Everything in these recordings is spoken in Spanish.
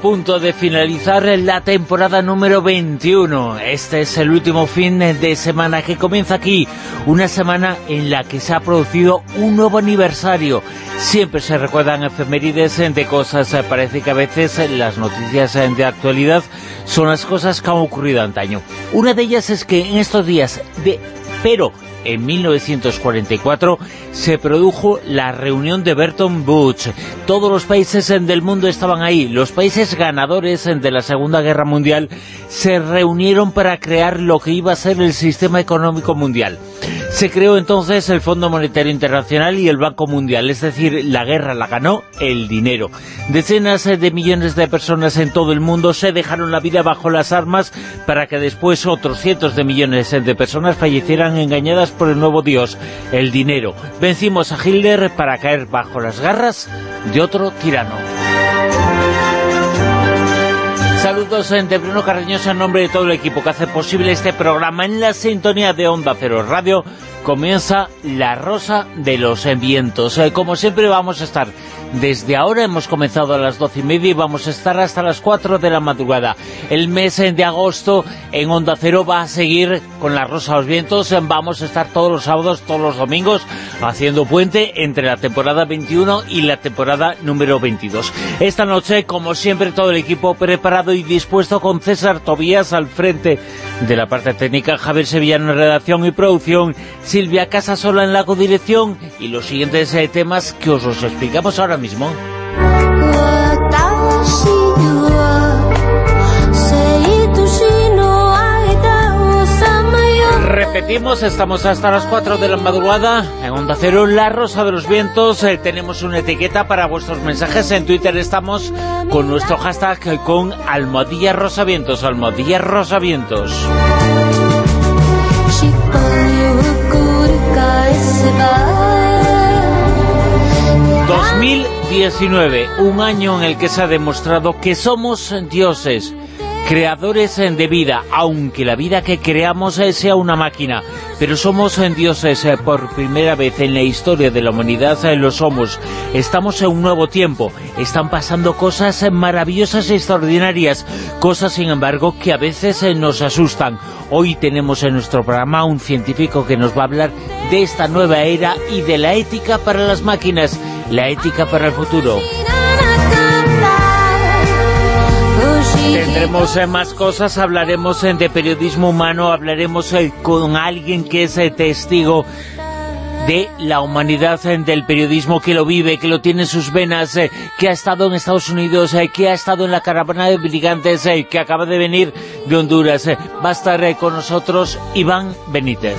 Punto de finalizar la temporada número 21. Este es el último fin de semana que comienza aquí, una semana en la que se ha producido un nuevo aniversario. Siempre se recuerdan efemérides de cosas, parece que a veces las noticias de actualidad son las cosas que han ocurrido antaño. Una de ellas es que en estos días de... pero en 1944 se produjo la reunión de Bretton Woods. Todos los países del mundo estaban ahí. Los países ganadores de la Segunda Guerra Mundial se reunieron para crear lo que iba a ser el sistema económico mundial. Se creó entonces el Fondo Monetario Internacional y el Banco Mundial, es decir, la guerra la ganó el dinero. Decenas de millones de personas en todo el mundo se dejaron la vida bajo las armas para que después otros cientos de millones de personas fallecieran engañadas por el nuevo dios, el dinero. Vencimos a Hitler para caer bajo las garras de otro tirano. Saludos de Bruno Carreñosa en nombre de todo el equipo que hace posible este programa en la sintonía de Onda Cero Radio. Comienza La Rosa de los Vientos. Eh, como siempre vamos a estar desde ahora, hemos comenzado a las doce y media y vamos a estar hasta las cuatro de la madrugada. El mes de agosto en Onda Cero va a seguir con La Rosa de los Vientos. Vamos a estar todos los sábados, todos los domingos, haciendo puente entre la temporada 21 y la temporada número 22. Esta noche, como siempre, todo el equipo preparado y dispuesto con César Tobías al frente de la parte técnica, Javier Sevillano en redacción y producción, Silvia Casasola en la codirección y los siguientes eh, temas que os los explicamos ahora mismo. Repetimos, estamos hasta las 4 de la madrugada en Onda Cero, La Rosa de los Vientos. Eh, tenemos una etiqueta para vuestros mensajes. En Twitter estamos con nuestro hashtag con Almohadilla Rosavientos, Almohadilla Rosavientos. 2019, un año en el que se ha demostrado que somos dioses, creadores de vida, aunque la vida que creamos sea una máquina, pero somos dioses eh, por primera vez en la historia de la humanidad, eh, lo somos. Estamos en un nuevo tiempo, están pasando cosas maravillosas y extraordinarias, cosas sin embargo que a veces eh, nos asustan. Hoy tenemos en nuestro programa un científico que nos va a hablar de esta nueva era y de la ética para las máquinas, la ética para el futuro. Tendremos eh, más cosas, hablaremos eh, de periodismo humano, hablaremos eh, con alguien que es testigo de la humanidad del periodismo, que lo vive, que lo tiene en sus venas, que ha estado en Estados Unidos, que ha estado en la caravana de brigantes, que acaba de venir de Honduras. Va a estar con nosotros Iván Benítez.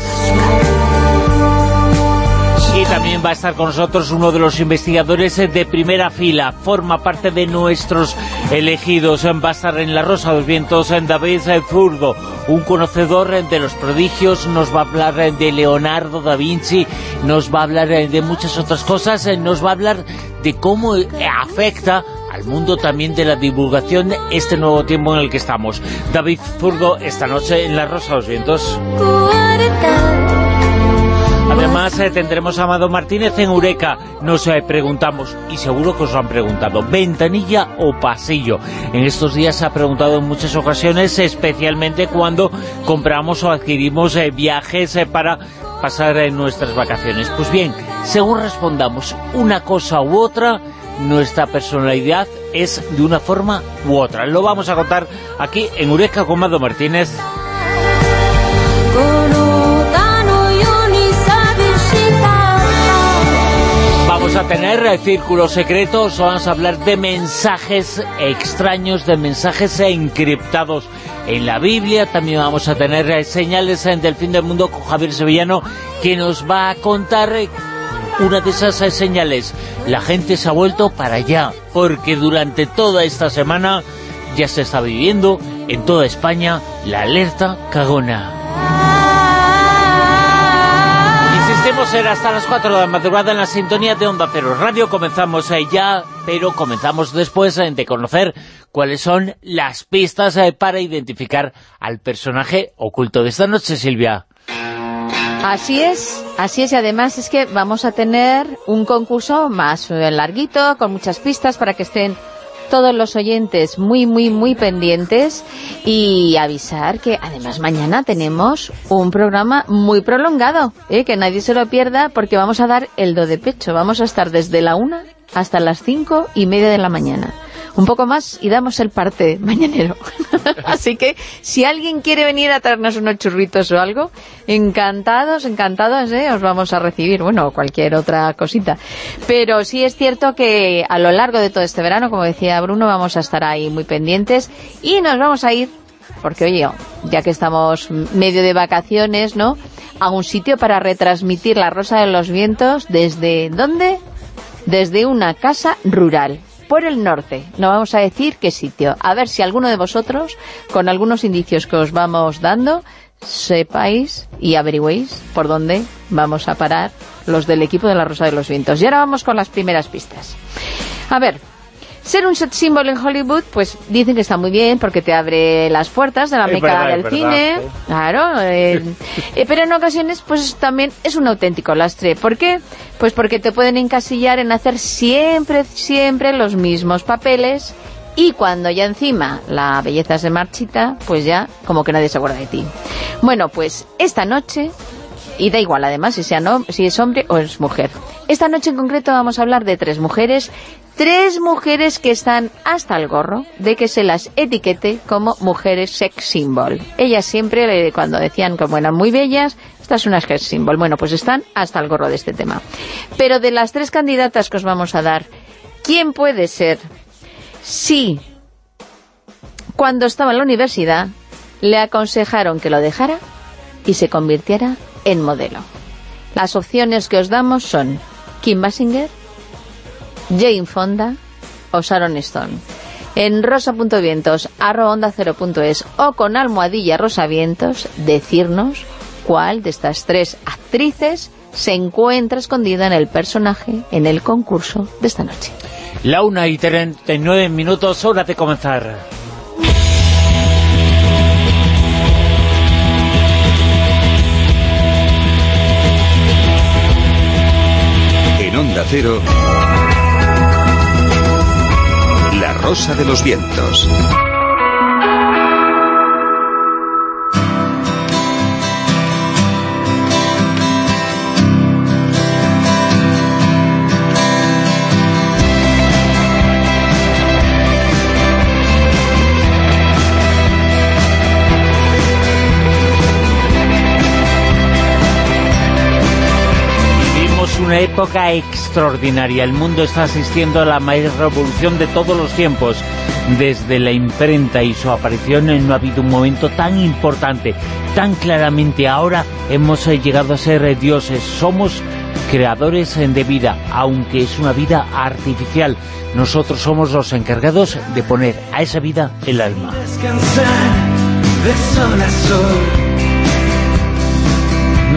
Y también va a estar con nosotros uno de los investigadores de primera fila, forma parte de nuestros elegidos, va a estar en La Rosa de los Vientos, en David Zurdo, un conocedor de los prodigios, nos va a hablar de Leonardo da Vinci, nos va a hablar de muchas otras cosas, nos va a hablar de cómo afecta al mundo también de la divulgación este nuevo tiempo en el que estamos. David Zurdo, esta noche en La Rosa de los Vientos. Además eh, tendremos a Amado Martínez en Eureka. Nos eh, preguntamos, y seguro que os lo han preguntado, ¿ventanilla o pasillo? En estos días se ha preguntado en muchas ocasiones, especialmente cuando compramos o adquirimos eh, viajes para pasar nuestras vacaciones. Pues bien, según respondamos una cosa u otra, nuestra personalidad es de una forma u otra. Lo vamos a contar aquí en Eureka con Amado Martínez. Vamos a tener círculos secretos, vamos a hablar de mensajes extraños, de mensajes encriptados en la Biblia. También vamos a tener señales del fin del mundo con Javier Sevillano, que nos va a contar una de esas señales. La gente se ha vuelto para allá, porque durante toda esta semana ya se está viviendo en toda España la alerta cagona. Ser hasta las 4 de la madrugada en la sintonía de Onda Cero Radio. Comenzamos ya, pero comenzamos después de conocer cuáles son las pistas eh, para identificar al personaje oculto de esta noche, Silvia. Así es, así es, y además es que vamos a tener un concurso más eh, larguito, con muchas pistas para que estén todos los oyentes muy, muy, muy pendientes y avisar que además mañana tenemos un programa muy prolongado, ¿eh? que nadie se lo pierda porque vamos a dar el do de pecho, vamos a estar desde la una hasta las cinco y media de la mañana un poco más y damos el parte mañanero. Así que si alguien quiere venir a traernos unos churritos o algo, encantados, encantados, ¿eh? os vamos a recibir, bueno, cualquier otra cosita. Pero sí es cierto que a lo largo de todo este verano, como decía Bruno, vamos a estar ahí muy pendientes y nos vamos a ir, porque oye, ya que estamos medio de vacaciones, ¿no?, a un sitio para retransmitir la Rosa de los Vientos desde, ¿dónde?, desde una casa rural por el norte. No vamos a decir qué sitio. A ver si alguno de vosotros, con algunos indicios que os vamos dando, sepáis y averigüéis por dónde vamos a parar los del equipo de la Rosa de los Vientos. Y ahora vamos con las primeras pistas. A ver, ser un set symbol en Hollywood, pues dicen que está muy bien porque te abre las puertas de la meca del cine. Claro. Eh, eh, pero en ocasiones, pues también es un auténtico lastre. ¿Por qué? Pues porque te pueden encasillar en hacer siempre, siempre los mismos papeles y cuando ya encima la belleza se marchita, pues ya como que nadie se acuerda de ti. Bueno, pues esta noche, y da igual además si, sea no, si es hombre o es mujer, esta noche en concreto vamos a hablar de tres mujeres Tres mujeres que están hasta el gorro de que se las etiquete como mujeres sex symbol. Ellas siempre, cuando decían que eran muy bellas, estas son unas sex symbol. Bueno, pues están hasta el gorro de este tema. Pero de las tres candidatas que os vamos a dar, ¿quién puede ser si cuando estaba en la universidad le aconsejaron que lo dejara y se convirtiera en modelo? Las opciones que os damos son Kim Basinger, Jane Fonda o Sharon Stone. En rosa.vientos, arroba onda 0.es o con almohadilla rosavientos, decirnos cuál de estas tres actrices se encuentra escondida en el personaje en el concurso de esta noche. La una y 39 minutos, hora de comenzar. En Onda Cero... De los Vientos. Una época extraordinaria. El mundo está asistiendo a la mayor revolución de todos los tiempos. Desde la imprenta y su aparición no ha habido un momento tan importante, tan claramente ahora hemos eh, llegado a ser eh, dioses. Somos creadores eh, de vida, aunque es una vida artificial. Nosotros somos los encargados de poner a esa vida el alma.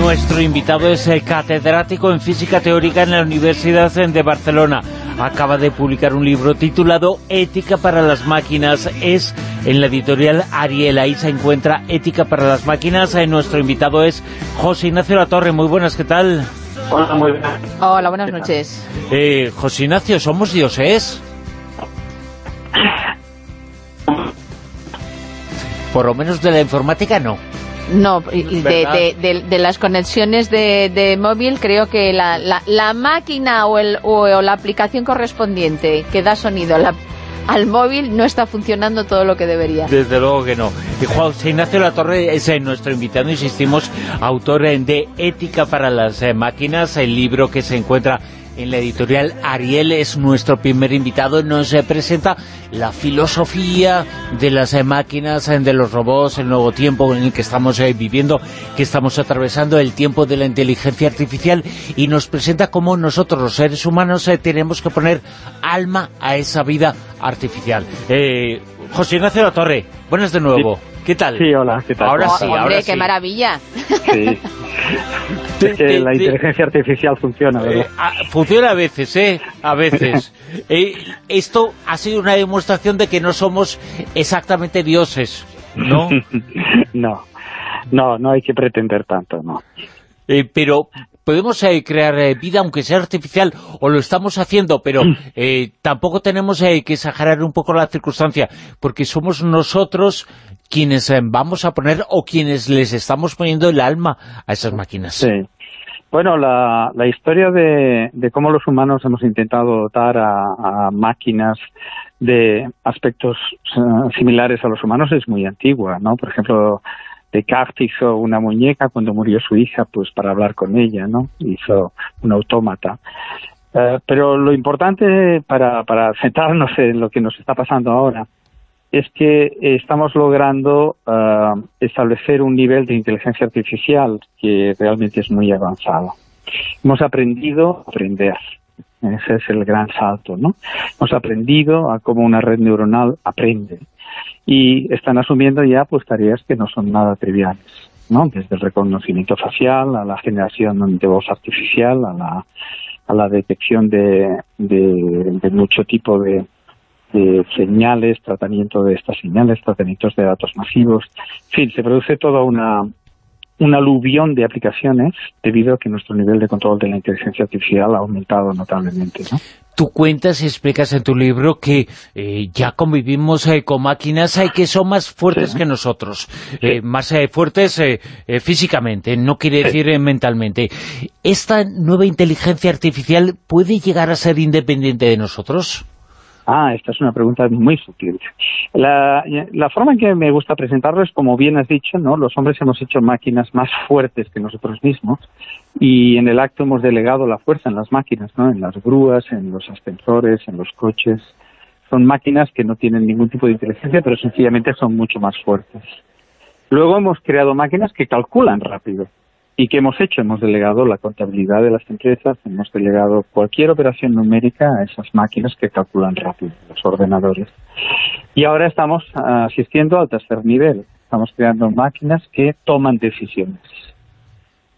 Nuestro invitado es el catedrático en Física Teórica en la Universidad de Barcelona. Acaba de publicar un libro titulado Ética para las máquinas. Es en la editorial Ariel. Ahí se encuentra Ética para las máquinas. Eh, nuestro invitado es José Ignacio La Torre. Muy buenas, ¿qué tal? Hola, muy bien. Hola, buenas noches. Eh, José Ignacio, ¿somos dioses? Por lo menos de la informática no. No, de, las conexiones de, móvil creo que la, la, máquina o, el, o, la aplicación correspondiente que da sonido al móvil no está funcionando todo lo que debería. Desde luego que no. Y Juan Ignacio La Torre es eh, nuestro invitado, insistimos, autor de Ética para las eh, Máquinas, el libro que se encuentra en la editorial Ariel, es nuestro primer invitado, nos presenta la filosofía de las máquinas, de los robots, el nuevo tiempo en el que estamos viviendo, que estamos atravesando, el tiempo de la inteligencia artificial, y nos presenta cómo nosotros, los seres humanos, tenemos que poner alma a esa vida artificial. José Ignacio La Torre, buenas de nuevo. ¿Qué tal? Sí, hola, ¿qué tal? Ahora sí, Hombre, ahora qué sí. maravilla. Sí. Es que la inteligencia artificial funciona, Eh, ¿verdad? a- funciona a veces, ¿eh? A veces. Eh, esto ha sido una demostración de que no somos exactamente dioses, ¿no? no, no, no hay que pretender tanto, no. Eh, pero podemos eh, crear eh, vida, aunque sea artificial, o lo estamos haciendo, pero eh, tampoco tenemos eh, que exagerar un poco la circunstancia, porque somos nosotros quienes eh, vamos a poner o quienes les estamos poniendo el alma a esas máquinas. Sí. Bueno, la, la historia de, cómo los humanos hemos intentado dotar a, máquinas de aspectos eh, similares a los humanos es muy antigua, ¿no? Por ejemplo, Descartes hizo una muñeca cuando murió su hija, pues para hablar con ella, ¿no? Hizo un autómata. Eh, pero lo importante para, para centrarnos en lo que nos está pasando ahora es que estamos logrando eh, establecer un nivel de inteligencia artificial que realmente es muy avanzado. Hemos aprendido a aprender. Ese es el gran salto, ¿no? Hemos aprendido a cómo una red neuronal aprende. Y están asumiendo ya pues tareas que no son nada triviales, ¿no? Desde el reconocimiento facial a la generación de voz artificial, a la, a la detección de, de, de mucho tipo de, de señales, tratamiento de estas señales, tratamientos de datos masivos. En fin, se produce toda una, un aluvión de aplicaciones debido a que nuestro nivel de control de la inteligencia artificial ha aumentado notablemente. ¿no? Tú cuentas y explicas en tu libro que eh, ya convivimos eh, con máquinas eh, que son más fuertes Sí. que nosotros, eh, más fuertes eh, eh, físicamente, no quiere decir mentalmente. ¿Esta nueva inteligencia artificial puede llegar a ser independiente de nosotros? Ah, esta es una pregunta muy sutil. La, la forma en que me gusta presentarlo es, como bien has dicho, ¿no? Los hombres hemos hecho máquinas más fuertes que nosotros mismos y en el acto hemos delegado la fuerza en las máquinas, ¿no? En las grúas, en los ascensores, en los coches. Son máquinas que no tienen ningún tipo de inteligencia, pero sencillamente son mucho más fuertes. Luego hemos creado máquinas que calculan rápido. ¿Y qué hemos hecho? Hemos delegado la contabilidad de las empresas, hemos delegado cualquier operación numérica a esas máquinas que calculan rápido, los ordenadores. Y ahora estamos ah, asistiendo al tercer nivel. Estamos creando máquinas que toman decisiones.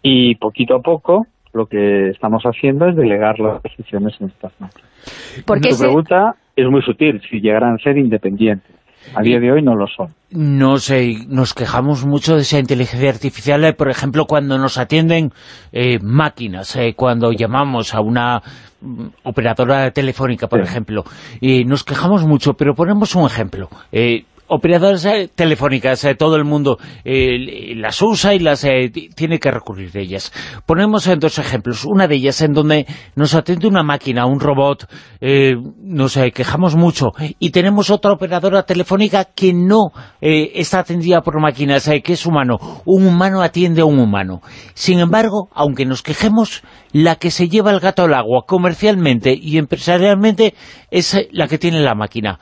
Y poquito a poco lo que estamos haciendo es delegar las decisiones en estas máquinas. Porque Tu pregunta es muy sutil, si llegarán a ser independientes. A día de hoy no lo son. Nos, eh, nos quejamos mucho de esa inteligencia artificial, eh, por ejemplo, cuando nos atienden eh, máquinas, eh, cuando llamamos a una mm, operadora telefónica, por Sí. ejemplo, y nos quejamos mucho, pero ponemos un ejemplo. Operadoras eh, telefónicas, eh, todo el mundo eh, las usa y las eh, ti- tiene que recurrir de ellas. Ponemos eh, dos ejemplos. Una de ellas en donde nos atiende una máquina, un robot, nos quejamos mucho, y tenemos otra operadora telefónica que no está atendida por máquinas, que es humano. Un humano atiende a un humano. Sin embargo, aunque nos quejemos, la que se lleva el gato al agua comercialmente y empresarialmente es la que tiene la máquina.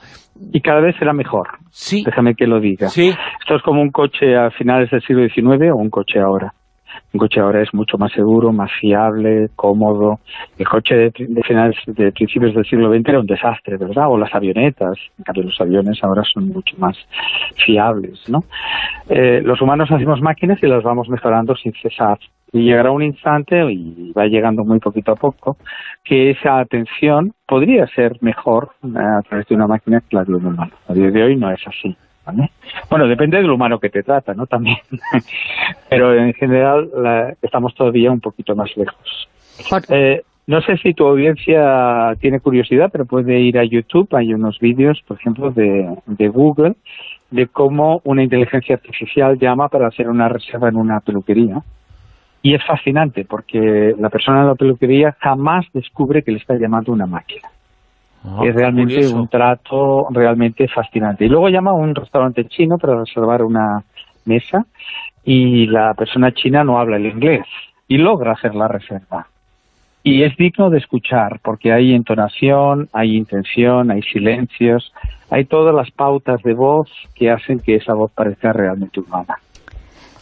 Y cada vez será mejor. Sí, Déjame que lo diga. sí. Esto es como un coche a finales del siglo XIX o un coche ahora. Un coche ahora es mucho más seguro, más fiable, cómodo. El coche de, de finales de principios del siglo XX era un desastre, ¿verdad? O las avionetas. En cambio, los aviones ahora son mucho más fiables, ¿no? Eh, los humanos hacemos máquinas y las vamos mejorando sin cesar. Y llegará un instante, y va llegando muy poquito a poco, que esa atención podría ser mejor eh, a través de una máquina que la de un humano. A día de hoy no es así. ¿vale? Bueno, depende del humano que te trata, ¿no? También. Pero en general la- estamos todavía un poquito más lejos. Eh, no sé si tu audiencia tiene curiosidad, pero puede ir a YouTube. Hay unos vídeos, por ejemplo, de, de Google, de cómo una inteligencia artificial llama para hacer una reserva en una peluquería. Y es fascinante porque la persona de la peluquería jamás descubre que le está llamando una máquina. Ah, es realmente curioso. un trato realmente fascinante. Y luego llama a un restaurante chino para reservar una mesa y la persona china no habla el inglés y logra hacer la reserva. y es digno de escuchar porque hay entonación, hay intención, hay silencios, hay todas las pautas de voz que hacen que esa voz parezca realmente humana.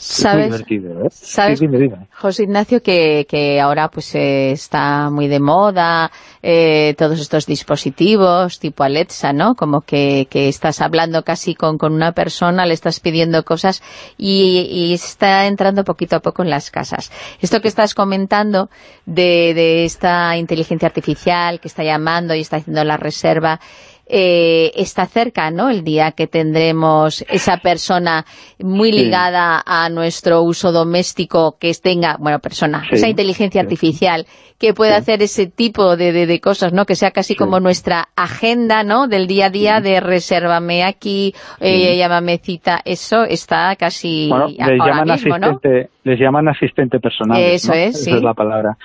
¿Sabes, ¿eh? José Ignacio, que, que ahora pues eh, está muy de moda eh, todos estos dispositivos tipo Alexa, ¿no? Como que, que estás hablando casi con, con, una persona, le estás pidiendo cosas y, y, está entrando poquito a poco en las casas. Esto que estás comentando de, de esta inteligencia artificial que está llamando y está haciendo la reserva eh, está cerca, ¿no? El día que tendremos esa persona muy ligada a nuestro uso doméstico que tenga, bueno, persona, esa inteligencia artificial que pueda hacer ese tipo de, de, cosas, ¿no? Que sea casi como nuestra agenda, ¿no? Del día a día de resérvame aquí, eh, llámame cita, eso está casi ahora mismo, ¿no? les llaman asistente personal. Eso es, Esa es la palabra.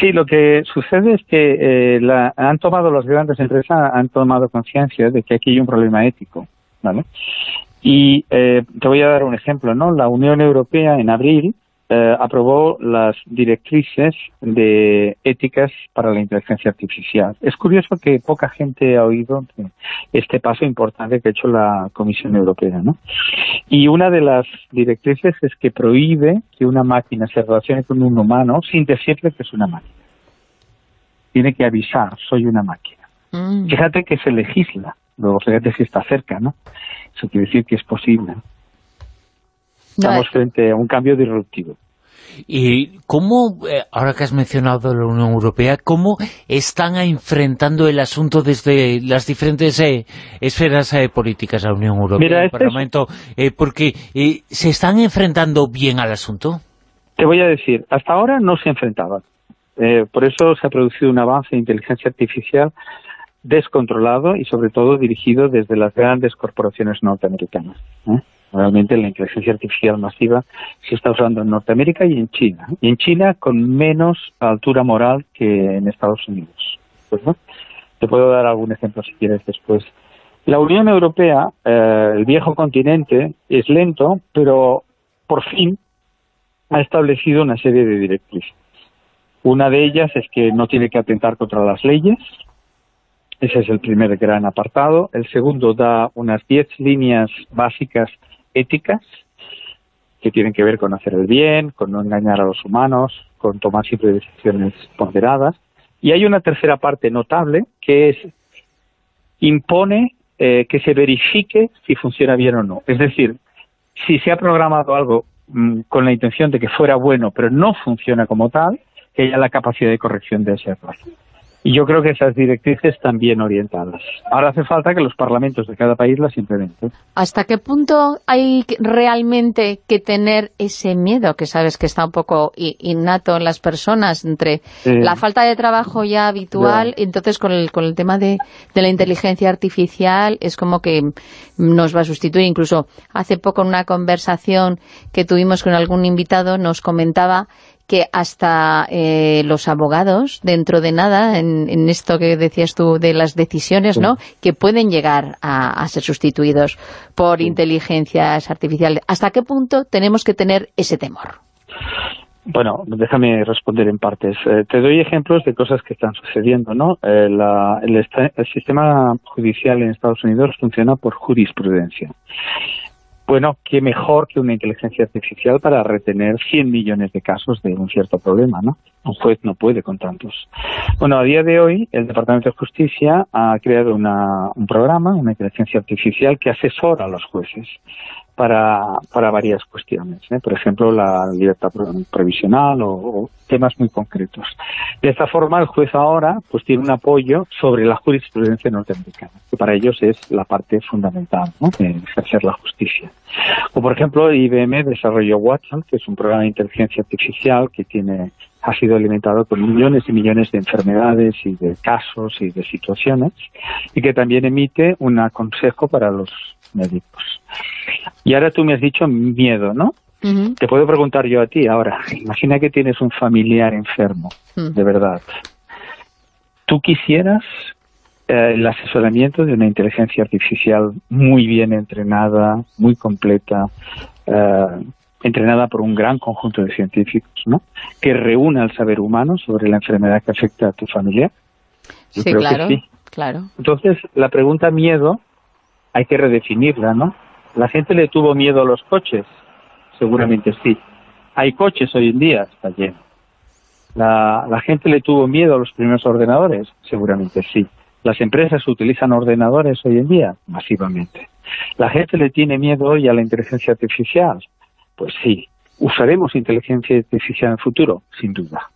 Sí, lo que sucede es que eh, la, han tomado, las grandes empresas han tomado conciencia de que aquí hay un problema ético, ¿vale? Y eh, te voy a dar un ejemplo, ¿no? La Unión Europea en abril eh, aprobó las directrices de éticas para la inteligencia artificial. Es curioso que poca gente ha oído este paso importante que ha hecho la Comisión Europea, ¿no? Y una de las directrices es que prohíbe que una máquina se relacione con un humano sin decirle que es una máquina. Tiene que avisar, soy una máquina. Mm. Fíjate que se legisla, luego fíjate si está cerca, ¿no? Eso quiere decir que es posible. Estamos frente a un cambio disruptivo. ¿Y cómo, eh, ahora que has mencionado la Unión Europea, cómo están enfrentando el asunto desde las diferentes eh, esferas eh, políticas de la Unión Europea, el este Parlamento? porque ¿se están enfrentando bien al asunto? Te voy a decir, hasta ahora no se enfrentaban. por eso se ha producido un avance de inteligencia artificial descontrolado y sobre todo dirigido desde las grandes corporaciones norteamericanas. Realmente la inteligencia artificial masiva se está usando en Norteamérica y en China. Y en China con menos altura moral que en Estados Unidos. Pues, Te puedo dar algún ejemplo si quieres después. La Unión Europea, eh, el viejo continente, es lento, pero por fin ha establecido una serie de directrices. Una de ellas es que no tiene que atentar contra las leyes. Ese es el primer gran apartado. El segundo da unas diez líneas básicas éticas que tienen que ver con hacer el bien, con no engañar a los humanos, con tomar siempre decisiones ponderadas. Y hay una tercera parte notable que es impone eh, que se verifique si funciona bien o no. Es decir, si se ha programado algo mm, con la intención de que fuera bueno, pero no funciona como tal, que haya la capacidad de corrección de ese error. Y yo creo que esas directrices están bien orientadas. Ahora hace falta que los parlamentos de cada país las implementen. ¿Hasta qué punto hay realmente que tener ese miedo, que sabes que está un poco innato en las personas, entre la falta de trabajo ya habitual, entonces con el, con el tema de, de la inteligencia artificial es como que nos va a sustituir. Incluso hace poco en una conversación que tuvimos con algún invitado nos comentaba que hasta eh, los abogados, dentro de nada, en, esto que decías tú de las decisiones, ¿no?, que pueden llegar a, ser sustituidos por inteligencias artificiales. ¿Hasta qué punto tenemos que tener ese temor? Bueno, déjame responder en partes. Eh, te doy ejemplos de cosas que están sucediendo, ¿no? Eh, el, el, sistema judicial en Estados Unidos funciona por jurisprudencia bueno, qué mejor que una inteligencia artificial para retener 100 millones de casos de un cierto problema, ¿no? Un juez no puede con tantos. Bueno, a día de hoy, el Departamento de Justicia ha creado un programa, una inteligencia artificial que asesora a los jueces para, para varias cuestiones, ¿eh? por ejemplo, la libertad previsional o, temas muy concretos. De esta forma, el juez ahora pues tiene un apoyo sobre la jurisprudencia norteamericana, que para ellos es la parte fundamental ¿no? de ejercer la justicia. O, por ejemplo, IBM desarrolló Watson, que es un programa de inteligencia artificial que tiene ha sido alimentado con millones y millones de enfermedades y de casos y de situaciones y que también emite un consejo para los médicos. Y ahora tú me has dicho miedo, ¿no? Te puedo preguntar yo a ti ahora. Imagina que tienes un familiar enfermo, de verdad. ¿Tú quisieras eh, el asesoramiento de una inteligencia artificial muy bien entrenada, muy completa, eh, entrenada por un gran conjunto de científicos, ¿no? Que reúna el saber humano sobre la enfermedad que afecta a tu familia. sí, claro, claro. Entonces, la pregunta miedo hay que redefinirla, ¿no? ¿La gente le tuvo miedo a los coches? Seguramente sí. ¿Hay coches hoy en día? Está lleno. ¿La, ¿La gente le tuvo miedo a los primeros ordenadores? Seguramente sí. ¿Las empresas utilizan ordenadores hoy en día? Masivamente. ¿La gente le tiene miedo hoy a la inteligencia artificial? Pues sí. ¿Usaremos inteligencia artificial en el futuro? Sin duda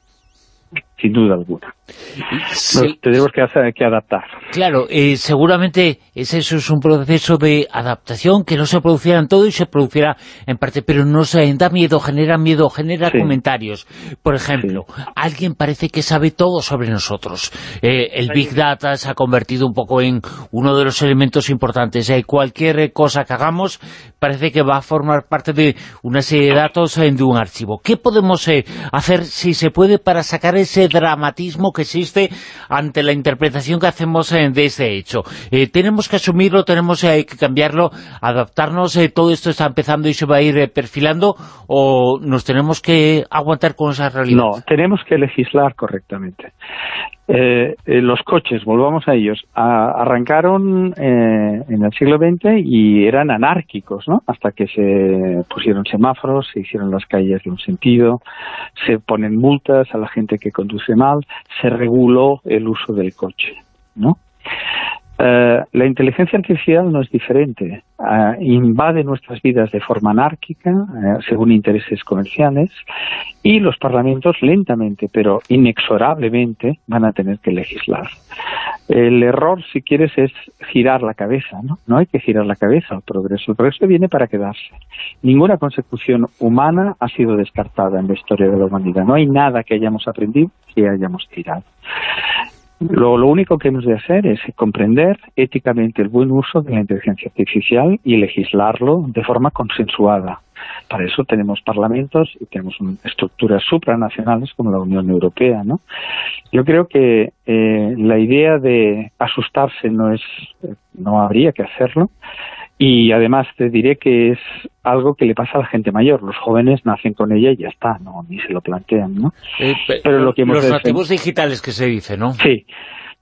sin duda alguna. Nos tenemos que, hacer, que adaptar. Claro, eh, seguramente ese eso es un proceso de adaptación que no se producirá en todo y se producirá en parte, pero nos da miedo, genera miedo, genera comentarios. Por ejemplo, alguien parece que sabe todo sobre nosotros. Eh, el Big Data se ha convertido un poco en uno de los elementos importantes. Eh, cualquier cosa que hagamos parece que va a formar parte de una serie de datos de un archivo. ¿Qué podemos hacer, si se puede, para sacar ese dramatismo que existe ante la interpretación que hacemos eh, de este hecho. Eh, tenemos que asumirlo, tenemos eh, que cambiarlo, adaptarnos, todo esto está empezando y se va a ir perfilando, o nos tenemos que aguantar con esa realidad. No, tenemos que legislar correctamente. Eh, eh, los coches, volvamos a ellos, arrancaron eh, en el siglo XX y eran anárquicos, ¿no? Hasta que se pusieron semáforos, se hicieron las calles de un sentido, se ponen multas a la gente que conduce mal, se reguló el uso del coche, ¿no? Eh, la inteligencia artificial no es diferente. Eh, invade nuestras vidas de forma anárquica, eh, según intereses comerciales, y los parlamentos lentamente, pero inexorablemente, van a tener que legislar. El error, si quieres, es girar la cabeza, ¿no? No hay que girar la cabeza al progreso. El progreso viene para quedarse. Ninguna consecución humana ha sido descartada en la historia de la humanidad. No hay nada que hayamos aprendido que hayamos tirado. Lo, único que hemos de hacer es comprender éticamente el buen uso de la inteligencia artificial y legislarlo de forma consensuada. Para eso tenemos parlamentos y tenemos estructuras supranacionales como la Unión Europea, ¿no? Yo creo que eh, la idea de asustarse no es, no habría que hacerlo, y además te diré que es algo que le pasa a la gente mayor. Los jóvenes nacen con ella y ya está, no ni se lo plantean, ¿no? Eh, pero lo que los nativos digitales que se dice, ¿no? Sí.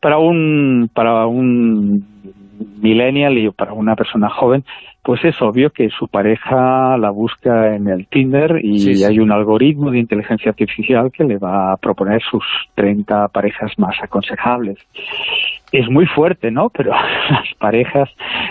Para un, para un millennial y para una persona joven, pues es obvio que su pareja la busca en el Tinder y hay un algoritmo de inteligencia artificial que le va a proponer sus 30 parejas más aconsejables es muy fuerte, ¿no? Pero las parejas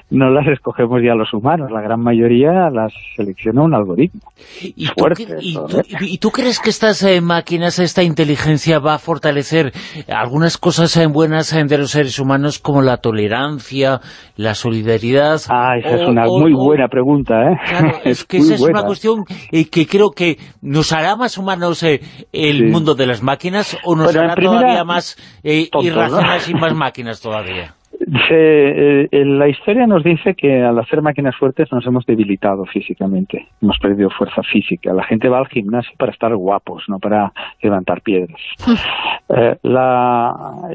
no las escogemos ya los humanos, la gran mayoría las selecciona un algoritmo. ¿Y, tú, crees que estas eh, máquinas, esta inteligencia va a fortalecer algunas cosas eh, buenas eh, de los seres humanos como la tolerancia, la solidaridad? Ah, esa es una muy buena pregunta, ¿eh? Claro, es, que esa es una cuestión que creo que nos hará más humanos el mundo de las máquinas o nos hará todavía más irracionales y más máquinas todavía? Eh, la historia nos dice que al hacer máquinas fuertes nos hemos debilitado físicamente, hemos perdido fuerza física. La gente va al gimnasio para estar guapos, no para levantar piedras. Eh,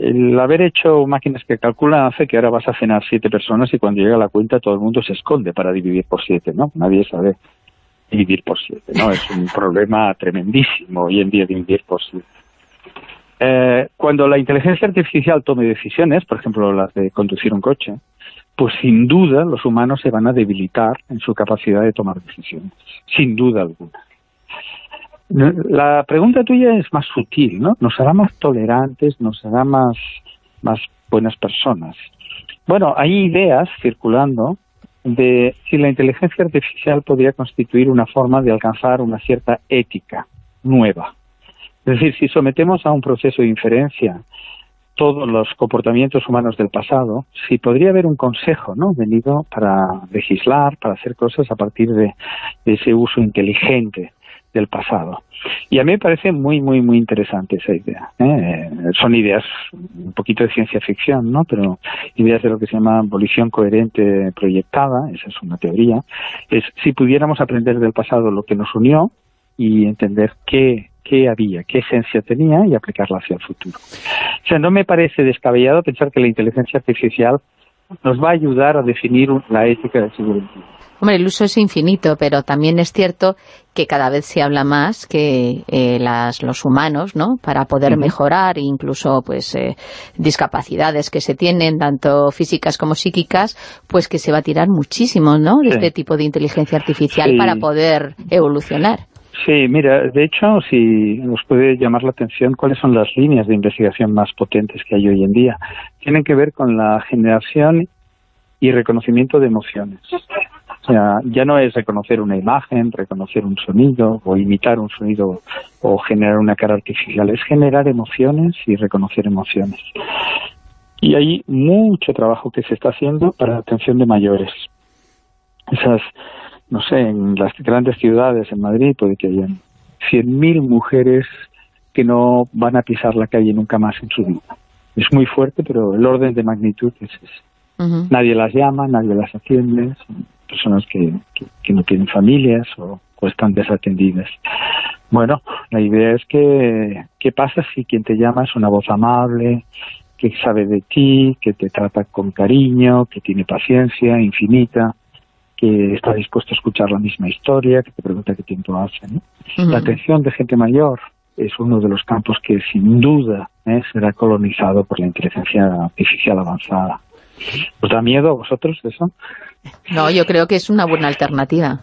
el haber hecho máquinas que calculan hace que ahora vas a cenar siete personas y cuando llega la cuenta todo el mundo se esconde para dividir por siete, ¿no? Nadie sabe dividir por siete, ¿no? Es un problema tremendísimo hoy en día dividir por siete. Eh, cuando la inteligencia artificial tome decisiones, por ejemplo las de conducir un coche, pues sin duda los humanos se van a debilitar en su capacidad de tomar decisiones, sin duda alguna. La pregunta tuya es más sutil, ¿no? Nos hará más tolerantes, nos hará más, más buenas personas. Bueno, hay ideas circulando de si la inteligencia artificial podría constituir una forma de alcanzar una cierta ética nueva. Es decir, si sometemos a un proceso de inferencia todos los comportamientos humanos del pasado, si podría haber un consejo ¿no? venido para legislar, para hacer cosas a partir de, ese uso inteligente del pasado. Y a mí me parece muy, muy, muy interesante esa idea. ¿eh? Son ideas un poquito de ciencia ficción, ¿no? Pero ideas de lo que se llama abolición coherente proyectada, esa es una teoría, es si pudiéramos aprender del pasado lo que nos unió y entender qué qué había, qué esencia tenía y aplicarla hacia el futuro. O sea, no me parece descabellado pensar que la inteligencia artificial nos va a ayudar a definir la ética del siglo XXI. Hombre, el uso es infinito, pero también es cierto que cada vez se habla más que eh, las, los humanos, ¿no?, para poder mejorar incluso, pues, eh, discapacidades que se tienen, tanto físicas como psíquicas, pues que se va a tirar muchísimo, ¿no?, de este tipo de inteligencia artificial para poder evolucionar. Sí, mira, de hecho, si nos puede llamar la atención cuáles son las líneas de investigación más potentes que hay hoy en día. Tienen que ver con la generación y reconocimiento de emociones. O sea, ya no es reconocer una imagen, reconocer un sonido o imitar un sonido o generar una cara artificial, es generar emociones y reconocer emociones. Y hay mucho trabajo que se está haciendo para la atención de mayores. Esas, no sé, en las grandes ciudades, en Madrid, puede que hayan 100.000 mujeres que no van a pisar la calle nunca más en su vida. Es muy fuerte, pero el orden de magnitud es ese. Nadie las llama, nadie las atiende, personas que, que, no tienen familias o, están desatendidas. Bueno, la idea es que, ¿qué pasa si quien te llama es una voz amable, que sabe de ti, que te trata con cariño, que tiene paciencia infinita, que está dispuesto a escuchar la misma historia, que te pregunta qué tiempo hace. La atención de gente mayor es uno de los campos que sin duda ¿eh? será colonizado por la inteligencia artificial avanzada. ¿Os da miedo a vosotros eso? No, yo creo que es una buena alternativa.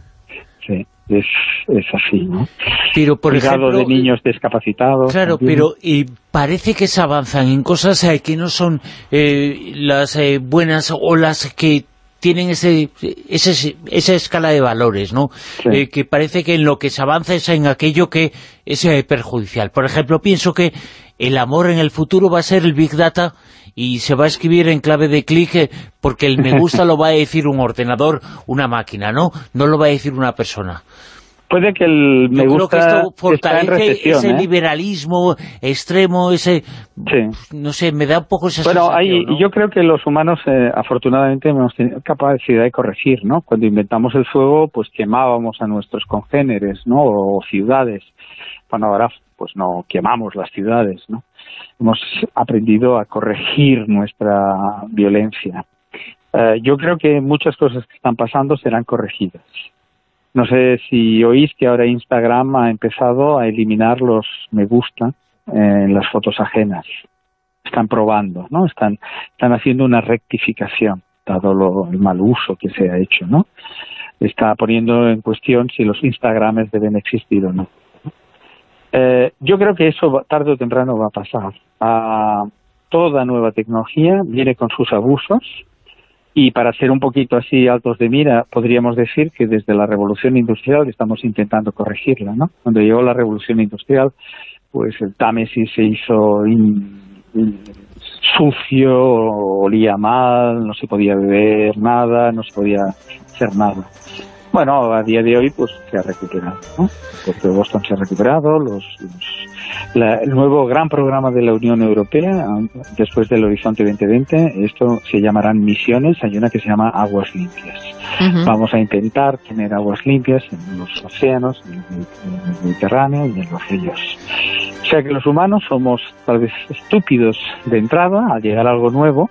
Sí, es, es así, ¿no? Pero, por ejemplo... de niños discapacitados. Claro, pero y parece que se avanzan en cosas eh, que no son eh, las eh, buenas o las que tienen ese, ese, esa escala de valores, ¿no? que parece que en lo que se avanza es en aquello que es perjudicial. Por ejemplo, pienso que el amor en el futuro va a ser el Big Data y se va a escribir en clave de clic eh, porque el me gusta lo va a decir un ordenador, una máquina, ¿no? No lo va a decir una persona. Puede que el me Yo gusta creo que esto fortalece ese ¿eh? liberalismo extremo, ese... No sé, me da un poco esa Bueno, sensación, yo creo que los humanos, eh, afortunadamente, hemos tenido capacidad de corregir, ¿no? Cuando inventamos el fuego, pues quemábamos a nuestros congéneres, ¿no? O ciudades. Bueno, ahora pues no quemamos las ciudades, ¿no? hemos aprendido a corregir nuestra violencia. Eh, yo creo que muchas cosas que están pasando serán corregidas. No sé si oís que ahora Instagram ha empezado a eliminar los me gusta en las fotos ajenas. Están probando, ¿no? Están, están haciendo una rectificación, dado lo, el mal uso que se ha hecho, ¿no? Está poniendo en cuestión si los Instagrames deben existir o no. Eh, yo creo que eso tarde o temprano va a pasar. toda nueva tecnología viene con sus abusos y para ser un poquito así altos de mira, podríamos decir que desde la revolución industrial estamos intentando corregirla, ¿no? Cuando llegó la revolución industrial, pues el Támesis se hizo sucio, olía mal, no se podía beber nada, no se podía hacer nada. Bueno, a día de hoy pues se ha recuperado, ¿no? Porque Boston se ha recuperado, los, el nuevo gran programa de la Unión Europea, después del Horizonte 2020, esto se llamarán misiones, hay una que se llama aguas limpias. Vamos a intentar tener aguas limpias en los océanos, en el Mediterráneo y en los ríos. O sea que los humanos somos tal vez estúpidos de entrada al llegar a algo nuevo,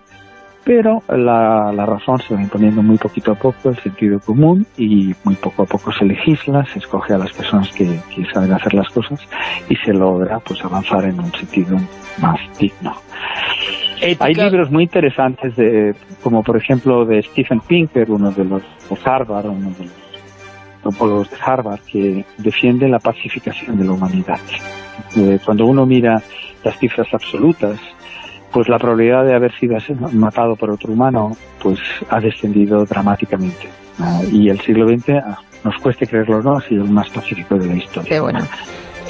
pero la, razón se va imponiendo muy poquito a poco, el sentido común, y muy poco a poco se legisla, se escoge a las personas que, saben hacer las cosas y se logra pues avanzar en un sentido más digno. Hay libros muy interesantes, de, como por ejemplo de Stephen Pinker, uno de los de Harvard, uno de los antropólogos de Harvard, que defiende la pacificación de la humanidad. Eh, cuando uno mira las cifras absolutas pues la probabilidad de haber sido matado por otro humano pues ha descendido dramáticamente. Y el siglo XX, ah, nos cueste creerlo o no, ha sido el más pacífico de la historia. Qué bueno.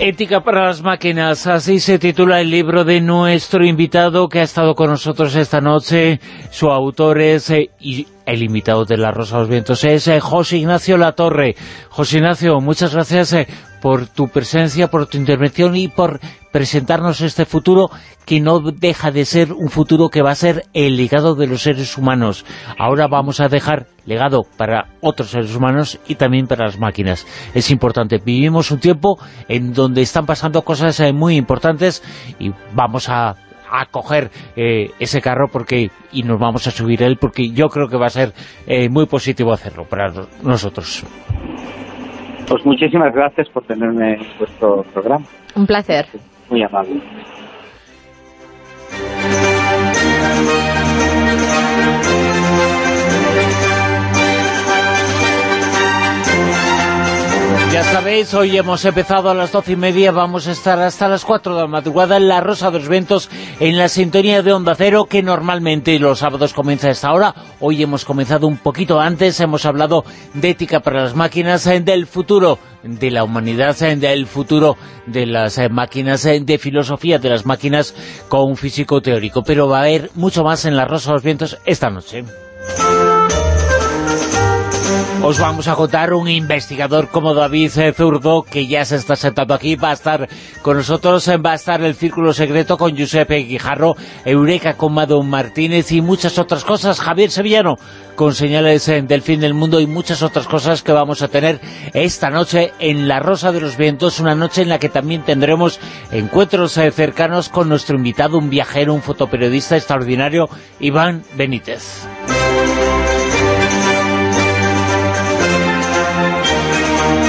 Ética para las máquinas, así se titula el libro de nuestro invitado que ha estado con nosotros esta noche. Su autor es, eh, y el invitado de La Rosa de los Vientos, es eh, José Ignacio Latorre. José Ignacio, muchas gracias eh, por tu presencia, por tu intervención y por presentarnos este futuro que no deja de ser un futuro que va a ser el legado de los seres humanos. Ahora vamos a dejar legado para otros seres humanos y también para las máquinas. Es importante. Vivimos un tiempo en donde están pasando cosas eh, muy importantes y vamos a a coger eh, ese carro porque y nos vamos a subir él porque yo creo que va a ser eh, muy positivo hacerlo para nosotros. Pues muchísimas gracias por tenerme en vuestro programa. Un placer. Muy amable. Ya sabéis, hoy hemos empezado a las doce y media, vamos a estar hasta las cuatro de la madrugada en la Rosa de los Ventos, en la sintonía de Onda Cero, que normalmente los sábados comienza a esta hora. Hoy hemos comenzado un poquito antes, hemos hablado de ética para las máquinas, eh, del futuro de la humanidad, eh, del futuro de las eh, máquinas, de filosofía de las máquinas con físico teórico. Pero va a haber mucho más en la Rosa de los Vientos esta noche os vamos a contar un investigador como David Zurdo, que ya se está sentando aquí, va a estar con nosotros, va a estar el Círculo Secreto con Giuseppe Guijarro, Eureka con Mado Martínez y muchas otras cosas, Javier Sevillano con señales del fin del mundo y muchas otras cosas que vamos a tener esta noche en La Rosa de los Vientos, una noche en la que también tendremos encuentros eh, cercanos con nuestro invitado, un viajero, un fotoperiodista extraordinario, Iván Benítez.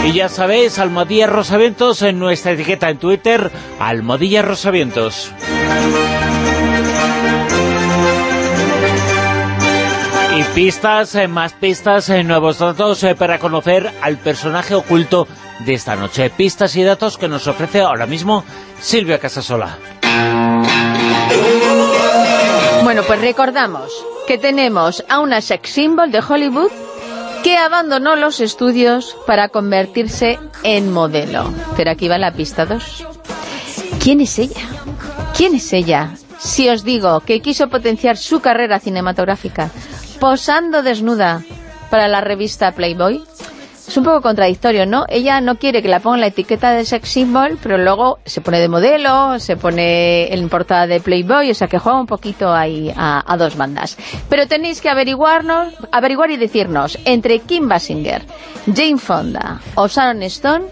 Y ya sabéis, Almodilla Rosavientos en nuestra etiqueta en Twitter, Almodilla Rosavientos. Y pistas, eh, más pistas, eh, nuevos datos eh, para conocer al personaje oculto de esta noche. Pistas y datos que nos ofrece ahora mismo Silvia Casasola. Bueno, pues recordamos que tenemos a una sex symbol de Hollywood que abandonó los estudios para convertirse en modelo. Pero aquí va la pista 2. ¿Quién es ella? ¿Quién es ella? Si os digo que quiso potenciar su carrera cinematográfica posando desnuda para la revista Playboy, es un poco contradictorio, ¿no? Ella no quiere que la ponga la etiqueta de sex symbol, pero luego se pone de modelo, se pone en portada de Playboy, o sea que juega un poquito ahí a, dos bandas. Pero tenéis que averiguarnos, averiguar y decirnos, entre Kim Basinger, Jane Fonda o Sharon Stone,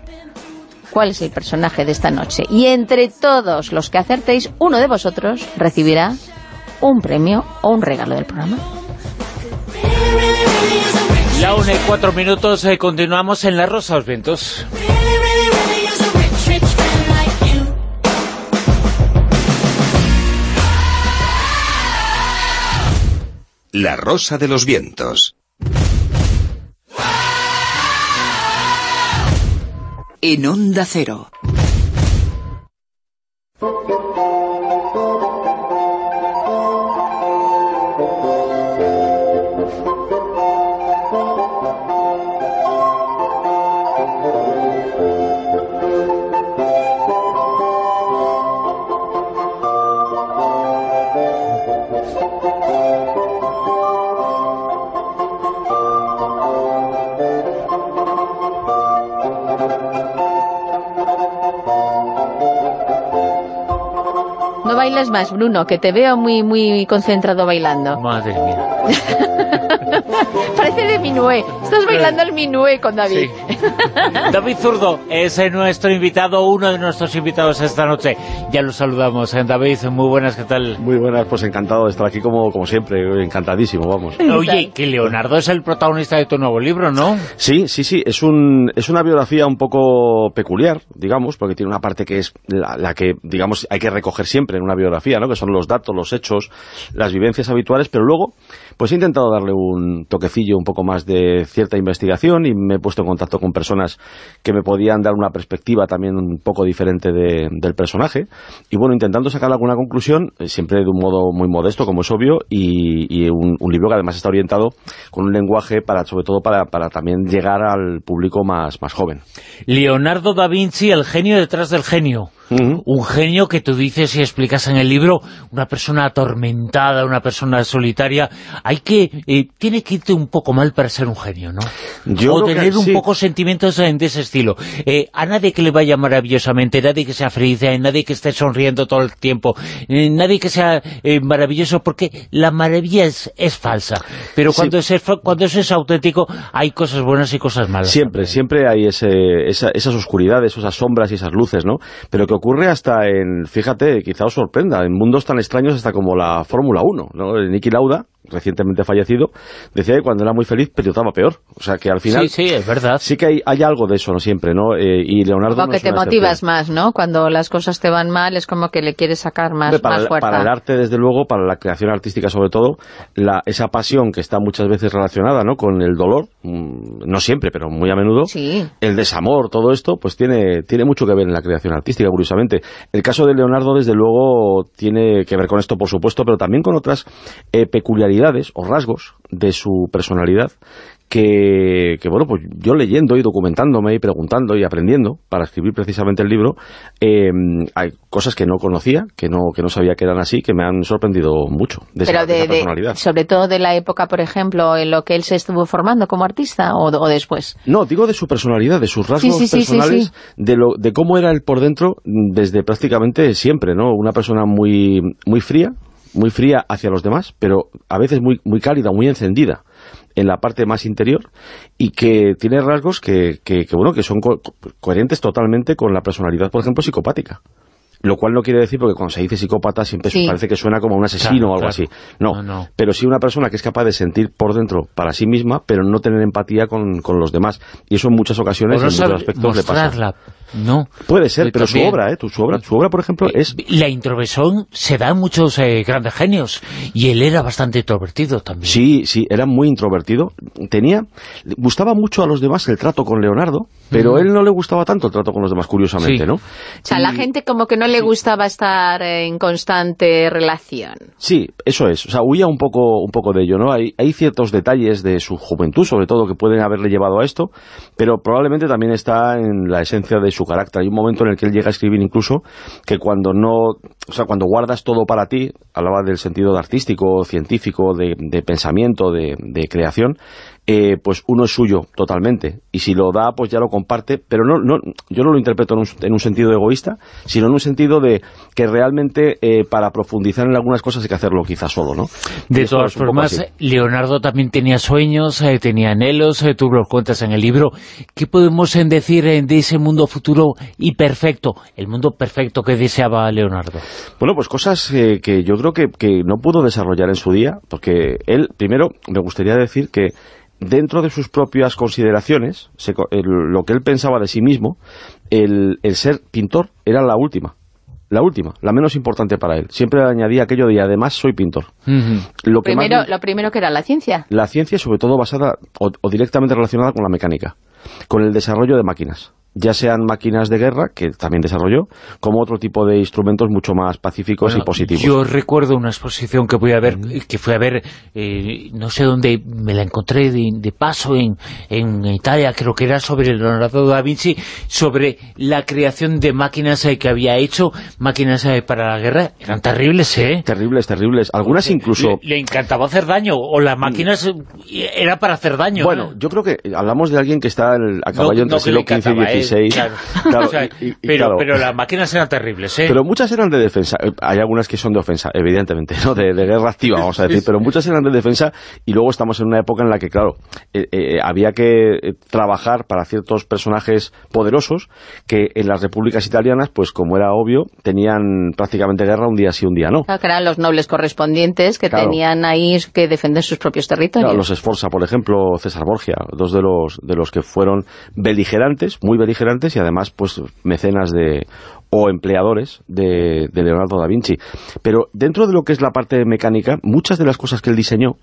cuál es el personaje de esta noche. Y entre todos los que acertéis, uno de vosotros recibirá un premio o un regalo del programa. La una y cuatro minutos, eh, continuamos en La Rosa de los Vientos. La Rosa de los Vientos. En Onda Cero. Más, Bruno, que te veo muy muy concentrado bailando. Madre mía. Parece de Minué. Estás bailando el Minué con David. David Zurdo es nuestro invitado, uno de nuestros invitados esta noche. Ya lo saludamos. ¿eh? David, muy buenas, ¿qué tal? Muy buenas, pues encantado de estar aquí como, como siempre, encantadísimo, vamos. Oye, que Leonardo es el protagonista de tu nuevo libro, ¿no? Sí, sí, sí, es, un, es una biografía un poco peculiar, digamos, porque tiene una parte que es la, la que, digamos, hay que recoger siempre en una biografía, ¿no? que son los datos, los hechos, las vivencias habituales, pero luego pues he intentado darle un toquecillo un poco más de cierta investigación y me he puesto en contacto con personas que me podían dar una perspectiva también un poco diferente del personaje. Y bueno, intentando sacar alguna conclusión, eh, siempre de un modo muy modesto, como es obvio, y, un, libro que además está orientado con un lenguaje para sobre todo para, para también llegar al público más, más joven. Leonardo da Vinci, el genio detrás del genio. Un genio que tú dices y explicas en el libro, una persona atormentada, una persona solitaria. Hay que, eh, tiene que irte un poco mal para ser un genio, ¿no? o tener un poco sentimientos de ese estilo. Eh, a nadie que le vaya maravillosamente, nadie que sea feliz, a nadie que esté sonriendo todo el tiempo, eh, nadie que sea maravilloso, porque la maravilla es, es falsa. Pero cuando, es, cuando eso es auténtico, hay cosas buenas y cosas malas. Siempre, siempre hay ese, esas oscuridades, esas sombras y esas luces, ¿no? Pero que ocurre hasta en, fíjate, quizá os sorprenda, en mundos tan extraños hasta como la Fórmula 1, ¿no? Niki Lauda, recientemente fallecido, decía que cuando era muy feliz pilotaba peor. O sea, que al final... Sí, sí, es verdad. Sí que hay, hay algo de eso, ¿no? Siempre, ¿no? Eh, y Leonardo Como no que te motivas excepción. más, ¿no? Cuando las cosas te van mal es como que le quieres sacar más, Hombre, para, más el, fuerza. para el arte, desde luego, para la creación artística sobre todo, la, esa pasión que está muchas veces relacionada ¿no? con el dolor, mm, no siempre, pero muy a menudo, Sí. el desamor, todo esto, pues tiene, tiene mucho que ver en la creación artística, curiosamente. El caso de Leonardo, desde luego, tiene que ver con esto, por supuesto, pero también con otras eh, peculiaridades o rasgos de su personalidad que, que, bueno, pues yo leyendo y documentándome y preguntando y aprendiendo para escribir precisamente el libro, eh, hay cosas que no conocía, que no, que no sabía que eran así, que me han sorprendido mucho de, Pero esa, de de, esa de- personalidad. sobre todo de la época, por ejemplo, en lo que él se estuvo formando como artista o, o después. No, digo de su personalidad, de sus rasgos sí, sí, personales, sí. De, lo, de cómo era él por dentro desde prácticamente siempre, ¿no? Una persona muy, muy fría, muy fría hacia los demás, pero a veces muy, muy cálida, muy encendida en la parte más interior y que tiene rasgos que, que, que, bueno, que son co- coherentes totalmente con la personalidad, por ejemplo, psicopática. Lo cual no quiere decir, porque cuando se dice psicópata siempre Sí. parece que suena como un asesino Claro, o algo claro. así. No, No, no. pero sí una persona que es capaz de sentir por dentro para sí misma, pero no tener empatía con, con los demás. Y eso en muchas ocasiones, en muchos aspectos, le pasa. ¿No? Puede ser, Eh, pero su obra, ¿eh? Su, obra, su obra, por ejemplo, es... La introversión se da en muchos eh, grandes genios, y él era bastante introvertido también. Sí, sí, era muy introvertido. Tenía... Gustaba mucho a los demás el trato con Leonardo, pero Mm. él no le gustaba tanto el trato con los demás, curiosamente, Sí. ¿no? O sea, la gente como que no le gustaba estar en constante relación. Sí, eso es. O sea, huía un poco, un poco de ello, ¿no? Hay, hay ciertos detalles de su juventud, sobre todo, que pueden haberle llevado a esto, pero probablemente también está en la esencia de su carácter. Hay un momento en el que él llega a escribir incluso que cuando no... O sea, cuando guardas todo para ti, hablaba del sentido de artístico, científico, de, pensamiento, de creación, eh, pues uno es suyo totalmente. Y si lo da, pues ya lo comparte, pero no, no yo no lo interpreto en un, en un sentido egoísta, sino en un sentido de que realmente eh, para profundizar en algunas cosas hay que hacerlo quizás solo, ¿no? De todas formas. Leonardo también tenía sueños, eh, tenía anhelos, tú los cuentas en el libro. ¿Qué podemos decir de ese mundo futuro y perfecto? El mundo perfecto que deseaba Leonardo. Bueno, pues cosas que yo creo que, que no pudo desarrollar en su día, porque él, primero, me gustaría decir que dentro de sus propias consideraciones, se co- el- lo que él pensaba de sí mismo, el, el ser pintor era la última, la última, la menos importante para él. Siempre añadía aquello de, además soy pintor. Lo que Primero, me- lo primero que era la ciencia. la ciencia sobre todo basada o, o directamente relacionada con la mecánica, con el desarrollo de máquinas, ya sean máquinas de guerra, que también desarrolló, como otro tipo de instrumentos mucho más pacíficos y positivos. Yo recuerdo una exposición que voy a ver, que fui a ver, eh, no sé dónde, me la encontré de, de paso en, en, Italia, creo que era sobre Leonardo da Vinci, sobre la creación de máquinas eh, que había hecho, máquinas eh, para la guerra, eran terribles, ¿eh? Terribles, terribles. Algunas incluso... Le, encantaba hacer daño, o las máquinas eh, era para hacer daño. Bueno, yo creo que hablamos de alguien que está el, a caballo entre no siglo XV y XVI. Pero, pero las máquinas eran terribles. ¿eh? Pero muchas eran de defensa. Eh, hay algunas que son de ofensa, evidentemente, ¿no? De, guerra activa, vamos a decir. Pero muchas eran de defensa y luego estamos en una época en la que, claro, eh, había que trabajar para ciertos personajes poderosos que en las repúblicas italianas, pues como era obvio, tenían prácticamente guerra un día sí, un día no. Claro, que eran los nobles correspondientes que tenían ahí que defender sus propios territorios. los esforza, por ejemplo, César Borgia, dos de los, de los que fueron beligerantes, muy beligerantes y además pues mecenas de o empleadores de, de Leonardo da Vinci. Pero dentro de lo que es la parte mecánica, muchas de las cosas que él diseñó,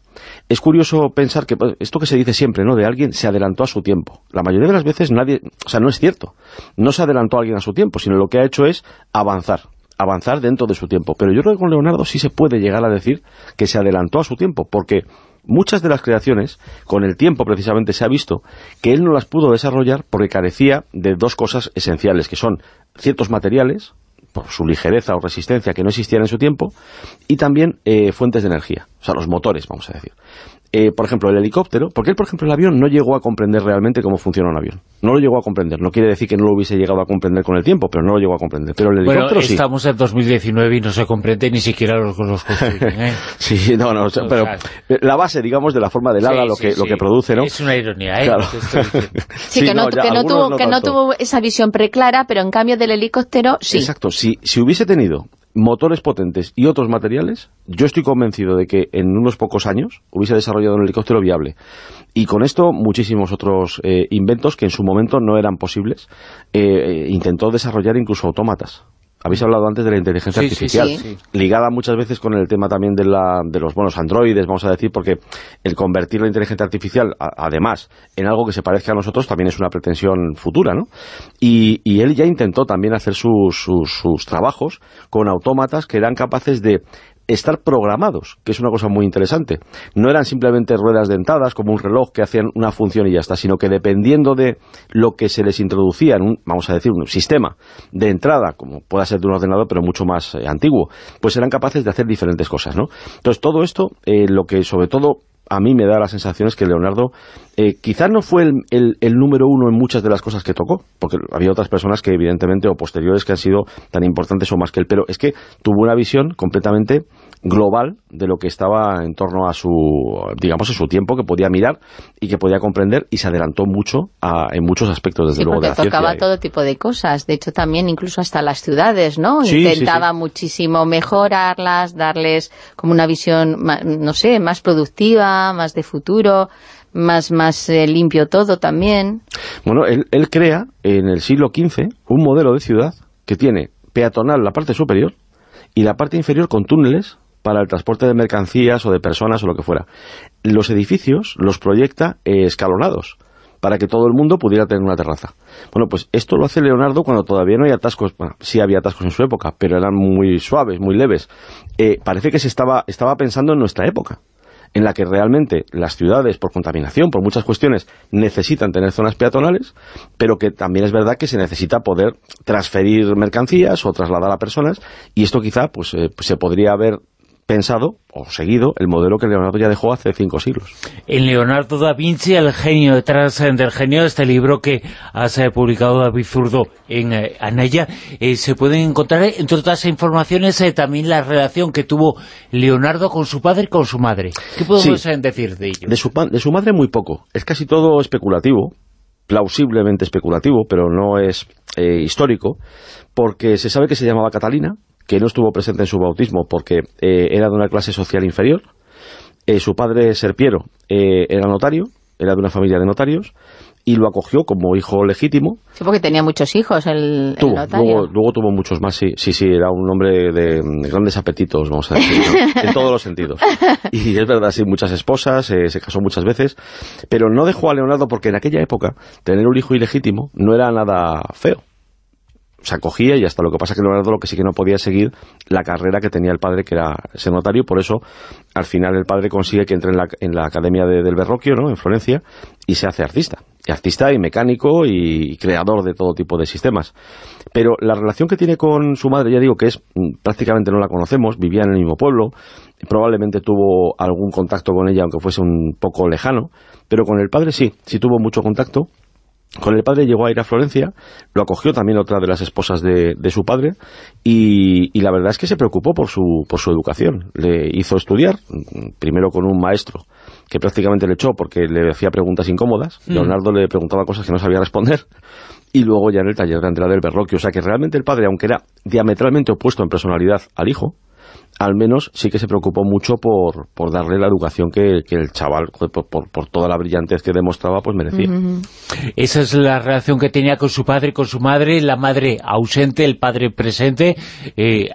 es curioso pensar que pues, esto que se dice siempre, ¿no? De alguien se adelantó a su tiempo. La mayoría de las veces nadie, o sea, no es cierto. No se adelantó a alguien a su tiempo, sino lo que ha hecho es avanzar avanzar dentro de su tiempo. Pero yo creo que con Leonardo sí se puede llegar a decir que se adelantó a su tiempo, porque muchas de las creaciones, con el tiempo precisamente se ha visto que él no las pudo desarrollar porque carecía de dos cosas esenciales, que son ciertos materiales, por su ligereza o resistencia que no existían en su tiempo, y también eh, fuentes de energía, o sea, los motores, vamos a decir. Eh, por ejemplo, el helicóptero, porque él, por ejemplo, el avión no llegó a comprender realmente cómo funciona un avión. No lo llegó a comprender. No quiere decir que no lo hubiese llegado a comprender con el tiempo, pero no lo llegó a comprender. Pero el helicóptero bueno, sí. estamos en 2019 y no se comprende ni siquiera los, los construyen, ¿eh? sí, no, no, O pero la base, digamos, de la forma del ala, Sí, lo, sí, que, lo que produce, ¿no? Es una ironía, ¿eh? Claro. Sí, que, no, ya, que, no tuvo, que no tuvo esa visión preclara, pero en cambio del helicóptero sí. Exacto. Si, si hubiese tenido motores potentes y otros materiales, yo estoy convencido de que en unos pocos años hubiese desarrollado un helicóptero viable. Y con esto muchísimos otros eh, inventos que en su momento no eran posibles. Eh, eh, intentó desarrollar incluso autómatas. Habéis hablado antes de la inteligencia Sí, sí, artificial, sí. ligada muchas veces con el tema también de, la, de los buenos androides, vamos a decir, porque el convertir la inteligencia artificial, a- además, en algo que se parezca a nosotros, también es una pretensión futura, ¿no? Y, y él ya intentó también hacer sus, sus, sus trabajos con autómatas que eran capaces de estar programados, que es una cosa muy interesante. No eran simplemente ruedas dentadas como un reloj que hacían una función y ya está, sino que dependiendo de lo que se les introducía en un, vamos a decir, un sistema de entrada, como pueda ser de un ordenador, pero mucho más eh, antiguo, pues eran capaces de hacer diferentes cosas, ¿no? Entonces, todo esto, eh, lo que sobre todo a mí me da la sensación es que Leonardo eh, quizás no fue el, el- el número uno en muchas de las cosas que tocó, porque había otras personas que evidentemente o posteriores que han sido tan importantes o más que él, pero es que tuvo una visión completamente global de lo que estaba en torno a su, digamos, a su tiempo, que podía mirar y que podía comprender y se adelantó mucho a- en muchos aspectos, desde Sí, luego, de la tocaba todo tipo de cosas. De hecho, también incluso hasta las ciudades, ¿no? Sí, Intentaba sí. muchísimo mejorarlas, darles como una visión, no sé, más productiva, más de futuro, más, más eh, limpio todo también. Bueno, él, él crea en el siglo XV un modelo de ciudad que tiene peatonal la parte superior y la parte inferior con túneles para el transporte de mercancías o de personas o lo que fuera. Los edificios los proyecta eh, escalonados para que todo el mundo pudiera tener una terraza. Bueno, pues esto lo hace Leonardo cuando todavía no hay atascos, bueno, sí había atascos en su época, pero eran muy suaves, muy leves. Eh, parece que se estaba, estaba pensando en nuestra época en la que realmente las ciudades, por contaminación, por muchas cuestiones, necesitan tener zonas peatonales, pero que también es verdad que se necesita poder transferir mercancías o trasladar a personas, y esto quizá pues, eh, se podría haber pensado o seguido el modelo que Leonardo ya dejó hace cinco siglos. En Leonardo da Vinci, el genio detrás eh, del genio, este libro que has eh, publicado David Zurdo en eh, Anaya, eh, se pueden encontrar, entre otras informaciones, eh, también la relación que tuvo Leonardo con su padre y con su madre. ¿Qué podemos Sí. decir de ello? De su, de su madre muy poco, es casi todo especulativo, plausiblemente especulativo, pero no es eh, histórico, porque se sabe que se llamaba Catalina, que no estuvo presente en su bautismo porque eh, era de una clase social inferior, Eh, su padre Serpiero eh, era notario, era de una familia de notarios, y lo acogió como hijo legítimo, Sí, porque tenía muchos hijos el, el Tuvo, notario. luego, luego tuvo muchos más, sí, sí, sí, era un hombre de, mm, grandes apetitos, vamos a decir, ¿no? en todos los sentidos. Y es verdad, sí, muchas esposas, eh, se casó muchas veces, pero no dejó a Leonardo porque en aquella época tener un hijo ilegítimo no era nada feo. Se acogía y hasta lo que pasa que Leonardo lo que sí que no podía seguir la carrera que tenía el padre, que era ser notario, por eso al final el padre consigue que entre en la, en la Academia de- del Verrocchio, ¿no?, en Florencia, y se hace artista. Y artista y mecánico y creador de todo tipo de sistemas. Pero la relación que tiene con su madre, ya digo que es mm, prácticamente no la conocemos, vivía en el mismo pueblo, probablemente tuvo algún contacto con ella, aunque fuese un poco lejano, pero con el padre sí, sí tuvo mucho contacto. Con el padre llegó a ir a Florencia, lo acogió también otra de las esposas de, de su padre, y, y la verdad es que se preocupó por su, por su educación. Le hizo estudiar, mm, primero con un maestro, que prácticamente le echó porque le hacía preguntas incómodas. Leonardo le preguntaba cosas que no sabía responder, y luego ya en el taller de Andrea del Berroquio. O sea que realmente el padre, aunque era diametralmente opuesto en personalidad al hijo, al menos sí que se preocupó mucho por, por darle la educación que, el chaval, por, por, toda la brillantez que demostraba, pues merecía. Esa es la relación que tenía con su padre con su madre, la madre ausente, el padre presente. Eh,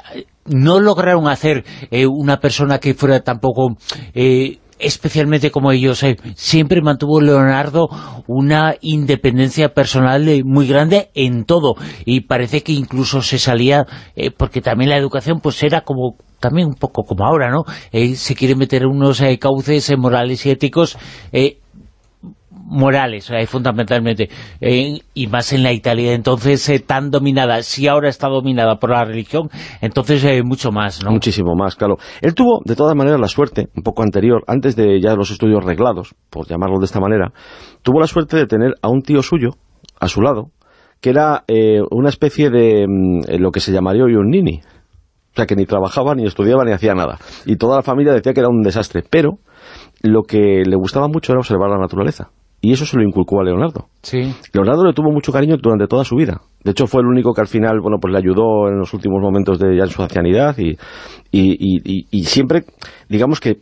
no lograron hacer eh, una persona que fuera tampoco... Eh, especialmente como ellos, eh, siempre mantuvo Leonardo una independencia personal eh, muy grande en todo, y parece que incluso se salía, eh, porque también la educación pues era como también un poco como ahora, ¿no? Se quiere meter unos cauces morales y éticos morales, eh, fundamentalmente, eh, y más en la Italia, entonces eh, tan dominada, si ahora está dominada por la religión, entonces mucho más, ¿no? Muchísimo más, claro. Él tuvo, de todas maneras, la suerte, un poco anterior, antes de ya los estudios reglados, por llamarlo de esta manera, tuvo la suerte de tener a un tío suyo, a su lado, que era una especie de mm, lo que se llamaría hoy un nini. O sea, que ni trabajaba, ni estudiaba, ni hacía nada. Y toda la familia decía que era un desastre. Pero lo que le gustaba mucho era observar la naturaleza. Y eso se lo inculcó a Leonardo. Sí. Leonardo le tuvo mucho cariño durante toda su vida. De hecho, fue el único que al final, bueno, pues le ayudó en los últimos momentos de ya en su ancianidad y, y, y, siempre, digamos que...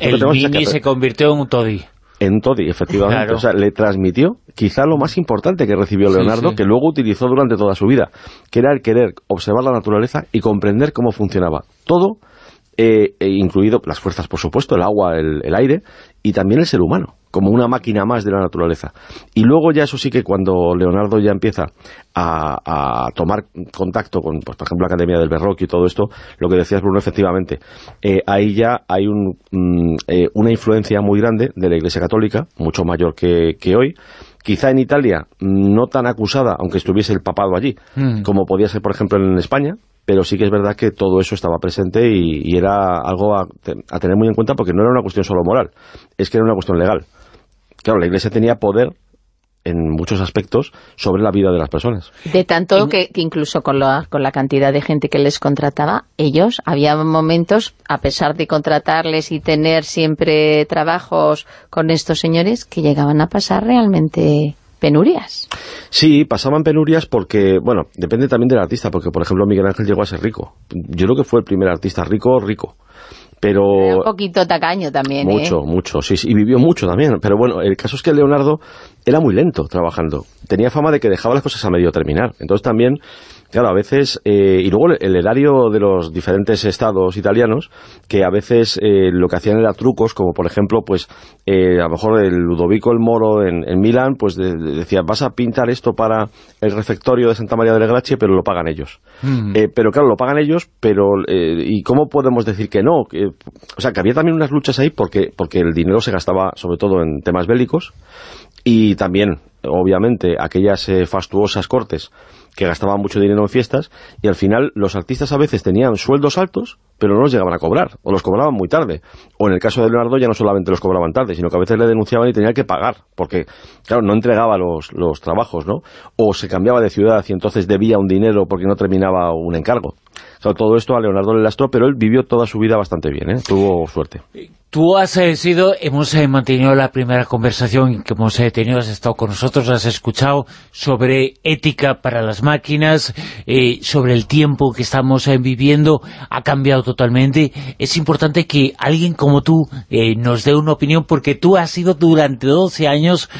el Mini se convirtió en un toddy. En Toddy, efectivamente. O sea, le transmitió quizá lo más importante que recibió Leonardo, que luego utilizó durante toda su vida, que era el querer observar la naturaleza y comprender cómo funcionaba. Todo, eh, e incluido las fuerzas, por supuesto, el agua, el aire, y también el ser humano como una máquina más de la naturaleza. Y luego ya eso sí que cuando Leonardo ya empieza a, tomar contacto con, pues, por ejemplo, la Academia del Berroque y todo esto, lo que decías Bruno, efectivamente, eh, ahí ya hay un, mm, eh, una influencia muy grande de la Iglesia Católica, mucho mayor que, hoy, quizá en Italia no tan acusada, aunque estuviese el papado allí, mm. como podía ser, por ejemplo, en España, pero sí que es verdad que todo eso estaba presente y, era algo a, tener muy en cuenta porque no era una cuestión solo moral, es que era una cuestión legal. Claro, la Iglesia tenía poder en muchos aspectos sobre la vida de las personas. De tanto que, incluso con la, con la cantidad de gente que les contrataba, ellos, había momentos, a pesar de contratarles y tener siempre trabajos con estos señores, que llegaban a pasar realmente penurias. Sí, pasaban penurias porque, bueno, depende también del artista, porque por ejemplo Miguel Ángel llegó a ser rico. Yo creo que fue el primer artista rico, rico pero... un poquito tacaño también, ¿eh? Mucho, mucho, sí, sí, y vivió mucho también. Pero bueno, el caso es que Leonardo era muy lento trabajando. Tenía fama de que dejaba las cosas a medio terminar. Entonces también Claro, a veces, eh, y luego el erario de los diferentes estados italianos, que a veces eh, lo que hacían era trucos, como por ejemplo, pues eh, a lo mejor el Ludovico el Moro en, Milán, pues decía, vas a pintar esto para el refectorio de Santa María del Gracie, pero lo pagan ellos. Mm. pero claro, lo pagan ellos, pero ¿y cómo podemos decir que no? o sea, que había también unas luchas ahí porque, porque el dinero se gastaba sobre todo en temas bélicos, y también, obviamente, aquellas fastuosas cortes que gastaban mucho dinero en fiestas y al final los artistas a veces tenían sueldos altos pero no los llegaban a cobrar, o los cobraban muy tarde. O en el caso de Leonardo ya no solamente los cobraban tarde, sino que a veces le denunciaban y tenía que pagar, porque, claro, no entregaba los, los trabajos, ¿no? O se cambiaba de ciudad y entonces debía un dinero porque no terminaba un encargo. todo esto a Leonardo le lastró, pero él vivió toda su vida bastante bien, ¿eh? Tuvo suerte. Tú has eh, sido, hemos eh, mantenido la primera conversación que hemos tenido, has estado con nosotros, has escuchado sobre ética para las máquinas, sobre el tiempo que estamos viviendo, ha cambiado totalmente. Es importante que alguien como tú nos dé una opinión, porque tú has sido durante 12 años,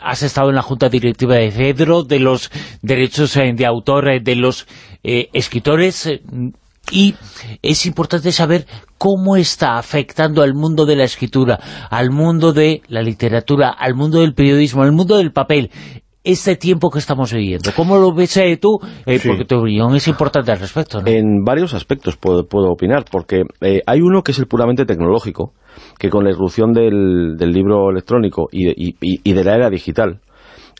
has estado en la Junta Directiva de Cedro, de los derechos de autor, de los escritores y es importante saber cómo está afectando al mundo de la escritura, al mundo de la literatura, al mundo del periodismo, al mundo del papel, este tiempo que estamos viviendo. ¿Cómo lo ves eh, tú? Eh, porque tu opinión es importante al respecto. En varios aspectos puedo, opinar, porque eh, hay uno que es el puramente tecnológico, que con la irrupción del, libro electrónico y de la era digital,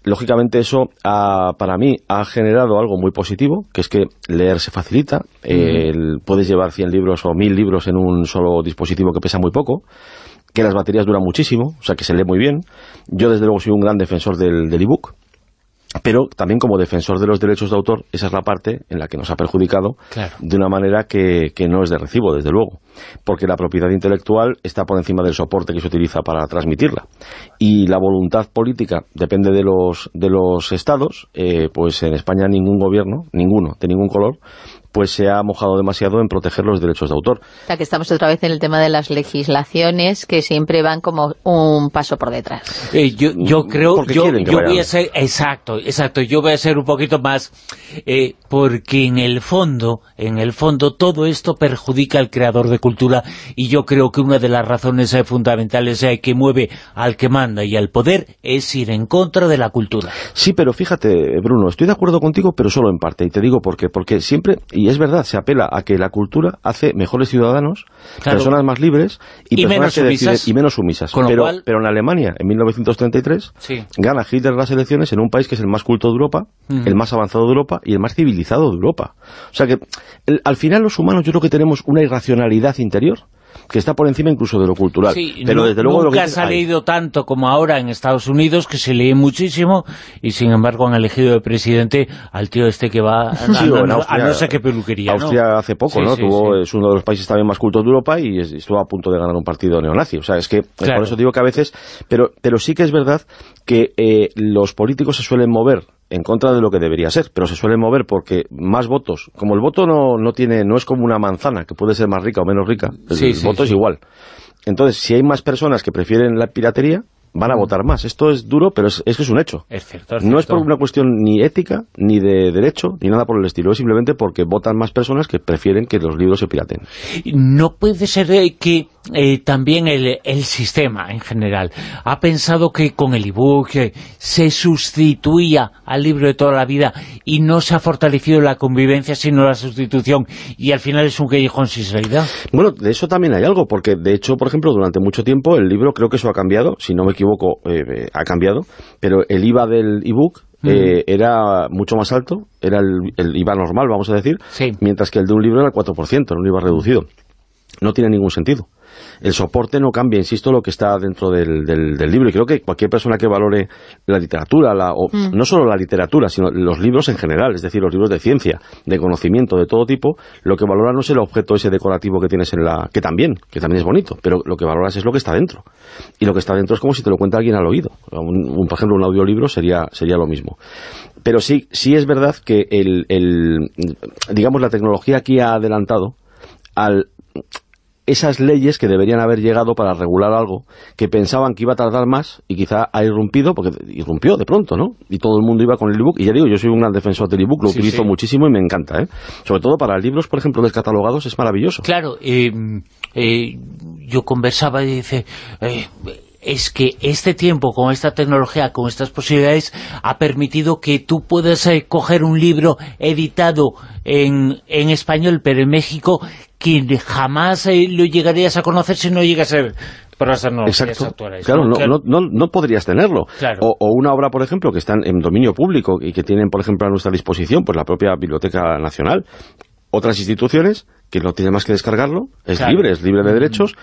lógicamente eso para mí ha generado algo muy positivo, que es que leer se facilita, puedes llevar 100 libros o 1000 libros en un solo dispositivo que pesa muy poco, que las baterías duran muchísimo, o sea que se lee muy bien. Yo desde luego soy un gran defensor del, del ebook, pero también como defensor de los derechos de autor, esa es la parte en la que nos ha perjudicado de una manera que, no es de recibo, desde luego, porque la propiedad intelectual está por encima del soporte que se utiliza para transmitirla. Y la voluntad política depende de los, de los estados, eh, pues en España ningún gobierno, ninguno, de ningún color, pues se ha mojado demasiado en proteger los derechos de autor. O sea, que estamos otra vez en el tema de las legislaciones que siempre van como un paso por detrás. Eh, yo, yo creo, yo, yo voy a ser, exacto, exacto, yo voy a ser un poquito más, eh, porque en el fondo, en el fondo todo esto perjudica al creador de cultura y yo creo que una de las razones eh, fundamentales que mueve al que manda y al poder es ir en contra de la cultura. Sí, pero fíjate, Bruno, estoy de acuerdo contigo, pero solo en parte, y te digo por qué, porque siempre y es verdad, se apela a que la cultura hace mejores ciudadanos, personas más libres y, menos sumisas. y menos sumisas. Pero, pero en Alemania, en 1933, gana Hitler las elecciones en un país que es el más culto de Europa, el más avanzado de Europa y el más civilizado de Europa. O sea que al final los humanos yo creo que tenemos una irracionalidad interior que está por encima incluso de lo cultural. pero desde luego nunca se ha leído tanto como ahora en Estados Unidos, que se lee muchísimo, y sin embargo han elegido de presidente al tío este que va a, no, sé qué peluquería. Austria hace poco, ¿no? Tuvo, es uno de los países también más cultos de Europa y estuvo a punto de ganar un partido neonazi. O sea, es que por eso digo que a veces... Pero, pero sí que es verdad que eh, los políticos se suelen mover en contra de lo que debería ser, pero se suele mover porque más votos, como el voto no, no tiene no es como una manzana, que puede ser más rica o menos rica, el, voto es igual. Entonces, si hay más personas que prefieren la piratería, van a mm. votar más. Esto es duro, pero es, que es un hecho. Es cierto, No es por una cuestión ni ética, ni de derecho, ni nada por el estilo. Es simplemente porque votan más personas que prefieren que los libros se piraten. No puede ser eh, que eh, también el, sistema en general. Ha pensado que con el ebook eh, se sustituía al libro de toda la vida y no se ha fortalecido la convivencia sino la sustitución. Y al final es un callejón sin salida. Bueno, de eso también hay algo, porque de hecho, por ejemplo, durante mucho tiempo el libro, creo que eso ha cambiado, si no me equivoco, eh, ha cambiado, pero el IVA del ebook era mucho más alto, era el, IVA normal, vamos a decir, mientras que el de un libro era el 4%, era un IVA reducido. No tiene ningún sentido el soporte no cambia, insisto, lo que está dentro del, del, libro. Y creo que cualquier persona que valore la literatura, la, o mm. no solo la literatura, sino los libros en general, es decir, los libros de ciencia, de conocimiento, de todo tipo, lo que valora no es el objeto ese decorativo que tienes en la... que también, que también es bonito, pero lo que valoras es lo que está dentro. Y lo que está dentro es como si te lo cuenta alguien al oído. Un, por ejemplo, un audiolibro sería, sería lo mismo. Pero sí, sí es verdad que el, el digamos, la tecnología aquí ha adelantado al esas leyes que deberían haber llegado para regular algo, que pensaban que iba a tardar más y quizá ha irrumpido, porque irrumpió de pronto, ¿no? Y todo el mundo iba con el ebook, y ya digo, yo soy un gran defensor del ebook, lo utilizo muchísimo y me encanta, ¿eh? Sobre todo para libros, por ejemplo, descatalogados, es maravilloso. Claro, eh, eh, yo conversaba y dice... Eh, es que este tiempo, con esta tecnología, con estas posibilidades, ha permitido que tú puedas coger un libro editado en, en español, pero en México, que jamás eh, lo llegarías a conocer si no llega a ser por las actuales. Claro, ¿no? No, no, podrías tenerlo. O, una obra, por ejemplo, que está en dominio público y que tienen, por ejemplo, a nuestra disposición pues la propia Biblioteca Nacional, otras instituciones que no tiene más que descargarlo, es libre, es libre de derechos,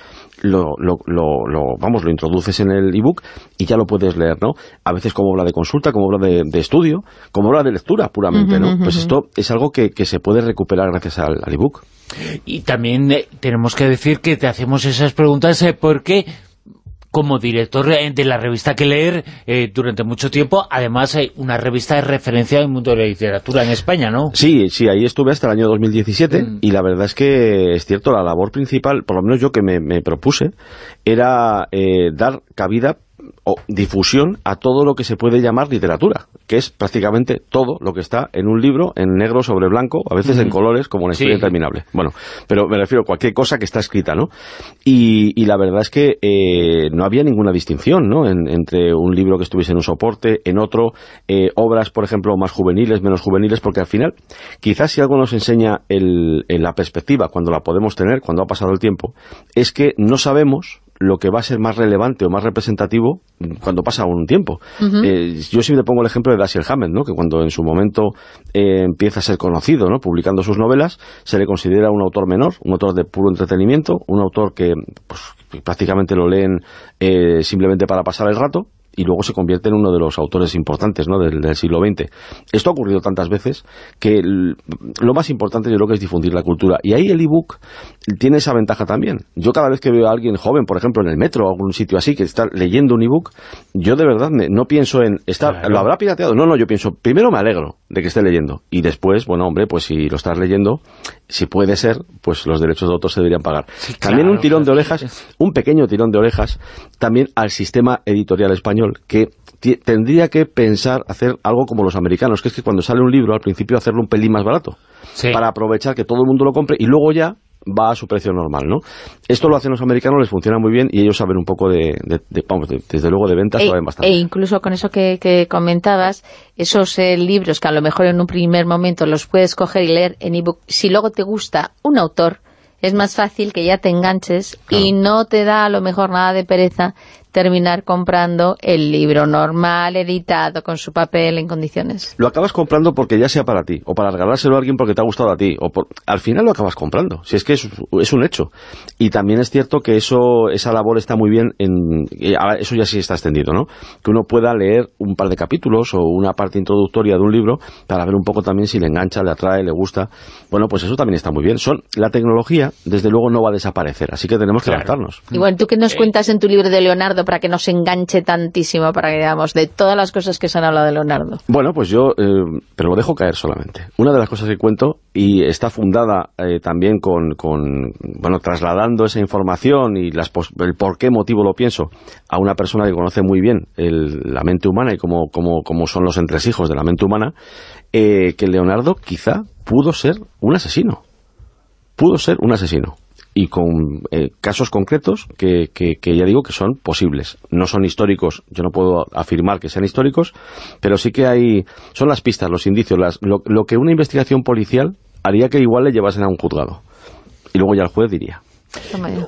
lo, lo, lo, vamos, lo introduces en el ebook y ya lo puedes leer, ¿no? A veces como obra de consulta, como obra de, estudio, como obra de lectura puramente, ¿no? Pues esto es algo que, que, se puede recuperar gracias al, ebook. Y también eh, tenemos que decir que te hacemos esas preguntas eh, porque como director de la revista que leer eh, durante mucho tiempo, además hay una revista de referencia en el mundo de la literatura en España, ¿no? Sí, sí, ahí estuve hasta el año 2017 mm. y la verdad es que es cierto, la labor principal, por lo menos yo que me, propuse, era eh, dar cabida o difusión a todo lo que se puede llamar literatura, que es prácticamente todo lo que está en un libro en negro sobre blanco, a veces en colores, como una historia interminable. Bueno, pero me refiero a cualquier cosa que está escrita, ¿no? Y, la verdad es que eh, no había ninguna distinción, ¿no? entre un libro que estuviese en un soporte, en otro, eh, obras, por ejemplo, más juveniles, menos juveniles, porque al final, quizás si algo nos enseña el, en la perspectiva, cuando la podemos tener, cuando ha pasado el tiempo, es que no sabemos lo que va a ser más relevante o más representativo cuando pasa un tiempo. Eh, yo siempre pongo el ejemplo de Dashiell Hammett, ¿no? que cuando en su momento eh, empieza a ser conocido, ¿no? publicando sus novelas, se le considera un autor menor, un autor de puro entretenimiento, un autor que pues, prácticamente lo leen eh, simplemente para pasar el rato, y luego se convierte en uno de los autores importantes ¿no? del, siglo XX. Esto ha ocurrido tantas veces que lo más importante yo creo que es difundir la cultura. Y ahí el ebook tiene esa ventaja también. Yo cada vez que veo a alguien joven, por ejemplo, en el metro o algún sitio así, que está leyendo un ebook, yo de verdad no pienso en... Estar, ¿Lo habrá pirateado? No, no, yo pienso, primero me alegro de que esté leyendo. Y después, bueno, hombre, pues si lo estás leyendo, si puede ser, pues los derechos de autor se deberían pagar. también un tirón de orejas, un pequeño tirón de orejas, también al sistema editorial español, que tendría que pensar hacer algo como los americanos, que es que cuando sale un libro, al principio hacerlo un pelín más barato, para aprovechar que todo el mundo lo compre y luego ya va a su precio normal, ¿no? Esto lo hacen los americanos, les funciona muy bien y ellos saben un poco de, vamos, desde luego de ventas e, saben bastante. E incluso con eso que, comentabas, esos eh, libros que a lo mejor en un primer momento los puedes coger y leer en ebook, si luego te gusta un autor, es más fácil que ya te enganches y no te da a lo mejor nada de pereza terminar comprando el libro normal, editado, con su papel en condiciones. Lo acabas comprando porque ya sea para ti, o para regalárselo a alguien porque te ha gustado a ti, o al final lo acabas comprando, si es que es, un hecho. Y también es cierto que eso esa labor está muy bien, en eso ya sí está extendido, ¿no? Que uno pueda leer un par de capítulos o una parte introductoria de un libro para ver un poco también si le engancha, le atrae, le gusta. Bueno, pues eso también está muy bien. Son La tecnología, desde luego, no va a desaparecer, así que tenemos que adaptarnos. Y bueno, ¿tú qué nos cuentas en tu libro de Leonardo para que nos enganche tantísimo, para que digamos, de todas las cosas que se han hablado de Leonardo? Bueno, pues yo, eh, pero lo dejo caer solamente. Una de las cosas que cuento, y está fundada eh, también con, bueno, trasladando esa información y las el por qué motivo lo pienso a una persona que conoce muy bien la mente humana y cómo, cómo, cómo son los entresijos de la mente humana, eh, que Leonardo quizá pudo ser un asesino. Pudo ser un asesino y con eh, casos concretos que, que, ya digo que son posibles. No son históricos, yo no puedo afirmar que sean históricos, pero sí que hay, son las pistas, los indicios, las, lo, que una investigación policial haría que igual le llevasen a un juzgado. Y luego ya el juez diría.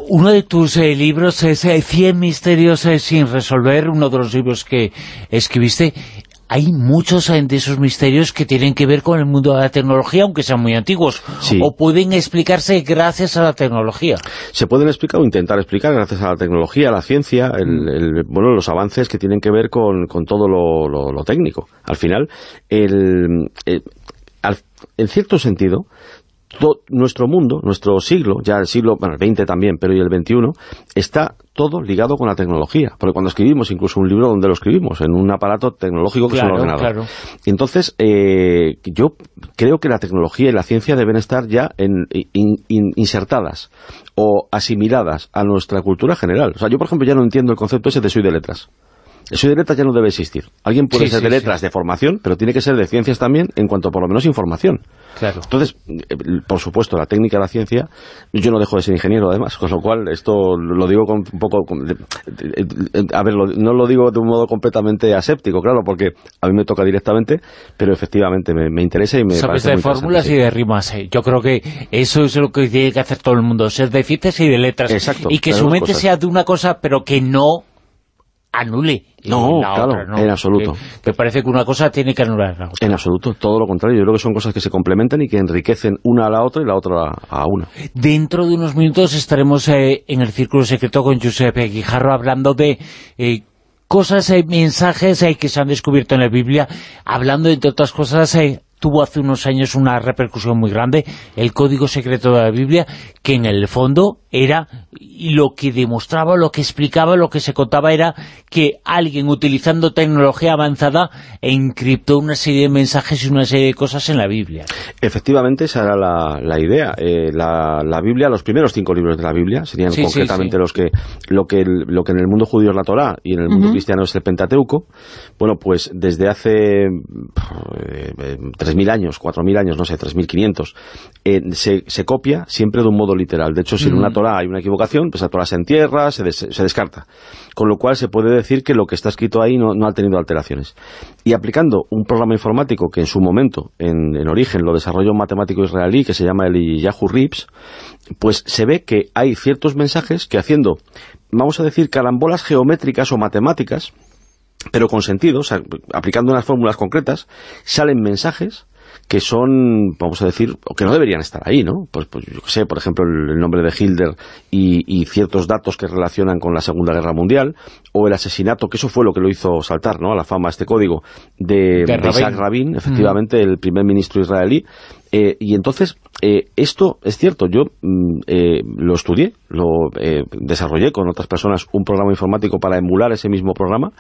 Uno de tus eh, libros es eh, Cien misterios sin resolver, uno de los libros que escribiste hay muchos de esos misterios que tienen que ver con el mundo de la tecnología, aunque sean muy antiguos, o pueden explicarse gracias a la tecnología. Se pueden explicar o intentar explicar gracias a la tecnología, a la ciencia, el, bueno, los avances que tienen que ver con, todo lo, técnico. Al final, el, eh, en cierto sentido, nuestro mundo, nuestro siglo, ya el siglo, bueno, el XX también, pero y el XXI, está todo ligado con la tecnología. Porque cuando escribimos, incluso un libro donde lo escribimos, en un aparato tecnológico que es un ordenador. Entonces, eh, yo creo que la tecnología y la ciencia deben estar ya en, insertadas o asimiladas a nuestra cultura general. O sea, yo, por ejemplo, ya no entiendo el concepto ese de soy de letras. El soy de letras ya no debe existir. Alguien puede ser de letras de formación, pero tiene que ser de ciencias también, en cuanto por lo menos información. Entonces, eh, por supuesto, la técnica de la ciencia, yo no dejo de ser ingeniero además, con lo cual esto lo digo con un poco... a ver, no lo digo de un modo completamente aséptico, claro, porque a mí me toca directamente, pero efectivamente me, interesa y me Sabes de fórmulas y de rimas. Eh. Yo creo que eso es lo que tiene que hacer todo el mundo, ser de ciencias y de letras. Exacto. Y que su mente sea de una cosa, pero que no anule no, claro, en absoluto. Me parece que una cosa tiene que anular la otra. En absoluto, todo lo contrario. Yo creo que son cosas que se complementan y que enriquecen una a la otra y la otra a una. Dentro de unos minutos estaremos eh, en el Círculo Secreto con Giuseppe Guijarro hablando de... Eh, cosas, eh, mensajes que se han descubierto en la Biblia, hablando, entre otras cosas, tuvo hace unos años una repercusión muy grande, el código secreto de la Biblia, que en el fondo era, lo que demostraba, lo que explicaba, lo que se contaba era que alguien utilizando tecnología avanzada encriptó una serie de mensajes y una serie de cosas en la Biblia. Efectivamente, esa era la, idea. Eh, la, Biblia, los primeros cinco libros de la Biblia, serían concretamente los que lo, que lo que en el mundo judío es la Torá y en el mundo cristiano es el Pentateuco. Bueno, pues desde hace eh, 3.000 años, 4.000 años, no sé, 3.500, eh, se, se, copia siempre de un modo literal. De hecho, si en una Hay una equivocación, pues Torah se entierra, se, se, descarta. Con lo cual se puede decir que lo que está escrito ahí no, no, ha tenido alteraciones. Y aplicando un programa informático que en su momento, en, en origen, lo desarrolló un matemático israelí que se llama el Yahoo Rips, pues se ve que hay ciertos mensajes que haciendo, vamos a decir, carambolas geométricas o matemáticas, pero con sentido, aplicando unas fórmulas concretas, salen mensajes que son, vamos a decir, o que no deberían estar ahí, ¿no? Pues, pues yo sé, por ejemplo, el, nombre de Hilder y, ciertos datos que relacionan con la Segunda Guerra Mundial, o el asesinato, que eso fue lo que lo hizo saltar, ¿no?, a la fama este código de, Isaac Rabin, efectivamente, el primer ministro israelí, eh, y entonces, eh, esto es cierto, yo mm, eh, lo estudié, lo desarrollé con otras personas un programa informático para emular ese mismo programa,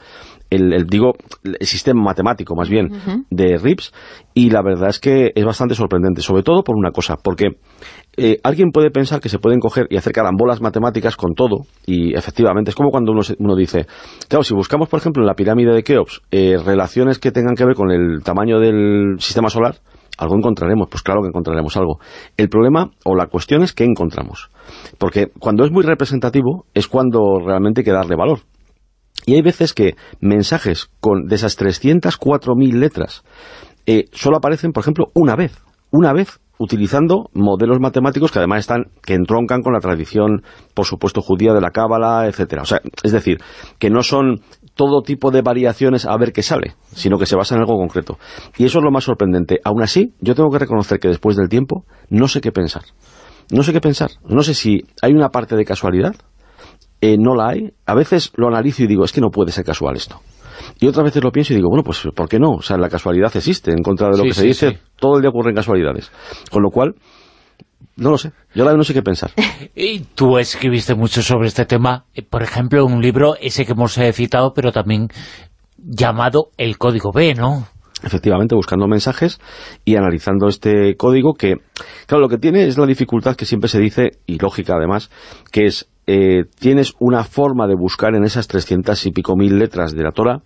el, digo, el sistema matemático más bien de RIPS, y la verdad es que es bastante sorprendente, sobre todo por una cosa, porque alguien puede pensar que se pueden coger y hacer carambolas matemáticas con todo, y efectivamente es como cuando uno, uno dice, claro, si buscamos, por ejemplo, en la pirámide de Keops, relaciones que tengan que ver con el tamaño del sistema solar, algo encontraremos, pues claro que encontraremos algo. El problema o la cuestión es qué encontramos. Porque cuando es muy representativo es cuando realmente hay que darle valor. Y hay veces que mensajes con de esas 304.000 letras eh, solo aparecen, por ejemplo, una vez. Una vez utilizando modelos matemáticos que además están que entroncan con la tradición, por supuesto, judía de la cábala, etcétera. O sea, es decir, que no son todo tipo de variaciones a ver qué sale, sino que se basa en algo concreto. Y eso es lo más sorprendente. Aún así, yo tengo que reconocer que después del tiempo no sé qué pensar. No sé qué pensar. No sé si hay una parte de casualidad, eh, no la hay. A veces lo analizo y digo, es que no puede ser casual esto. Y otras veces lo pienso y digo, bueno, pues ¿por qué no? O sea, la casualidad existe, en contra de lo Sí, que se dice, sí. todo el día ocurren casualidades. Con lo cual, no lo sé. Yo la no sé qué pensar. Y tú escribiste mucho sobre este tema, eh, por ejemplo, un libro, ese que hemos eh, citado, pero también llamado El Código B, ¿no? efectivamente buscando mensajes y analizando este código que, claro, lo que tiene es la dificultad que siempre se dice, y lógica además, que es, eh, tienes una forma de buscar en esas 300 y pico mil letras de la Torah,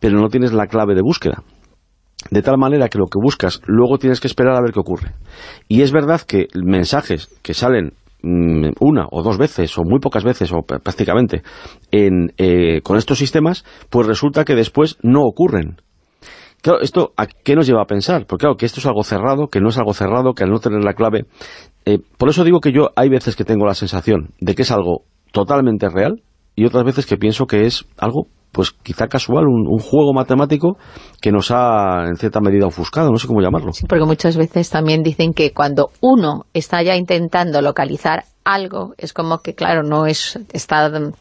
pero no tienes la clave de búsqueda. De tal manera que lo que buscas, luego tienes que esperar a ver qué ocurre. Y es verdad que mensajes que salen mm, una o dos veces, o muy pocas veces, o pr- prácticamente, en, eh, con estos sistemas, pues resulta que después no ocurren. Claro, ¿esto a qué nos lleva a pensar? Porque claro, que esto es algo cerrado, que no es algo cerrado, que al no tener la clave... eh, por eso digo que yo hay veces que tengo la sensación de que es algo totalmente real y otras veces que pienso que es algo, pues quizá casual, un, un juego matemático que nos ha en cierta medida ofuscado, no sé cómo llamarlo. Sí, porque muchas veces también dicen que cuando uno está ya intentando localizar algo, es como que, claro, no es está de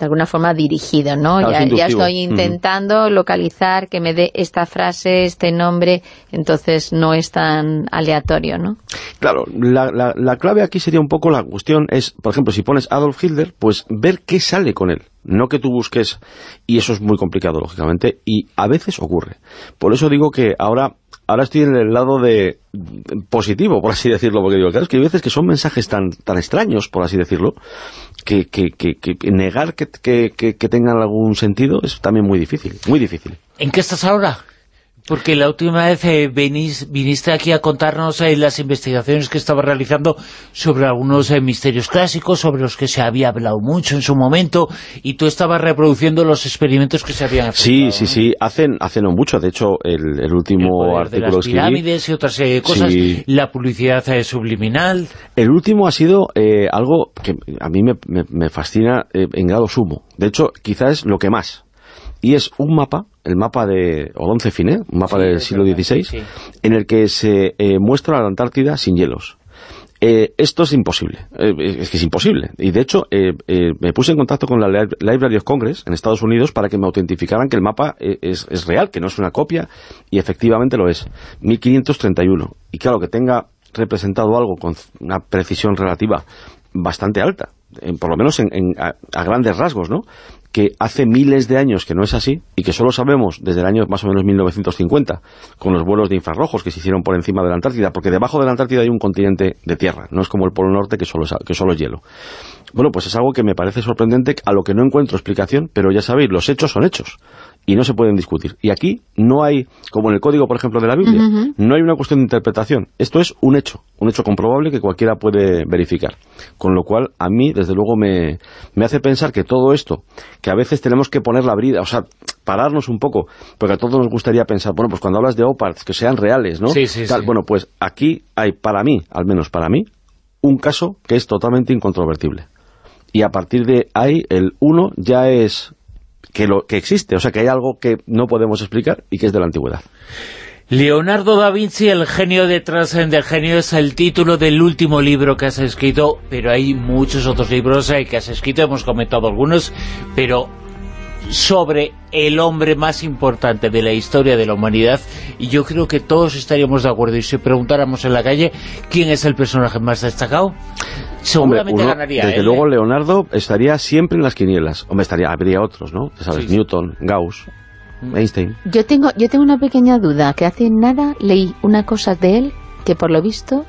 alguna forma dirigido, ¿no? Claro, es ya, ya estoy intentando localizar que me dé esta frase, este nombre, entonces no es tan aleatorio, ¿no? Claro, la, la- la clave aquí sería un poco la cuestión es, por ejemplo, si pones Adolf Hitler, pues ver qué sale con él, no que tú busques, y eso es muy complicado, lógicamente, y a veces ocurre. Por eso digo que ahora ahora estoy en el lado de positivo, por así decirlo, porque digo, claro, es que hay veces que son mensajes tan, tan extraños, por así decirlo, que, que, que, que negar que, tengan algún sentido es también muy difícil, muy difícil. ¿En qué estás ahora? Porque la última vez eh, venís- viniste aquí a contarnos eh, las investigaciones que estaba realizando sobre algunos eh, misterios clásicos, sobre los que se había hablado mucho en su momento, y tú estabas reproduciendo los experimentos que se habían Sí, efectuado, sí, ¿no? sí, hacen, hacen mucho, de hecho, el, el El último poder de artículo las que escribí... pirámides y otras cosas, Sí. la publicidad subliminal... El último ha sido eh, algo que a mí me, me- me fascina en grado sumo. De hecho, quizás es lo que más. Y es un mapa, el mapa de Odonce Finé, un mapa Sí, del siglo verdad, XVI, sí. en el que se eh, muestra la Antártida sin hielos. Eh, esto es imposible, eh, es que es imposible. Y de hecho, eh, eh, me puse en contacto con la Li- Library of Congress en Estados Unidos para que me autentificaran que el mapa eh, es, es real, que no es una copia, y efectivamente lo es. 1531. Y claro, que tenga representado algo con una precisión relativa bastante alta, en- por lo menos en- en- a, a grandes rasgos, ¿no? Que hace miles de años que no es así y que solo sabemos desde el año más o menos 1950 con los vuelos de infrarrojos que se hicieron por encima de la Antártida, porque debajo de la Antártida hay un continente de tierra, no es como el Polo Norte que solo es, que solo es hielo. Bueno, pues es algo que me parece sorprendente, a lo que no encuentro explicación, pero ya sabéis, los hechos son hechos y no se pueden discutir. Y aquí no hay, como en el código, por ejemplo, de la Biblia, no hay una cuestión de interpretación. Esto es un hecho, un hecho comprobable que cualquiera puede verificar. Con lo cual, a mí, desde luego, me, me hace pensar que todo esto, que a veces tenemos que poner la brida, o sea, pararnos un poco, porque a todos nos gustaría pensar, bueno, pues cuando hablas de OPARTs, que sean reales, ¿no? Sí, sí, Tal, sí. Bueno, pues aquí hay, para mí, al menos para mí, un caso que es totalmente incontrovertible. Y a partir de ahí, el uno ya es que, lo, que existe, o sea, que hay algo que no podemos explicar y que es de la antigüedad. Leonardo da Vinci, el genio detrás del genio, es el título del último libro que has escrito, pero hay muchos otros libros eh, que has escrito, hemos comentado algunos, pero sobre el hombre más importante de la historia de la humanidad, y yo creo que todos estaríamos de acuerdo, y si preguntáramos en la calle quién es el personaje más destacado, seguramente Hombre, uno, ganaría Desde él, luego ¿eh? Leonardo estaría siempre en las quinielas. Hombre, estaría, habría otros, ¿no? Ya sabes, Sí, sí. Newton, Gauss, Einstein. Yo tengo, yo tengo una pequeña duda, que hace nada leí una cosa de él que por lo visto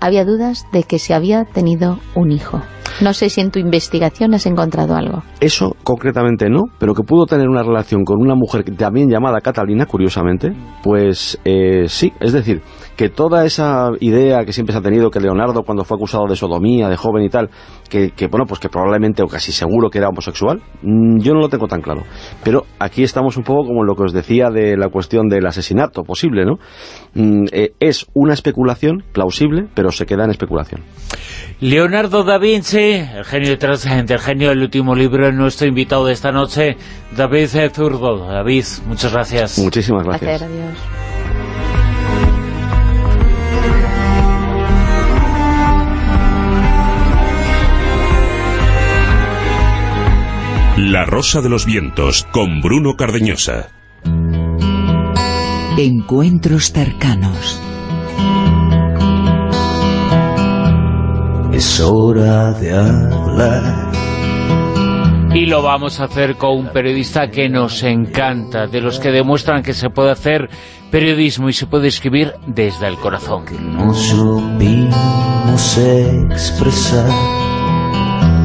había dudas de que se había tenido un hijo. No sé si en tu investigación has encontrado algo. Eso concretamente no, pero que pudo tener una relación con una mujer también llamada Catalina, curiosamente, pues eh, sí, es decir, que toda esa idea que siempre se ha tenido que Leonardo cuando fue acusado de sodomía, de joven y tal, que, que bueno, pues que probablemente o casi seguro que era homosexual, mm, yo no lo tengo tan claro. Pero aquí estamos un poco como lo que os decía de la cuestión del asesinato posible, ¿no? Mm, eh, es una especulación plausible, pero se queda en especulación. Leonardo da Vinci, el genio detrás del genio del último libro, nuestro invitado de esta noche, David Zurdo. David, muchas gracias. Muchísimas gracias. Placer, adiós. La Rosa de los Vientos con Bruno Cardeñosa. Encuentros cercanos. Es hora de hablar. Y lo vamos a hacer con un periodista que nos encanta, de los que demuestran que se puede hacer periodismo y se puede escribir desde el corazón. No supimos expresar.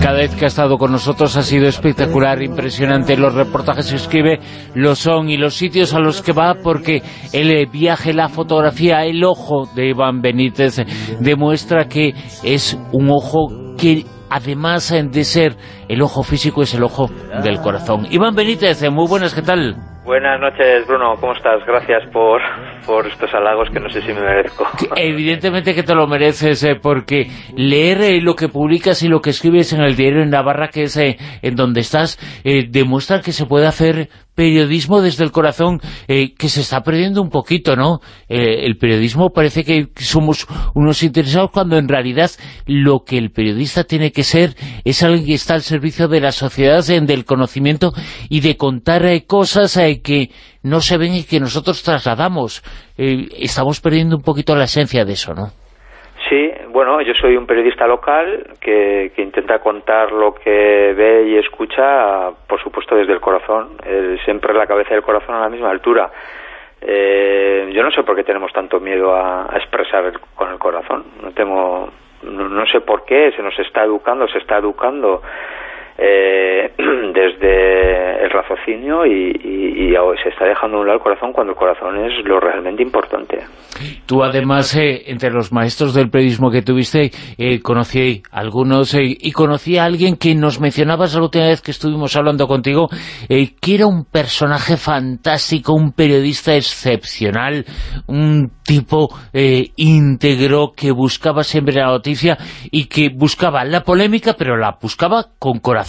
Cada vez que ha estado con nosotros ha sido espectacular, impresionante. Los reportajes que escribe lo son y los sitios a los que va porque el viaje, la fotografía, el ojo de Iván Benítez demuestra que es un ojo que además de ser el ojo físico es el ojo del corazón. Iván Benítez, muy buenas, ¿qué tal? Buenas noches, Bruno. ¿Cómo estás? Gracias por, por estos halagos que no sé si me merezco. Evidentemente que te lo mereces, eh, porque leer eh, lo que publicas y lo que escribes en el diario en Navarra, que es eh, en donde estás, eh, demuestra que se puede hacer periodismo desde el corazón, eh, que se está perdiendo un poquito, ¿no? Eh, el periodismo parece que somos unos interesados cuando en realidad lo que el periodista tiene que ser es alguien que está al servicio de la sociedad, del conocimiento y de contar eh, cosas eh, que no se ven y que nosotros trasladamos. Eh, estamos perdiendo un poquito la esencia de eso, ¿no? Bueno, yo soy un periodista local que, que intenta contar lo que ve y escucha, por supuesto, desde el corazón. Eh, siempre la cabeza y el corazón a la misma altura. Eh, yo no sé por qué tenemos tanto miedo a, a expresar el- con el corazón. No tengo, no, no sé por qué. Se nos está educando, se está educando eh, desde el raciocinio y, se está dejando a un lado el corazón cuando el corazón es lo realmente importante. Tú además, eh, entre los maestros del periodismo que tuviste, eh, conocí algunos eh, y conocí a alguien que nos mencionabas la última vez que estuvimos hablando contigo, eh, que era un personaje fantástico, un periodista excepcional, un tipo íntegro que buscaba siempre la noticia y que buscaba la polémica, pero la buscaba con corazón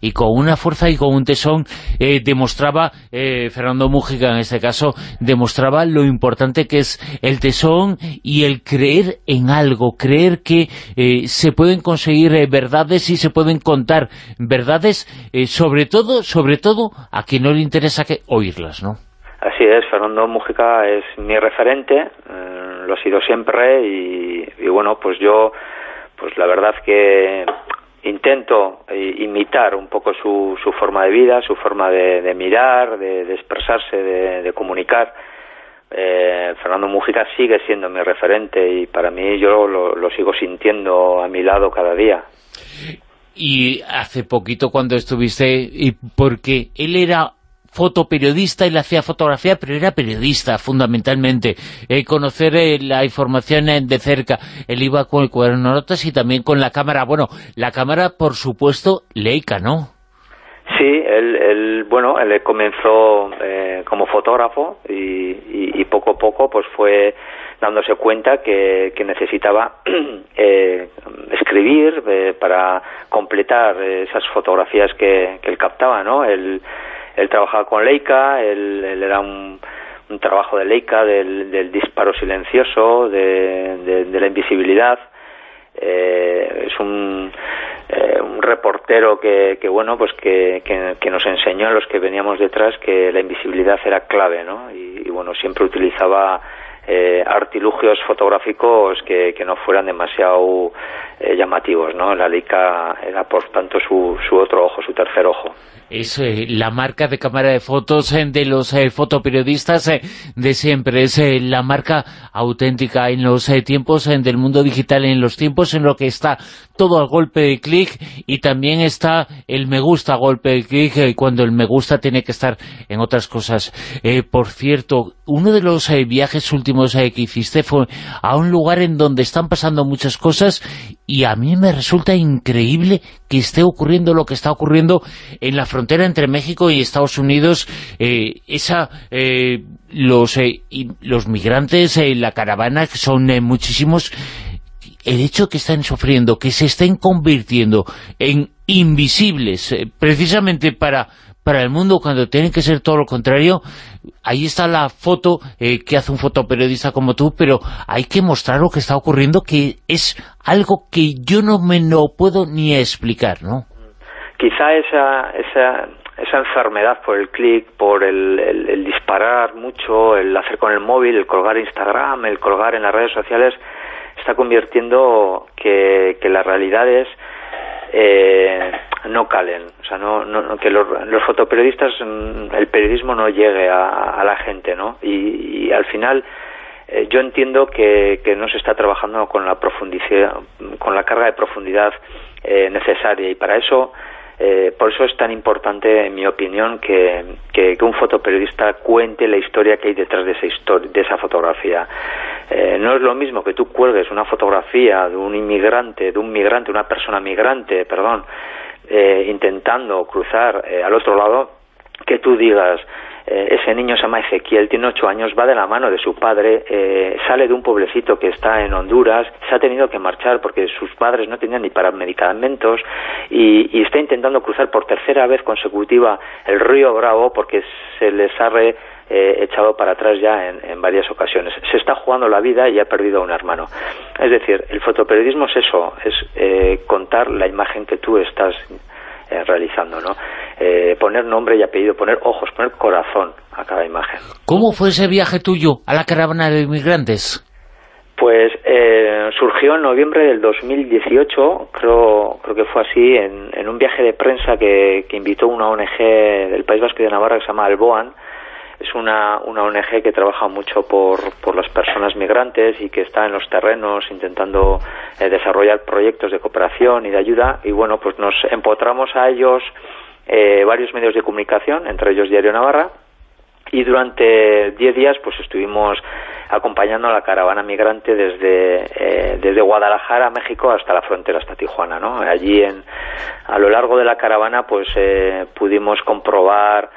y con una fuerza y con un tesón. Eh, demostraba, eh, Fernando Mújica en este caso, demostraba lo importante que es el tesón y el creer en algo, creer que eh, se pueden conseguir eh, verdades y se pueden contar verdades, eh, sobre todo, sobre todo, a quien no le interesa que oírlas, ¿no? Así es, Fernando Mújica es mi referente, lo ha sido siempre y bueno, pues yo, pues la verdad que intento eh, imitar un poco su, su forma de vida, su forma de, de mirar, de, expresarse, de, comunicar. Eh, Fernando Mújica sigue siendo mi referente y para mí yo lo, lo sigo sintiendo a mi lado cada día. Y hace poquito cuando estuviste, y porque él era fotoperiodista, él hacía fotografía, pero era periodista fundamentalmente. Eh, conocer eh, la información eh, de cerca. Él iba con el cuaderno de notas y también con la cámara. Bueno, la cámara, por supuesto, Leica, ¿no? Sí, él, él, bueno, él comenzó eh, como fotógrafo y, y, poco a poco pues fue dándose cuenta que, que necesitaba eh, escribir eh, para completar esas fotografías que, que él captaba, ¿no? Él, él trabajaba con Leica, él, era un, un trabajo de Leica, del, del disparo silencioso, de, la invisibilidad. Eh, es un, eh, un reportero que, que bueno pues que nos enseñó a los que veníamos detrás que la invisibilidad era clave ¿no? y, y bueno siempre utilizaba eh, artilugios fotográficos que, no fueran demasiado eh, llamativos, ¿no? La Leica era, por tanto, su, su otro ojo, su tercer ojo es eh, la marca de cámara de fotos eh, de los fotoperiodistas de siempre, es la marca auténtica en los tiempos del mundo digital, en los tiempos en los que está todo al golpe de clic y también está el me gusta a golpe de clic cuando el me gusta tiene que estar en otras cosas. por cierto, uno de los viajes últimos que hiciste fue a un lugar en donde están pasando muchas cosas y a mí me resulta increíble que esté ocurriendo lo que está ocurriendo en la frontera entre México y Estados Unidos, eh, esa eh, los, eh, los migrantes, la caravana, que son muchísimos, el hecho que están sufriendo, que se estén convirtiendo en invisibles, precisamente para para el mundo cuando tiene que ser todo lo contrario, ahí está la foto eh, que hace un fotoperiodista como tú, pero hay que mostrar lo que está ocurriendo, que es algo que yo no me lo puedo ni explicar, ¿no? Quizá esa, esa, esa enfermedad por el clic, por el, el, disparar mucho, el hacer con el móvil, el colgar Instagram, el colgar en las redes sociales, está convirtiendo que, que las realidades eh, no calen, o sea, no, no que los, fotoperiodistas, mm, el periodismo no llegue a, la gente, ¿no? Y, al final eh, yo entiendo que, que, no se está trabajando con la profundidad, con la carga de profundidad eh, necesaria y para eso eh, por eso es tan importante, en mi opinión, que, que, un fotoperiodista cuente la historia que hay detrás de esa, historia, de esa fotografía. Eh, no es lo mismo que tú cuelgues una fotografía de un inmigrante, de un migrante, una persona migrante, perdón, eh, intentando cruzar al otro lado, que tú digas, eh, ese niño se llama Ezequiel, tiene ocho años, va de la mano de su padre, eh, sale de un pueblecito que está en Honduras, se ha tenido que marchar porque sus padres no tenían ni para medicamentos y, está intentando cruzar por tercera vez consecutiva el río Bravo porque se les ha eh, echado para atrás ya en, varias ocasiones. Se está jugando la vida y ha perdido a un hermano. Es decir, el fotoperiodismo es eso, es contar la imagen que tú estás eh, realizando, ¿no? Eh, poner nombre y apellido, poner ojos, poner corazón a cada imagen. ¿Cómo fue ese viaje tuyo a la caravana de inmigrantes? Pues eh, surgió en noviembre del 2018, creo, creo que fue así, en, un viaje de prensa que, que, invitó una ONG del País Vasco y de Navarra que se llama Alboan, es una, una ONG que trabaja mucho por, por las personas migrantes y que está en los terrenos intentando eh, desarrollar proyectos de cooperación y de ayuda y bueno, pues nos empotramos a ellos eh, varios medios de comunicación, entre ellos Diario Navarra y durante 10 días pues estuvimos acompañando a la caravana migrante desde, eh, desde Guadalajara, México, hasta la frontera, hasta Tijuana, ¿no? Allí en, a lo largo de la caravana pues pudimos comprobar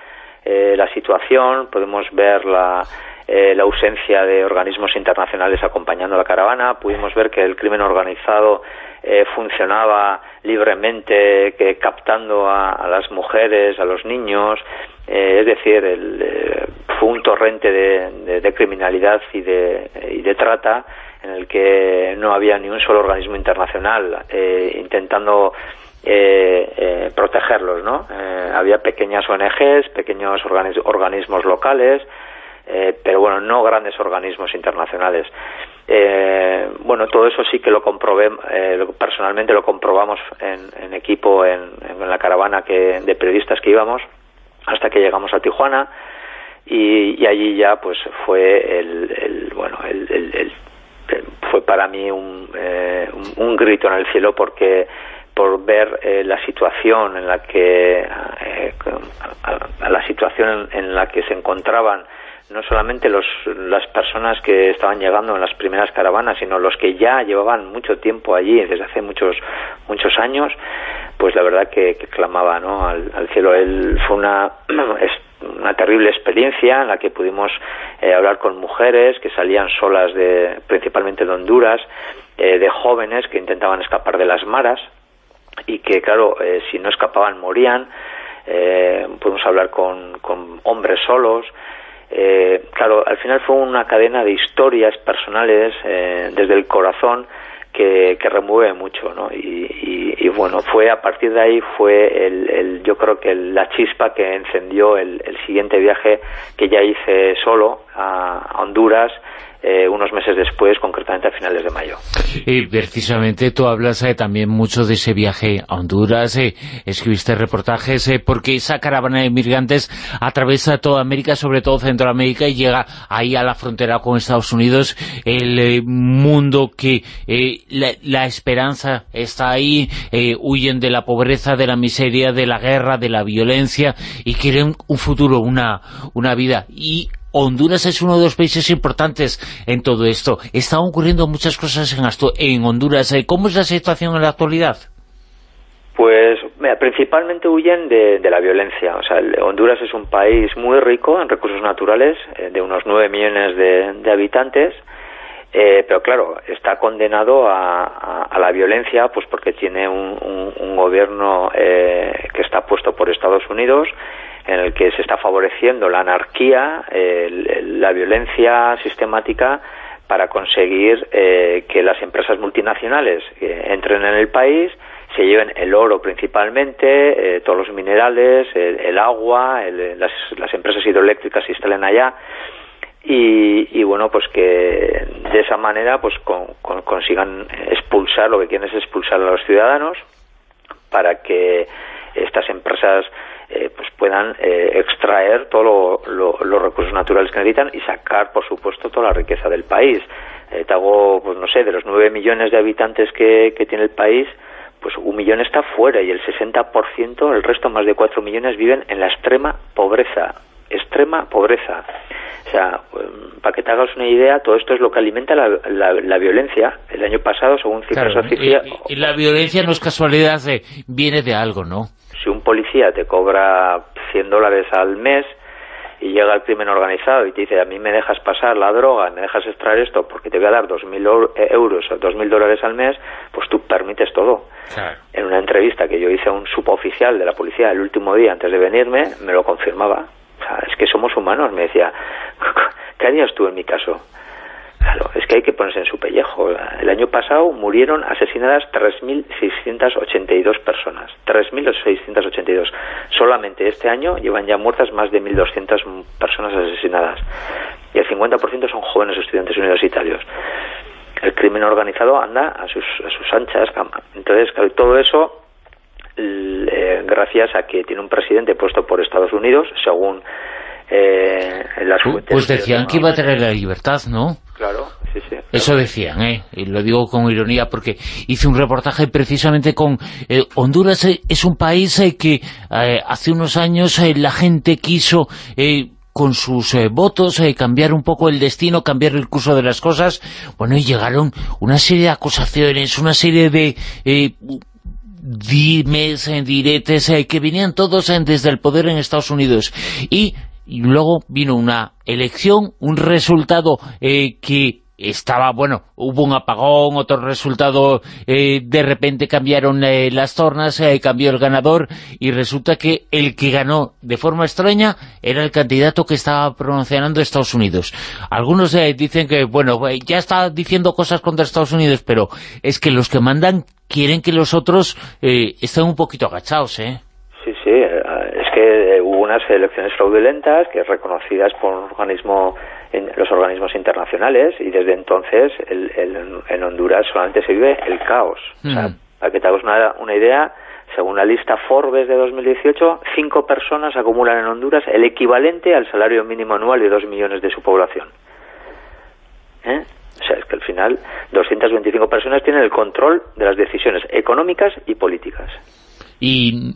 eh, la situación, podemos ver la, eh, la ausencia de organismos internacionales acompañando la caravana, pudimos ver que el crimen organizado eh, funcionaba libremente, que captando a, las mujeres, a los niños, es decir, el, fue un torrente de, criminalidad y de, y de trata en el que no había ni un solo organismo internacional intentando eh, eh, protegerlos, ¿no? Eh, había pequeñas ONGs, pequeños organismos locales, pero bueno, no grandes organismos internacionales. bueno, todo eso sí que lo comprobé, personalmente lo comprobamos en, equipo en, la caravana que, de periodistas que íbamos, hasta que llegamos a Tijuana, y, allí ya pues fue el, bueno, el, fue para mí un grito en el cielo porque por ver eh, la situación en la que eh, la situación en, la que se encontraban no solamente los, las personas que estaban llegando en las primeras caravanas, sino los que ya llevaban mucho tiempo allí, desde hace muchos muchos años, pues la verdad que, clamaba ¿no? al, cielo. Él fue una, una terrible experiencia en la que pudimos eh, hablar con mujeres que salían solas, de, principalmente de Honduras, de jóvenes que intentaban escapar de las maras, y que, claro, eh, si no escapaban morían. Eh, podemos hablar con, con hombres solos. Eh, claro, al final fue una cadena de historias personales eh, desde el corazón que, que remueve mucho, ¿no? Y, y, bueno, fue a partir de ahí fue el, el yo creo que la chispa que encendió el, el, siguiente viaje que ya hice solo a Honduras eh, unos meses después, concretamente a finales de mayo. Y precisamente tú hablas eh, también mucho de ese viaje a Honduras, eh, escribiste reportajes, porque esa caravana de inmigrantes atraviesa toda América, sobre todo Centroamérica, y llega ahí a la frontera con Estados Unidos, el mundo que la, la, esperanza está ahí, huyen de la pobreza, de la miseria, de la guerra, de la violencia, y quieren un futuro, una, una vida. Y Honduras es uno de los países importantes en todo esto. Están ocurriendo muchas cosas en, Honduras. Eh, ¿Cómo es la situación en la actualidad? Pues principalmente huyen de, la violencia. O sea, Honduras es un país muy rico en recursos naturales, eh, de unos 9 millones de, habitantes, eh, pero claro, está condenado a, la violencia pues porque tiene un, gobierno que está puesto por Estados Unidos en el que se está favoreciendo la anarquía, la violencia sistemática para conseguir eh, que las empresas multinacionales eh, entren en el país, se lleven el oro principalmente, eh, todos los minerales, el, agua, las, empresas hidroeléctricas se instalen allá y, bueno, pues que de esa manera pues consigan expulsar, lo que quieren es expulsar a los ciudadanos para que estas empresas eh, pues puedan eh, extraer todos los recursos naturales que necesitan y sacar, por supuesto, toda la riqueza del país. Eh, pues no sé, de los nueve millones de habitantes que, tiene el país, pues un millón está fuera y el 60%, el resto, más de cuatro millones, viven en la extrema pobreza. Extrema pobreza. O sea, em, para que te hagas una idea, todo esto es lo que alimenta la, violencia. El año pasado, según cifras oficiales... Y, la violencia no es casualidad, viene de algo, ¿no? si un policía te cobra 100 dólares al mes y llega el crimen organizado y te dice, a mí me dejas pasar la droga, me dejas extraer esto porque te voy a dar 2.000 eh, euros o 2.000 dólares al mes, pues tú permites todo. En una entrevista que yo hice a un suboficial de la policía el último día antes de venirme, me lo confirmaba. Es que somos humanos, me decía, ¿qué harías tú en mi caso? Claro, es que hay que ponerse en su pellejo. El año pasado murieron asesinadas 3.682 personas. 3.682. Solamente este año llevan ya muertas más de 1.200 personas asesinadas. Y el 50% son jóvenes estudiantes universitarios. El crimen organizado anda a sus, a sus anchas. Entonces, todo eso, eh, gracias a que tiene un presidente puesto por Estados Unidos, según eh, las fuentes... Pues decían que iba a tener la libertad, ¿no? Claro, sí, sí. Eso decían, ¿eh? Y lo digo con ironía porque hice un reportaje precisamente con... Eh, Honduras eh, es un país eh, que hace unos años la gente quiso con sus votos cambiar un poco el destino, cambiar el curso de las cosas. Bueno, y llegaron una serie de acusaciones, una serie de dimes, diretes, que venían todos desde el poder en Estados Unidos. Y y luego vino una elección, un resultado eh, que estaba, bueno, hubo un apagón, otro resultado, eh, de repente cambiaron eh, las tornas, cambió el ganador, y resulta que el que ganó de forma extraña era el candidato que estaba promocionando Estados Unidos. Algunos dicen que, bueno, ya está diciendo cosas contra Estados Unidos, pero es que los que mandan quieren que los otros estén un poquito agachados, ¿eh? Sí, sí, es que hubo unas elecciones fraudulentas que reconocidas por organismo, los organismos internacionales y desde entonces en Honduras solamente se vive el caos. para que te hagas una, una idea, según la lista Forbes de 2018, cinco personas acumulan en Honduras el equivalente al salario mínimo anual de dos millones de su población. ¿Eh? O sea, es que al final 225 personas tienen el control de las decisiones económicas y políticas y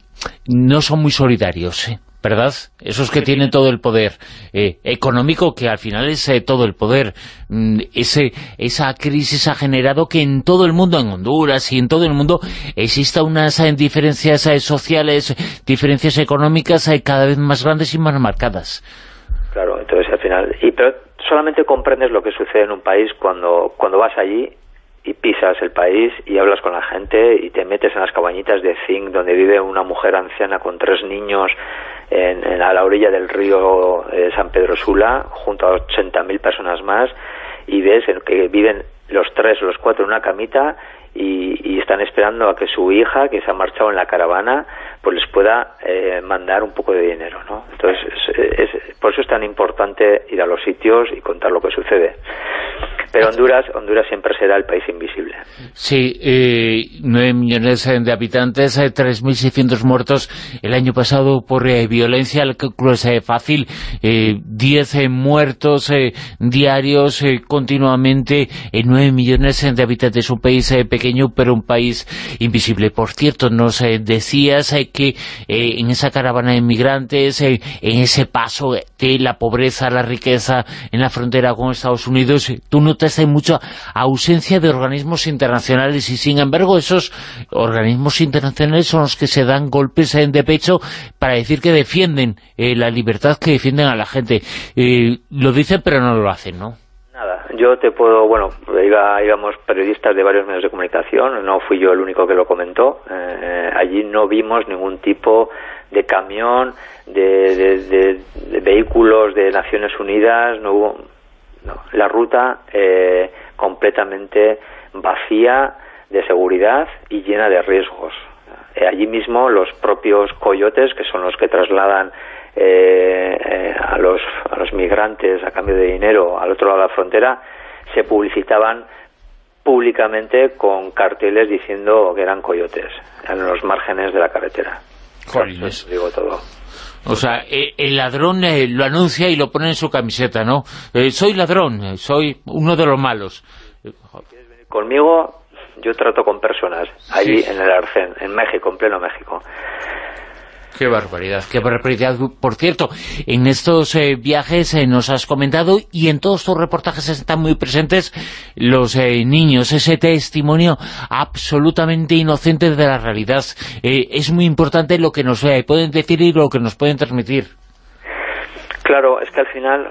no son muy solidarios, ¿eh? ¿Verdad? Esos que tienen todo el poder eh, económico, que al final es eh, todo el poder. Mm, ese, esa crisis ha generado que en todo el mundo, en Honduras y en todo el mundo, exista unas diferencias sociales, diferencias económicas cada vez más grandes y más marcadas. Claro, entonces al final... Y, pero solamente comprendes lo que sucede en un país cuando, cuando vas allí y pisas el país y hablas con la gente y te metes en las cabañitas de zinc donde vive una mujer anciana con tres niños en, a la orilla del río eh, San Pedro Sula junto a 80.000 personas más y ves que viven los tres o los cuatro en una camita y, están esperando a que su hija, que se ha marchado en la caravana, pues les pueda eh, mandar un poco de dinero, ¿no? Entonces, es, por eso es tan importante ir a los sitios y contar lo que sucede. Pero Honduras, Honduras siempre será el país invisible. Sí, eh, 9 millones de habitantes, 3.600 muertos el año pasado por violencia, el cálculo es fácil, 10 muertos diarios continuamente, 9 millones de habitantes, un país pequeño pero un país invisible. Por cierto, nos decías que eh, en esa caravana de inmigrantes, eh, en ese paso de la pobreza a la riqueza en la frontera con Estados Unidos, tú notaste mucha ausencia de organismos internacionales y sin embargo esos organismos internacionales son los que se dan golpes de pecho para decir que defienden eh, la libertad, que defienden a la gente. lo dicen pero no lo hacen, ¿no? Nada, yo te puedo, bueno, iba, íbamos periodistas de varios medios de comunicación, no fui yo el único que lo comentó, eh, allí no vimos ningún tipo de camión, de, vehículos de Naciones Unidas, no hubo, la ruta eh, completamente vacía de seguridad y llena de riesgos. Eh, allí mismo los propios coyotes, que son los que trasladan eh, eh, a, los, a los migrantes a cambio de dinero al otro lado de la frontera, se publicitaban públicamente con carteles diciendo que eran coyotes en los márgenes de la carretera. digo todo. O sea, eh, el ladrón lo anuncia y lo pone en su camiseta, ¿no? soy ladrón, soy uno de los malos. Conmigo yo trato con personas, allí en el Arcén, en México, en pleno México. Qué barbaridad, qué barbaridad. Por cierto, en estos eh, viajes eh, nos has comentado y en todos tus reportajes están muy presentes los eh, niños, ese testimonio absolutamente inocente de la realidad. es muy importante lo que nos pueden decir y lo que nos pueden transmitir. Claro, es que al final,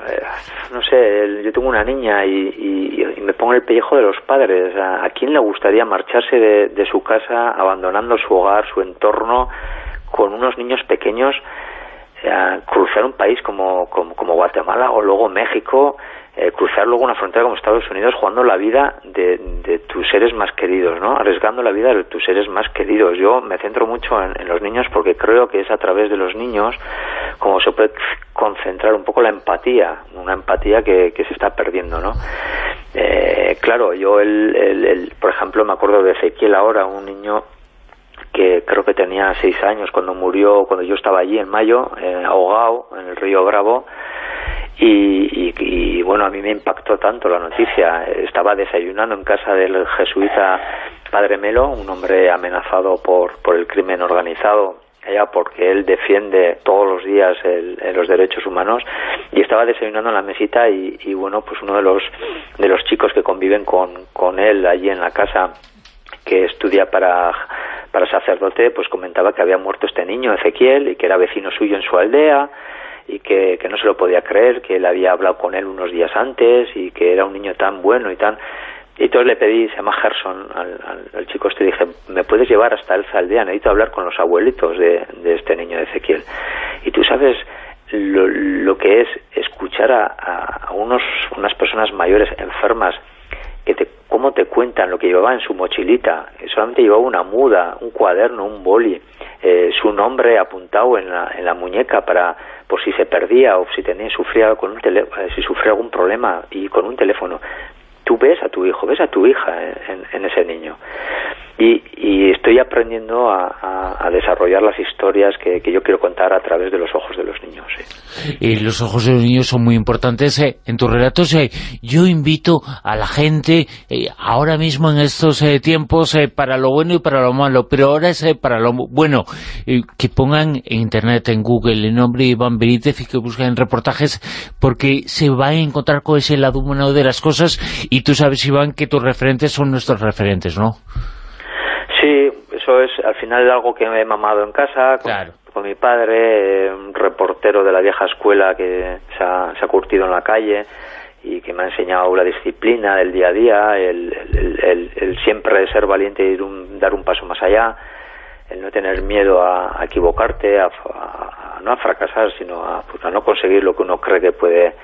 no sé, yo tengo una niña y, me pongo el pellejo de los padres. ¿A, quién le gustaría marcharse de su casa abandonando su hogar, su entorno con unos niños pequeños eh, cruzar un país como, como, Guatemala o luego México, eh, cruzar luego una frontera como Estados Unidos jugando la vida de, de, tus seres más queridos, ¿no? arriesgando la vida de tus seres más queridos. Yo me centro mucho en, los niños porque creo que es a través de los niños como se puede concentrar un poco la empatía, una empatía que, que se está perdiendo. ¿no? Eh, claro, yo, el, el, por ejemplo, me acuerdo de Ezequiel ahora, un niño que creo que tenía seis años cuando murió, cuando yo estaba allí en mayo, eh, ahogado en el río Bravo, y, bueno, a mí me impactó tanto la noticia. Estaba desayunando en casa del jesuita Padre Melo, un hombre amenazado por, por el crimen organizado, allá porque él defiende todos los días los derechos humanos, y estaba desayunando en la mesita y, y, bueno, pues uno de los, de los chicos que conviven con, con él allí en la casa, que estudia para para sacerdote, pues comentaba que había muerto este niño, Ezequiel, y que era vecino suyo en su aldea, y que, no se lo podía creer, que él había hablado con él unos días antes, y que era un niño tan bueno y tan... Y entonces le pedí, se llama Gerson, al, chico este, dije, ¿me puedes llevar hasta el aldea? Necesito hablar con los abuelitos de, este niño de Ezequiel. Y tú sabes lo, lo que es escuchar a, a unos, unas personas mayores enfermas que te, cómo te cuentan lo que llevaba en su mochilita. Solamente llevaba una muda, un cuaderno, un boli, eh, su nombre apuntado en la, en la muñeca para por si se perdía o si tenía sufría con un eh, si sufría algún problema y con un teléfono. Tú ves a tu hijo, ves a tu hija en, en ese niño. Y, estoy aprendiendo a, desarrollar las historias que, yo quiero contar a través de los ojos de los niños. Y los ojos de los niños son muy importantes. Eh. En tus relatos eh, yo invito a la gente, eh, ahora mismo en estos tiempos, para lo bueno y para lo malo, pero ahora es para lo bueno, que pongan en Internet, en Google, el nombre de Iván Benítez y que busquen reportajes, porque se va a encontrar con ese lado humano de las cosas y tú sabes, Iván, que tus referentes son nuestros referentes, ¿no? Sí, eso es al final algo que me he mamado en casa con, mi padre, un reportero de la vieja escuela que se ha, curtido en la calle y que me ha enseñado la disciplina del día a día, el, siempre ser valiente y dar un paso más allá, el no tener miedo a, equivocarte, a, no a fracasar, sino pues, a no conseguir lo que uno cree que puede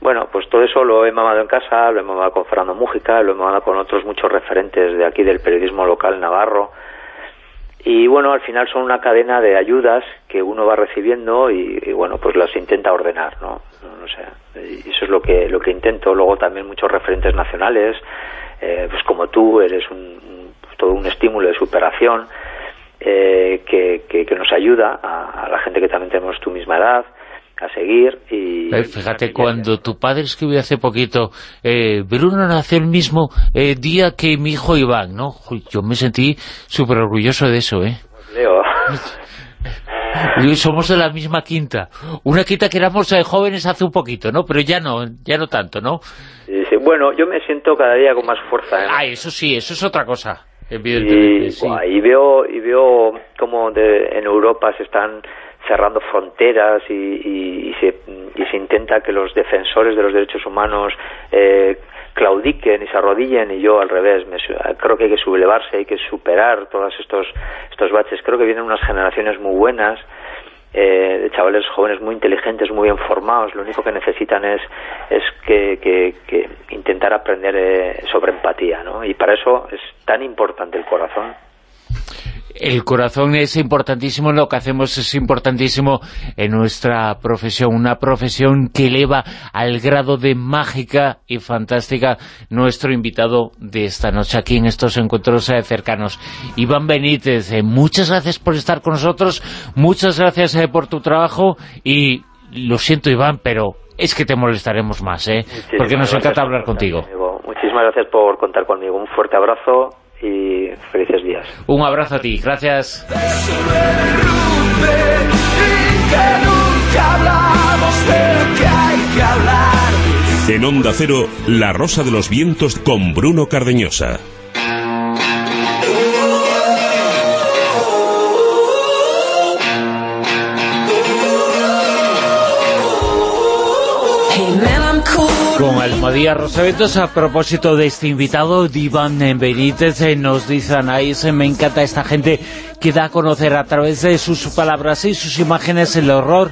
bueno, pues todo eso lo he mamado en casa, lo he mamado con Fernando Mújica, lo he mamado con otros muchos referentes de aquí del periodismo local navarro y bueno, al final son una cadena de ayudas que uno va recibiendo y, bueno, pues las intenta ordenar, ¿no? y eso es lo que, lo que intento. Luego también muchos referentes nacionales, eh, pues como tú, eres un, todo un estímulo de superación eh, que, que, nos ayuda a, la gente que también tenemos tu misma edad a seguir y... fíjate, cuando tu padre escribió hace poquito eh, Bruno nació el mismo eh, día que mi hijo Iván, ¿no? Yo me sentí súper orgulloso de eso, ¿eh? Leo. Somos de la misma quinta. Una quinta que éramos eh, jóvenes hace un poquito, ¿no? Pero ya no, ya no tanto, ¿no? Bueno, yo me siento cada día con más fuerza. ¿eh? Ah, eso sí, eso es otra cosa. Evidentemente, y, veo y veo como en Europa se están cerrando fronteras y, se, intenta que los defensores de los derechos humanos eh, claudiquen y se arrodillen y yo al revés me, creo que hay que sublevarse hay que superar todos estos estos baches creo que vienen unas generaciones muy buenas eh, de chavales jóvenes muy inteligentes, muy bien formados, lo único que necesitan es, es que, intentar aprender eh, sobre empatía, ¿no? Y para eso es tan importante el corazón el corazón es importantísimo, lo que hacemos es importantísimo en nuestra profesión, una profesión que eleva al grado de mágica y fantástica nuestro invitado de esta noche aquí en estos encuentros cercanos. Iván Benítez, eh, muchas gracias por estar con nosotros, muchas gracias eh, por tu trabajo y lo siento Iván, pero es que te molestaremos más, ¿eh? porque nos encanta hablar contigo. Muchísimas gracias por contar conmigo, un fuerte abrazo y felices días. Un abrazo a ti, gracias. En Onda Cero, La Rosa de los Vientos con Bruno Cardeñosa. Con Almadía Rosaventos, a propósito de este invitado, Divan Benítez, eh, nos dice Anaís, eh, me encanta esta gente que da a conocer a través de sus palabras y sus imágenes el horror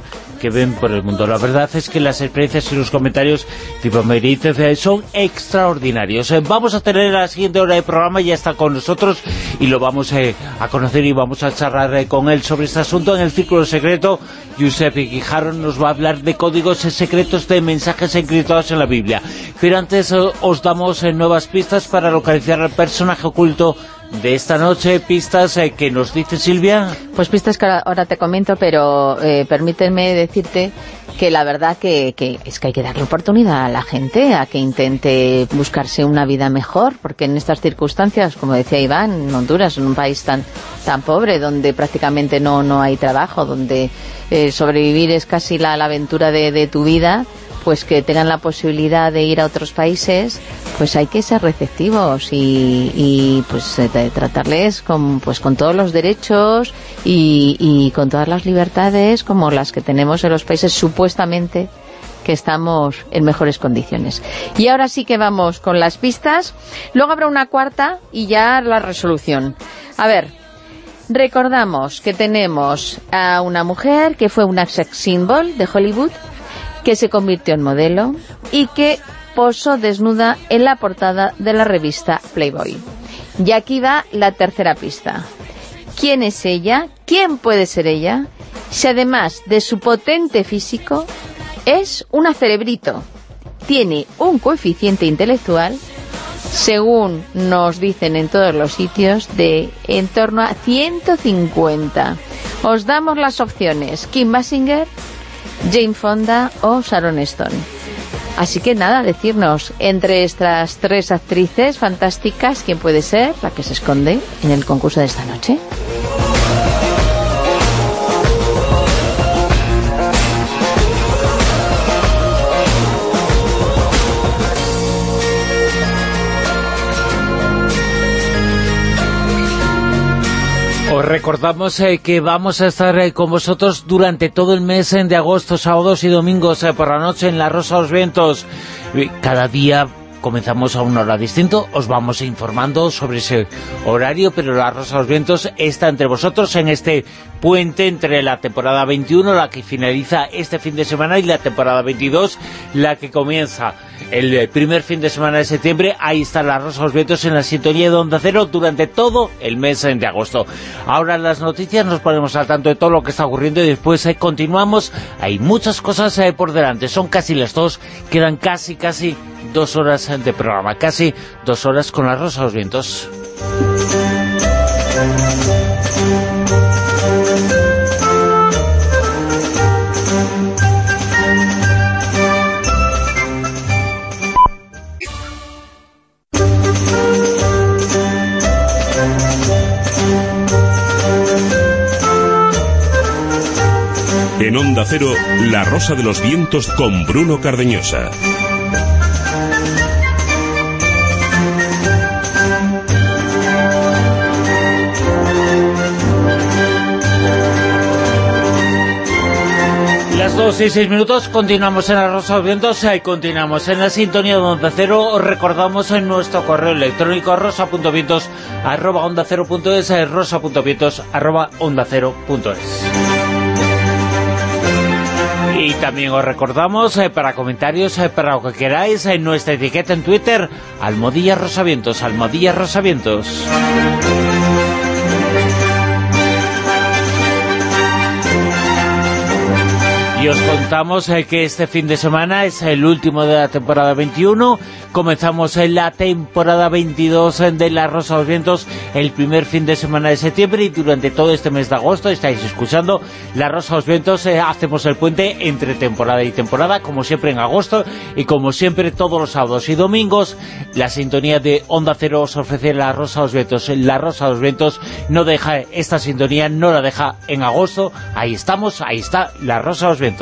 ven por el mundo. La verdad es que las experiencias y los comentarios tipo eh, son extraordinarios. Eh, vamos a tener la siguiente hora de programa, ya está con nosotros y lo vamos eh, a conocer y vamos a charlar con él sobre este asunto en el Círculo Secreto. Giuseppe Guijarro nos va a hablar de códigos secretos de mensajes encriptados en la Biblia. Pero antes os damos nuevas pistas para localizar al personaje oculto de esta noche, pistas eh, que nos dice Silvia. Pues pistas que ahora, te comento, pero eh, permíteme decirte que la verdad que, es que hay que darle oportunidad a la gente a que intente buscarse una vida mejor, porque en estas circunstancias, como decía Iván, en Honduras, en un país tan tan pobre, donde prácticamente no, no hay trabajo, donde eh, sobrevivir es casi la, aventura de, de tu vida, pues que tengan la posibilidad de ir a otros países, pues hay que ser receptivos y, pues eh, tratarles con, pues con todos los derechos y, con todas las libertades como las que tenemos en los países supuestamente que estamos en mejores condiciones. Y ahora sí que vamos con las pistas. Luego habrá una cuarta y ya la resolución. A ver, recordamos que tenemos a una mujer que fue una sex symbol de Hollywood, que se convirtió en modelo y que posó desnuda en la portada de la revista Playboy. Y aquí va la tercera pista. ¿Quién es ella? ¿Quién puede ser ella? Si además de su potente físico, es una cerebrito. Tiene un coeficiente intelectual, según nos dicen en todos los sitios, de en torno a 150. Os damos las opciones. Kim Basinger, Jane Fonda o Sharon Stone. Así que nada, decirnos, entre estas tres actrices fantásticas, ¿quién puede ser la que se esconde en el concurso de esta noche? Os recordamos eh, que vamos a estar eh, con vosotros durante todo el mes eh, de agosto, sábados y domingos por la noche en La Rosa de los Vientos. Cada día comenzamos a una hora distinto, os vamos informando sobre ese horario, pero La Rosa de los Vientos está entre vosotros en este puente entre la temporada 21, la que finaliza este fin de semana, y la temporada 22, la que comienza el eh, primer fin de semana de septiembre. Ahí está la Rosa de los Vientos en la sintonía de Onda Cero durante todo el mes de agosto. Ahora las noticias nos ponemos al tanto de todo lo que está ocurriendo y después eh, continuamos. Hay muchas cosas eh, por delante, son casi las dos, quedan casi, casi dos horas de programa, casi dos horas con la Rosa los Vientos. En Onda Cero, La Rosa de los Vientos con Bruno Cardeñosa. Las dos y seis minutos, continuamos en los Vientos y continuamos en la sintonía de Onda Cero. Os recordamos en nuestro correo electrónico rosa.vientos arroba onda cero punto es, rosa.vientos arroba onda cero punto es. Y también os recordamos eh, para comentarios, eh, para lo que queráis, en nuestra etiqueta en Twitter, Almodilla Rosavientos, Almodilla Rosavientos. Y os contamos eh, que este fin de semana es el último de la temporada 21. Comenzamos en la temporada 22 de La Rosa de los Vientos el primer fin de semana de septiembre y durante todo este mes de agosto estáis escuchando La Rosa de Vientos. eh, hacemos el puente entre temporada y temporada, como siempre en agosto y como siempre todos los sábados y domingos. La sintonía de Onda Cero os ofrece La Rosa de los Vientos. La Rosa de los Vientos no deja esta sintonía, no la deja en agosto. Ahí estamos, ahí está La Rosa de Vientos.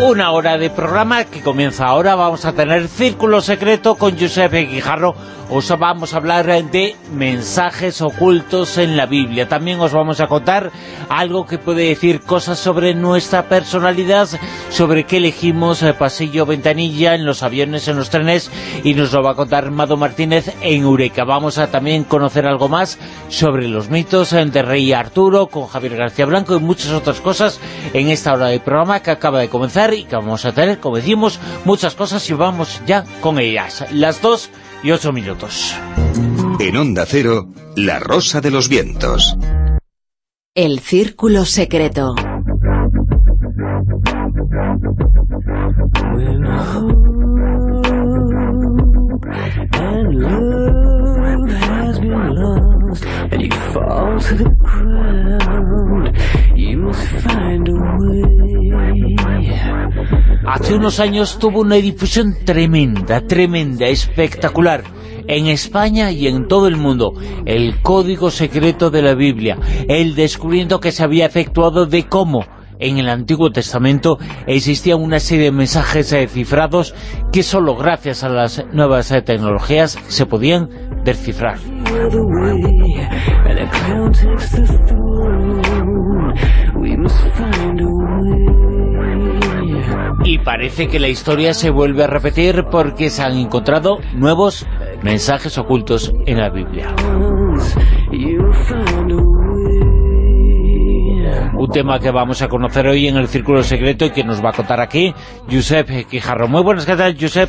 Una hora de programa que comienza ahora. Vamos a tener Círculo Secreto con Giuseppe Guijarro. Os vamos a hablar de mensajes ocultos en la Biblia. También os vamos a contar algo que puede decir cosas sobre nuestra personalidad, sobre qué elegimos eh, pasillo, ventanilla, en los aviones, en los trenes, y nos lo va a contar Mado Martínez en Eureka. Vamos a también conocer algo más sobre los mitos eh, de Rey Arturo con Javier García Blanco y muchas otras cosas en esta hora de programa que acaba de comenzar y que vamos a tener, como decimos, muchas cosas y vamos ya con ellas. Las dos y ocho minutos. En Onda Cero, La Rosa de los Vientos. El Círculo Secreto. Hace unos años tuvo una difusión tremenda, tremenda, espectacular. En España y en todo el mundo, el código secreto de la Biblia, el descubrimiento que se había efectuado de cómo en el Antiguo Testamento existía una serie de mensajes eh, cifrados que solo gracias a las nuevas eh, tecnologías se podían descifrar. Y parece que la historia se vuelve a repetir porque se han encontrado nuevos mensajes ocultos en la Biblia. Un tema que vamos a conocer hoy en el Círculo Secreto y que nos va a contar aquí Josep Quijarro. Muy buenas, ¿qué tal, Josep?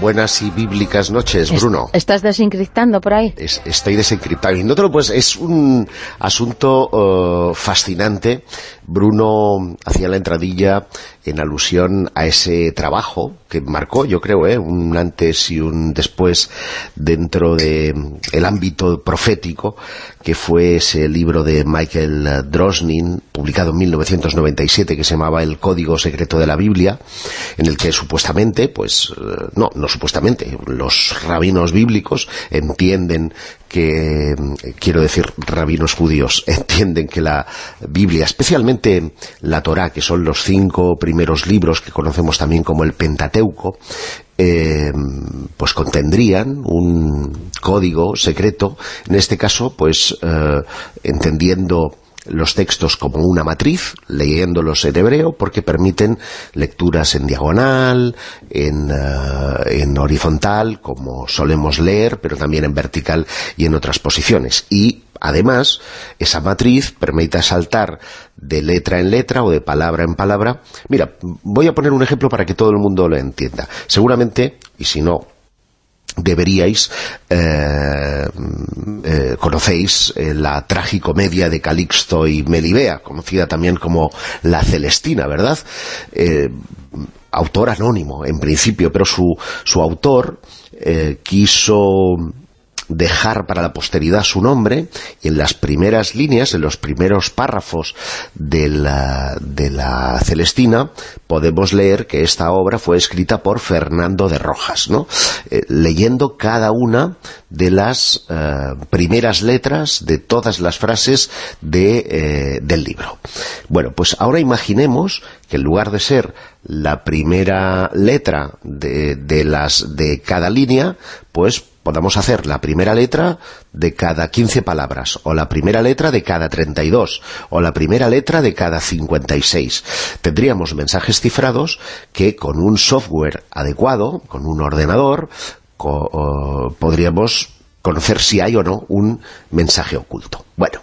Buenas y bíblicas noches, Bruno. ¿Estás desencriptando por ahí? Es- estoy desencriptado. Y no te lo puedes... Es un asunto eh, fascinante. Bruno hacía la entradilla en alusión a ese trabajo que marcó, yo creo, eh, un antes y un después dentro de el ámbito profético, que fue ese libro de Michael Drosnin, publicado en 1997, que se llamaba El Código Secreto de la Biblia, en el que supuestamente, pues, eh, no, no supuestamente, los rabinos bíblicos entienden que, quiero decir, rabinos judíos, entienden que la Biblia, especialmente la Torá, que son los cinco primeros libros que conocemos también como el Pentateuco, eh, pues contendrían un código secreto, en este caso, pues, eh, entendiendo los textos como una matriz, leyéndolos en hebreo, porque permiten lecturas en diagonal, en, eh, en horizontal, como solemos leer, pero también en vertical y en otras posiciones. Y Además, esa matriz permite saltar de letra en letra o de palabra en palabra. Mira, voy a poner un ejemplo para que todo el mundo lo entienda. Seguramente, y si no, deberíais eh, eh, conocéis eh, la tragicomedia de Calixto y Melibea, conocida también como La Celestina, ¿verdad? autor anónimo, en principio, pero su, su autor quiso dejar para la posteridad su nombre y en las primeras líneas, en los primeros párrafos de la, de la Celestina podemos leer que esta obra fue escrita por Fernando de Rojas, ¿no? Eh, leyendo cada una de las eh, primeras letras de todas las frases de, eh, del libro. Bueno, pues ahora imaginemos que en lugar de ser la primera letra de, de, las, de cada línea, pues podamos hacer la primera letra de cada 15 palabras, o la primera letra de cada 32, o la primera letra de cada 56. Tendríamos mensajes cifrados que con un software adecuado, con un ordenador, podríamos conocer si hay o no un mensaje oculto. Bueno,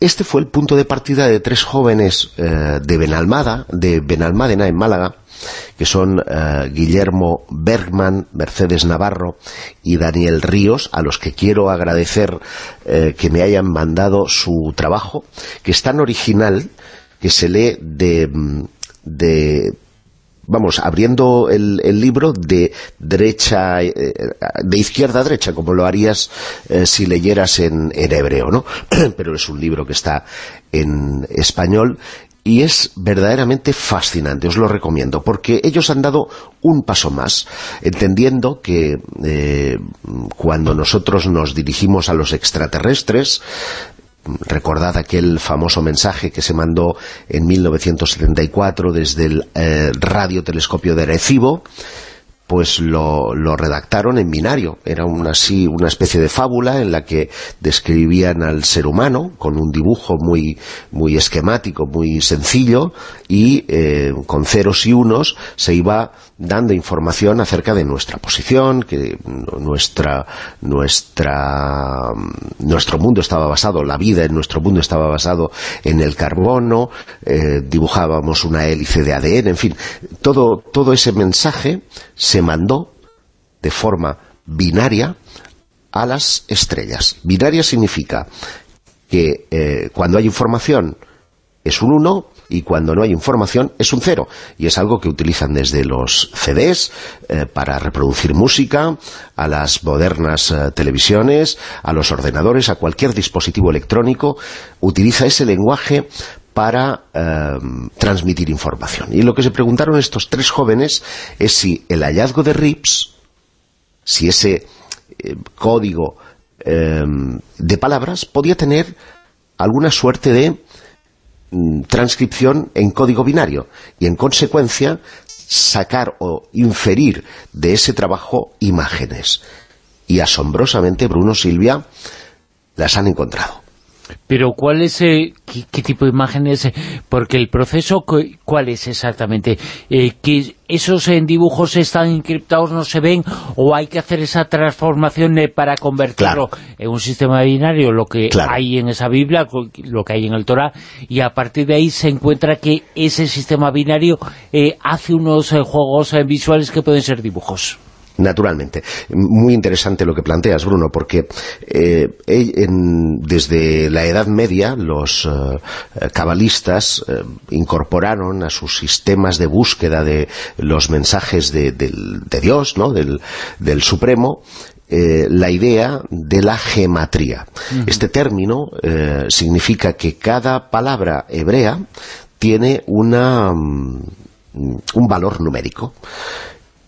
este fue el punto de partida de tres jóvenes eh, de Benalmada, de Benalmádena en Málaga, que son eh, Guillermo Bergman, Mercedes Navarro y Daniel Ríos, a los que quiero agradecer eh, que me hayan mandado su trabajo, que es tan original que se lee de, de vamos, abriendo el, libro de derecha, eh, de izquierda a derecha, como lo harías si leyeras en, hebreo, ¿no? Pero es un libro que está en español y es verdaderamente fascinante, os lo recomiendo, porque ellos han dado un paso más, entendiendo que eh, cuando nosotros nos dirigimos a los extraterrestres, recordad aquel famoso mensaje que se mandó en 1974 desde el eh, radiotelescopio de Arecibo, pues lo, lo, redactaron en binario. Era una, así, una especie de fábula en la que describían al ser humano con un dibujo muy, muy esquemático, muy sencillo y eh, con ceros y unos se iba dando información acerca de nuestra posición, que nuestra, nuestra, nuestro mundo estaba basado, la vida en nuestro mundo estaba basado en el carbono, eh, dibujábamos una hélice de ADN, en fin, todo, todo ese mensaje se mandó de forma binaria a las estrellas. Binaria significa que eh, cuando hay información es un 1 y cuando no hay información es un 0. Y es algo que utilizan desde los CDs eh, para reproducir música, a las modernas eh, televisiones, a los ordenadores, a cualquier dispositivo electrónico. Utiliza ese lenguaje para eh, transmitir información. Y lo que se preguntaron estos tres jóvenes es si el hallazgo de RIPS, si ese código de palabras podía tener alguna suerte de Mm, transcripción en código binario y en consecuencia sacar o inferir de ese trabajo imágenes. Y asombrosamente Bruno Silvia las han encontrado. Pero ¿cuál es, eh, qué, tipo de imágenes? Porque el proceso, ¿cuál es exactamente? Eh, ¿Que esos en dibujos están encriptados, no se ven? ¿O hay que hacer esa transformación eh, para convertirlo en un sistema binario, lo que hay en esa Biblia, lo que hay en el Torah, y a partir de ahí se encuentra que ese sistema binario hace unos juegos visuales que pueden ser dibujos? Naturalmente. Muy interesante lo que planteas, Bruno, porque eh, desde la Edad Media los eh, cabalistas eh, incorporaron a sus sistemas de búsqueda de los mensajes de, Dios, ¿no? del, Supremo, la idea de la gematría. Este término significa que cada palabra hebrea tiene una, mm, un valor numérico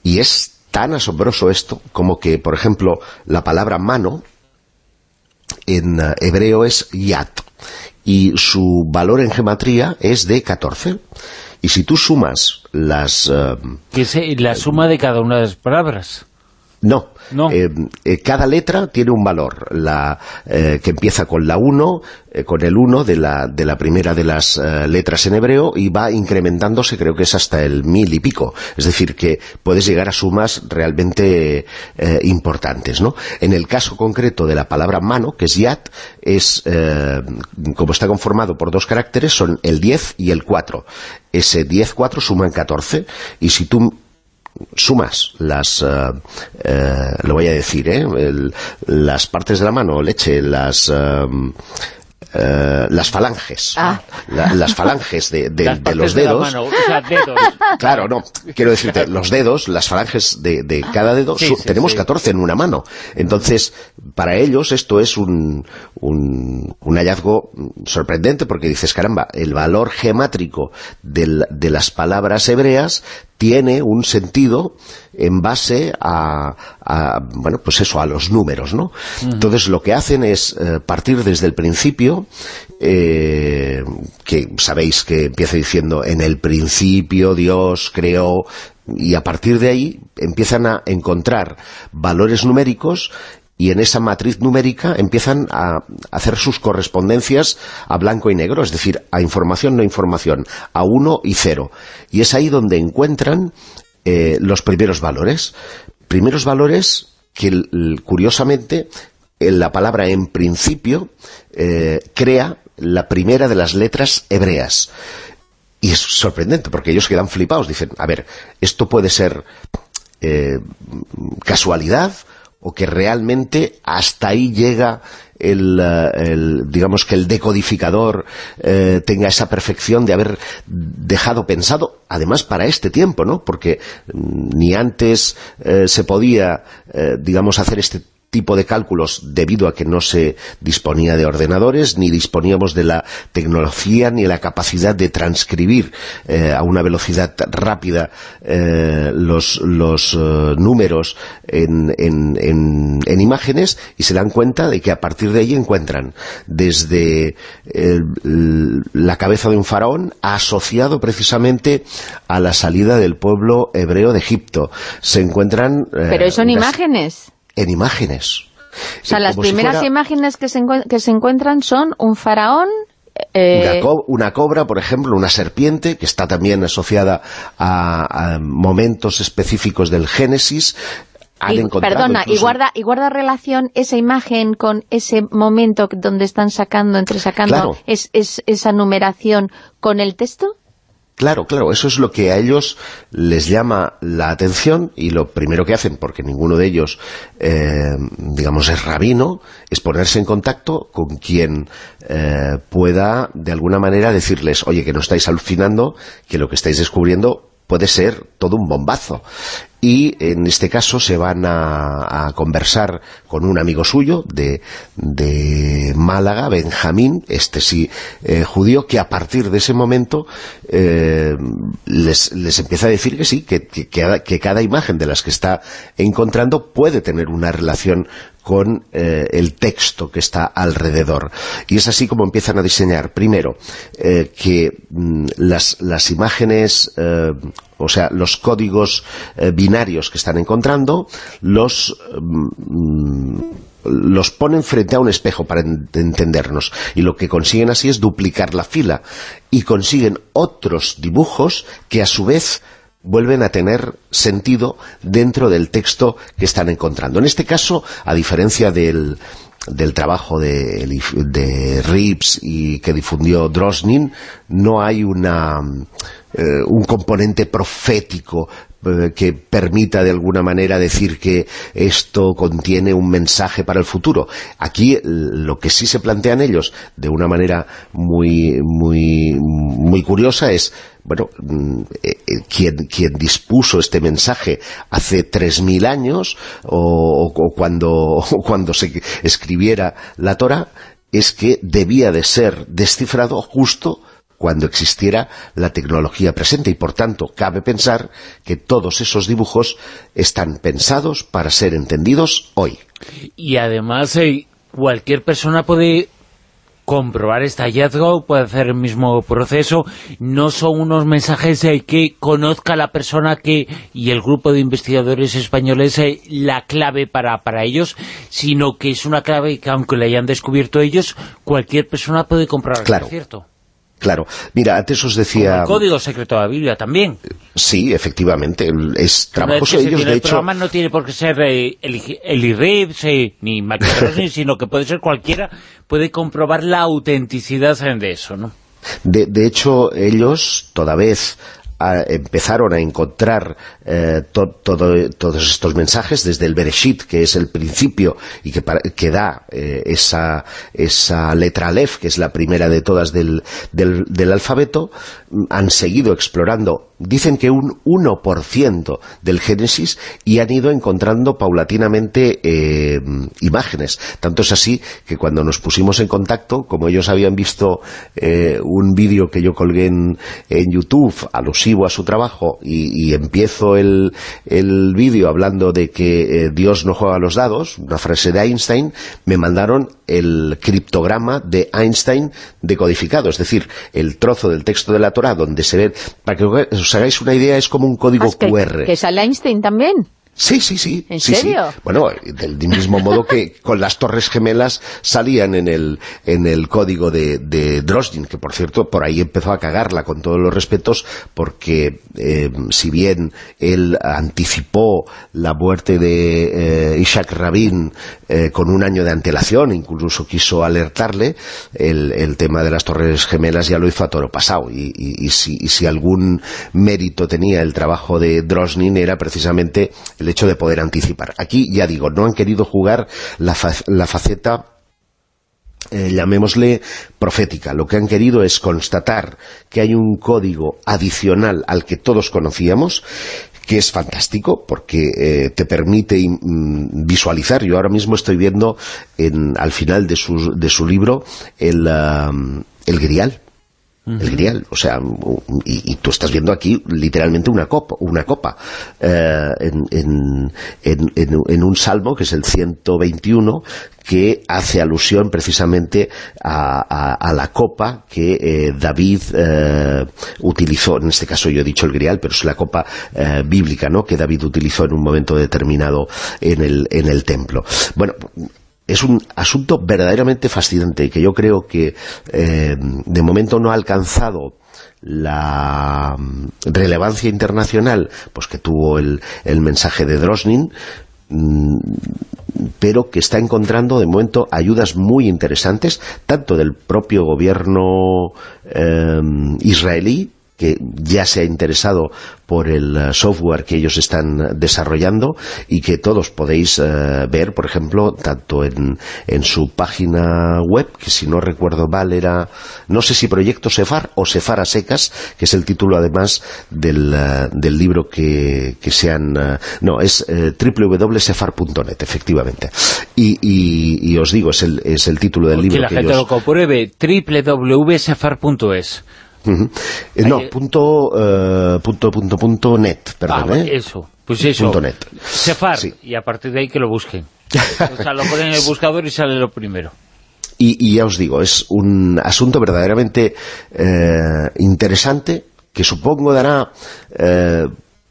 y es tan asombroso esto como que, por ejemplo, la palabra mano en eh, hebreo es yat y su valor en gematría es de 14 y si tú sumas las... Uh, ¿Qué es la suma de cada una de las palabras? No, No. Eh, eh, cada letra tiene un valor, la eh, que empieza con la 1, eh, con el 1 de la, de la primera de las letras en hebreo y va incrementándose, creo que es hasta el mil y pico. Es decir, que puedes llegar a sumas realmente importantes, ¿no? En el caso concreto de la palabra mano, que es yat, es, eh, como está conformado por dos caracteres, son el 10 y el 4. Ese 10-4 suman 14 y si tú sumas las, eh, lo voy a decir, ¿eh? El- las partes de la mano, leche, las... eh, las falanges Ah. La- las falanges de, de- Las de los de dedos mano, o sea, dedos. Claro, no, quiero decirte, los dedos, las falanges de, de cada dedo, Sí, su- sí, tenemos sí. 14 en una mano. Entonces, para ellos esto es un, un, un hallazgo sorprendente porque dices, caramba, el valor gemátrico del- de las palabras hebreas tiene un sentido en base a, a, bueno, pues eso, a los números, ¿no? Entonces lo que hacen es eh, partir desde el principio, eh, que sabéis que empieza diciendo, en el principio Dios creó, y a partir de ahí empiezan a encontrar valores numéricos y en esa matriz numérica empiezan a hacer sus correspondencias a blanco y negro, es decir, a información no información, a uno y cero. Y es ahí donde encuentran eh, los primeros valores. Primeros valores que, curiosamente, en la palabra en principio eh, crea la primera de las letras hebreas. Y es sorprendente, porque ellos quedan flipados. Dicen, a ver, esto puede ser eh, casualidad o que realmente hasta ahí llega el, eh, digamos que el decodificador eh, tenga esa perfección de haber dejado pensado, además para este tiempo, ¿no? Porque mm, ni antes eh, se podía, digamos, hacer este tipo de cálculos debido a que no se disponía de ordenadores, ni disponíamos de la tecnología, ni la capacidad de transcribir eh, a una velocidad rápida eh, los, los eh, números en, en, en- en imágenes y se dan cuenta de que a partir de ahí encuentran desde la cabeza de un faraón asociado precisamente a la salida del pueblo hebreo de Egipto. Se encuentran... eh, Pero son imágenes. En imágenes. O sea, las si primeras fuera imágenes que se, que se encuentran son un faraón... eh, Una, co- una cobra, por ejemplo, una serpiente, que está también asociada a, a momentos específicos del Génesis. Han y, encontrado perdona, y guarda, y guarda relación esa imagen con ese momento donde están sacando, entresacando Claro. es, es- esa numeración con el texto. Claro, claro, eso es lo que a ellos les llama la atención y lo primero que hacen, porque ninguno de ellos, eh, digamos, es rabino, es ponerse en contacto con quien eh, pueda, de alguna manera, decirles, oye, que no estáis alucinando, que lo que estáis descubriendo puede ser todo un bombazo. Y en este caso se van a, a conversar con un amigo suyo de, de Málaga, Benjamín, este sí eh, judío, que a partir de ese momento eh, les, les empieza a decir que sí, que, que, cada imagen de las que está encontrando puede tener una relación con eh, el texto que está alrededor. Y es así como empiezan a diseñar, primero, eh, que mm, las, las imágenes, eh, o sea, los códigos eh, binarios que están encontrando, los... mm, los ponen frente a un espejo para en- entendernos. Y lo que consiguen así es duplicar la fila. Y consiguen otros dibujos que a su vez vuelven a tener sentido dentro del texto que están encontrando. En este caso, a diferencia del, del trabajo de, de Rips y que difundió Drosnin, no hay una, eh, un componente profético que permita de alguna manera decir que esto contiene un mensaje para el futuro. Aquí eh, lo que sí se plantean ellos de una manera muy, muy, muy curiosa es bueno, mm, eh, eh, quien, dispuso este mensaje hace 3.000 años o cuando, o cuando se escribiera la Torah es que debía de ser descifrado justo cuando existiera la tecnología presente y por tanto cabe pensar que todos esos dibujos están pensados para ser entendidos hoy. Y además, eh, cualquier persona puede comprobar este hallazgo, puede hacer el mismo proceso. No son unos mensajes eh, que conozca la persona que y el grupo de investigadores españoles eh, la clave para, para ellos, sino que es una clave que aunque la hayan descubierto ellos, cualquier persona puede comprobar claro. que es cierto. Claro, mira, antes os decía... Como el código secreto de la Biblia también. Sí, efectivamente, es trabajoso. No, es que ellos, de el hecho... programa no tiene por qué ser eh, el, el Reeves, eh, ni sino que puede ser cualquiera, puede comprobar la autenticidad de eso, ¿no? De, de hecho, ellos, toda vez a, empezaron a encontrar eh, to, todo, todos estos mensajes desde el Bereshit, que es el principio y que, que da eh, esa, esa letra Aleph, que es la primera de todas del, del, del alfabeto, han seguido explorando, dicen que un 1% del Génesis y han ido encontrando paulatinamente eh, imágenes. Tanto es así que cuando nos pusimos en contacto, como ellos habían visto eh, un vídeo que yo colgué en, en YouTube alusivo a su trabajo y, y empiezo el, el vídeo hablando de que eh, Dios no juega los dados, una frase de Einstein, me mandaron el criptograma de Einstein decodificado, es decir, el trozo del texto de la Torah donde se ve, para que os hagáis una idea, es como un código Ah, que, QR. que sale Einstein también. Sí, sí, sí. ¿En sí, serio? Sí. Bueno, del, mismo modo que con las torres gemelas salían en el, en el código de, de Drozdin, que por cierto, por ahí empezó a cagarla con todos los respetos, porque eh, si bien él anticipó la muerte de eh, Isaac Rabin eh, con un año de antelación, incluso quiso alertarle, el, tema de las torres gemelas ya lo hizo a toro pasado, y, si, algún mérito tenía el trabajo de Drozdin era precisamente el hecho de poder anticipar. Aquí, ya digo, no han querido jugar la, fa la faceta eh, llamémosle profética. Lo que han querido es constatar que hay un código adicional al que todos conocíamos, que es fantástico porque eh, te permite mm, visualizar. Yo ahora mismo estoy viendo en, al final de su, de su libro el, uh, el grial el grial, o sea, y, y, tú estás viendo aquí literalmente una copa, una copa eh, en, en, en, en, un salmo que es el 121 que hace alusión precisamente a, a, a la copa que eh, David eh, utilizó, en este caso yo he dicho el grial, pero es la copa bíblica, ¿no?, que David utilizó en un momento determinado en el, en el templo. Bueno, es un asunto verdaderamente fascinante que yo creo que eh, de momento no ha alcanzado la relevancia internacional pues que tuvo el, mensaje de Drosnin pero que está encontrando de momento ayudas muy interesantes tanto del propio gobierno eh, israelí que ya se ha interesado por el software que ellos están desarrollando y que todos podéis eh, ver, por ejemplo, tanto en, en, su página web, que si no recuerdo mal era, no sé si Proyecto Sefar o Sefar a secas, que es el título además del, uh, del libro que, que se han... No, es uh, www.sefar.net, efectivamente. Y, y, y, os digo, es el, es el título del libro la que gente ellos... lo compruebe, www.sefar.es. Uh -huh. eh, no, punto, uh, punto, punto, punto, net, perdón, ah, ¿eh? eso, pues eso, punto net. Sefar, Sí. y a partir de ahí que lo busquen. o sea, lo ponen en el buscador y sale lo primero. Y, y ya os digo, es un asunto verdaderamente eh, interesante que supongo dará eh,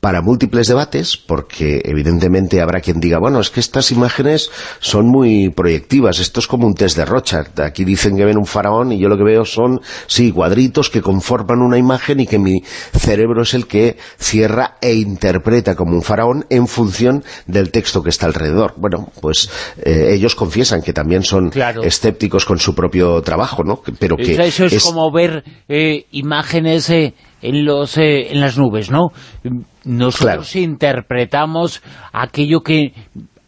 para múltiples debates, porque evidentemente habrá quien diga, bueno, es que estas imágenes son muy proyectivas, esto es como un test de Rochard, aquí dicen que ven un faraón y yo lo que veo son, sí, cuadritos que conforman una imagen y que mi cerebro es el que cierra e interpreta como un faraón en función del texto que está alrededor. Bueno, pues eh, ellos confiesan que también son Claro. escépticos con su propio trabajo, ¿no? Pero que Eso, eso es, es- como ver eh, imágenes eh, en, los, eh, en las nubes, ¿no? Nosotros interpretamos aquello que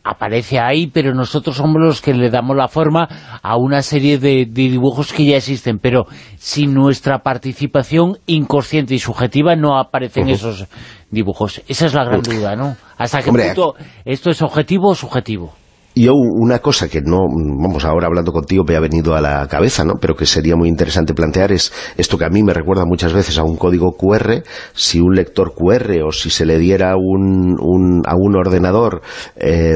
aparece ahí, pero nosotros somos los que le damos la forma a una serie de, de dibujos que ya existen, pero sin nuestra participación inconsciente y subjetiva no aparecen esos dibujos. Esa es la gran duda, ¿no? ¿Hasta qué Hombre, punto esto es objetivo o subjetivo? Yo una cosa que no, vamos, ahora hablando contigo me ha venido a la cabeza, ¿no? Pero que sería muy interesante plantear es esto que a mí me recuerda muchas veces a un código QR, si un lector QR o si se le diera un, un- a un ordenador eh,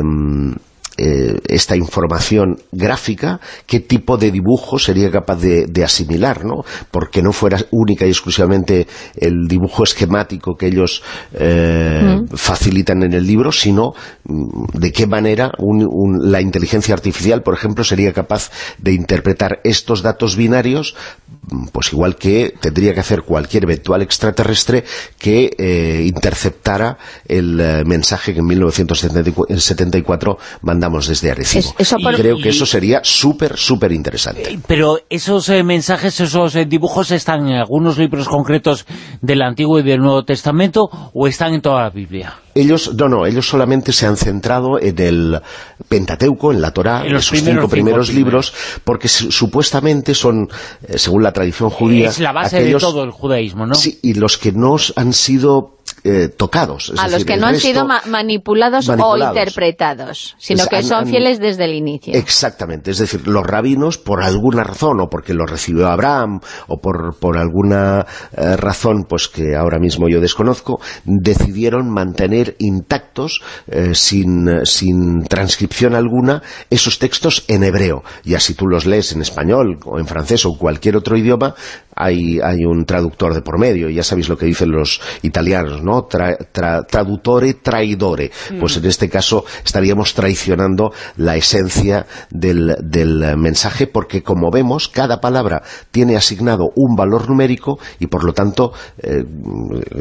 eh, esta información gráfica, qué tipo de dibujo sería capaz de, asimilar, ¿no? Porque no fuera única y exclusivamente el dibujo esquemático que ellos eh, mm. facilitan en el libro, sino mm, de qué manera la inteligencia artificial, por ejemplo, sería capaz de interpretar estos datos binarios mm, pues igual que tendría que hacer cualquier eventual extraterrestre que eh, interceptara el mensaje que en 1974 mandamos desde Arecibo. y creo que eso sería súper, súper interesante. Eh, pero esos mensajes, esos dibujos están en algunos libros concretos del Antiguo y del Nuevo Testamento o están en toda la Biblia? Ellos, no, no, ellos solamente se han centrado en el Pentateuco, en la Torá, en, los esos cinco primeros libros, porque supuestamente son, según la tradición judía... Es la base de todo el judaísmo, ¿no? Sí, y los que no han sido eh, tocados. a los que no han sido manipulados, o interpretados, sino que son fieles desde el inicio. Exactamente, es decir, los rabinos, por alguna razón, o porque lo recibió Abraham, o por, por alguna eh, razón pues que ahora mismo yo desconozco, decidieron mantener intactos, eh, sin, sin transcripción alguna, esos textos en hebreo. Ya si tú los lees en español, o en francés, o cualquier otro idioma, hay, hay un traductor de por medio, ya sabéis lo que dicen los italianos, ¿no? traductore, traidore. Mm. Pues en este caso estaríamos traicionando la esencia del, mensaje, porque como vemos, cada palabra tiene asignado un valor numérico, y por lo tanto, eh,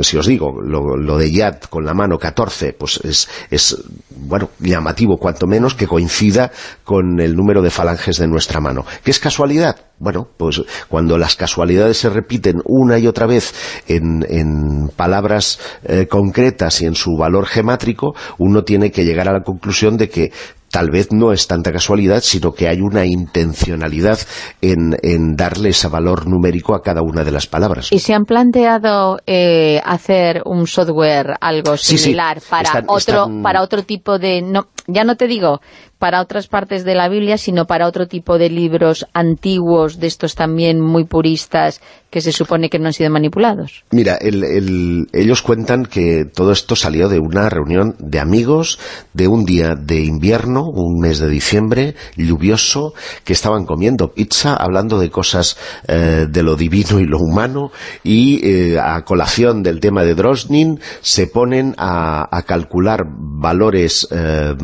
si os digo, lo, de Yad con la mano 14, pues es, es, bueno, llamativo cuanto menos que coincida con el número de falanges de nuestra mano. ¿Qué es casualidad? Bueno, pues cuando las casualidades se repiten una y otra vez en, palabras eh, concretas y en su valor gemátrico, uno tiene que llegar a la conclusión de que tal vez no es tanta casualidad, sino que hay una intencionalidad en, darle ese valor numérico a cada una de las palabras. ¿Y se han planteado eh, hacer un software algo similar para otro para otro tipo de... No, ya no te digo para otras partes de la Biblia, sino para otro tipo de libros antiguos, de estos también muy puristas, que se supone que no han sido manipulados. Mira, ellos cuentan que todo esto salió de una reunión de amigos, de un día de invierno, un mes de diciembre, lluvioso, que estaban comiendo pizza, hablando de cosas eh, de lo divino y lo humano, y eh, a colación del tema de Drosnin, se ponen a, calcular valores eh,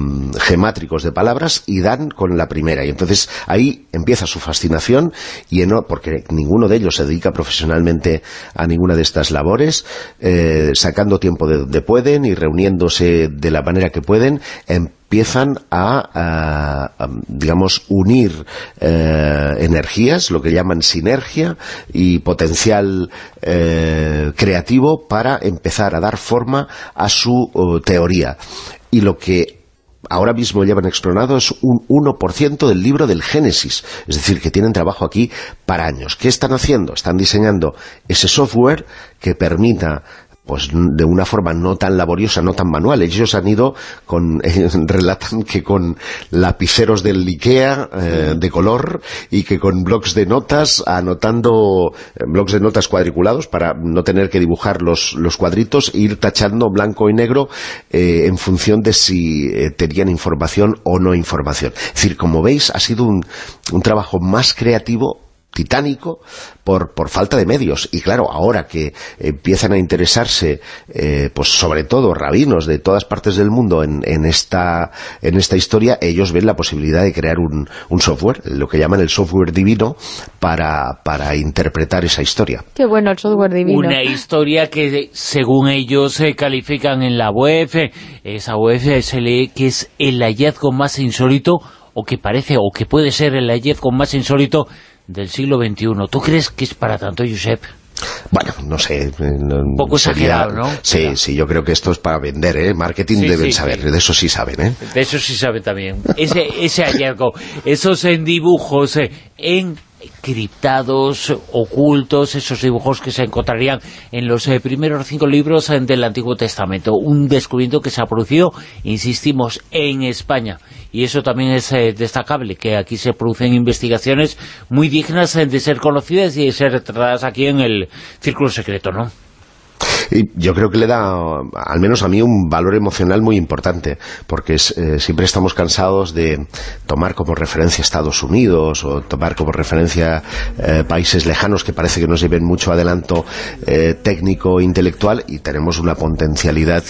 gemátricos de palabras y dan con la primera. Y entonces ahí empieza su fascinación, y porque ninguno de ellos se dedica profesionalmente a ninguna de estas labores, eh, sacando tiempo de donde pueden y reuniéndose de la manera que pueden, empiezan a, digamos, unir eh, energías, lo que llaman sinergia y potencial eh, creativo para empezar a dar forma a su teoría. Y lo que ahora mismo llevan explorado es un 1% del libro del Génesis, es decir, que tienen trabajo aquí para años. ¿Qué están haciendo? Están diseñando ese software que permita pues de una forma no tan laboriosa, no tan manual. Ellos han ido con, relatan que con lapiceros del Ikea eh, de color y que con blocs de notas, anotando eh, blocs de notas cuadriculados para no tener que dibujar los, los cuadritos, ir tachando blanco y negro eh, en función de si tenían información o no información. Es decir, como veis, ha sido un, un trabajo más creativo titánico por, por falta de medios. Y claro, ahora que empiezan a interesarse, eh, pues sobre todo rabinos de todas partes del mundo en, en, esta, en esta historia, ellos ven la posibilidad de crear un, un software, lo que llaman el software divino, para, para interpretar esa historia. Qué bueno el software divino. Una historia que, según ellos, se califican en la web, esa web se lee que es el hallazgo más insólito, o que parece, o que puede ser el hallazgo más insólito del siglo XXI. ¿Tú crees que es para tanto, Josep? Bueno, no sé. Un poco exagerado, ¿no? Sí, sí, yo creo que esto es para vender, ¿eh? Marketing deben saber, de eso sí saben, ¿eh? De eso sí saben también. Ese, ese hallazgo, esos en dibujos, eh, en criptados, ocultos, esos dibujos que se encontrarían en los eh, primeros cinco libros eh, del Antiguo Testamento. Un descubrimiento que se ha producido, insistimos, en España. Y eso también es eh, destacable, que aquí se producen investigaciones muy dignas de ser conocidas y de ser tratadas aquí en el Círculo Secreto, ¿no? Y yo creo que le da, al menos a mí, un valor emocional muy importante, porque eh, siempre estamos cansados de tomar como referencia Estados Unidos o tomar como referencia eh, países lejanos que parece que nos lleven mucho adelanto eh, técnico, intelectual, y tenemos una potencialidad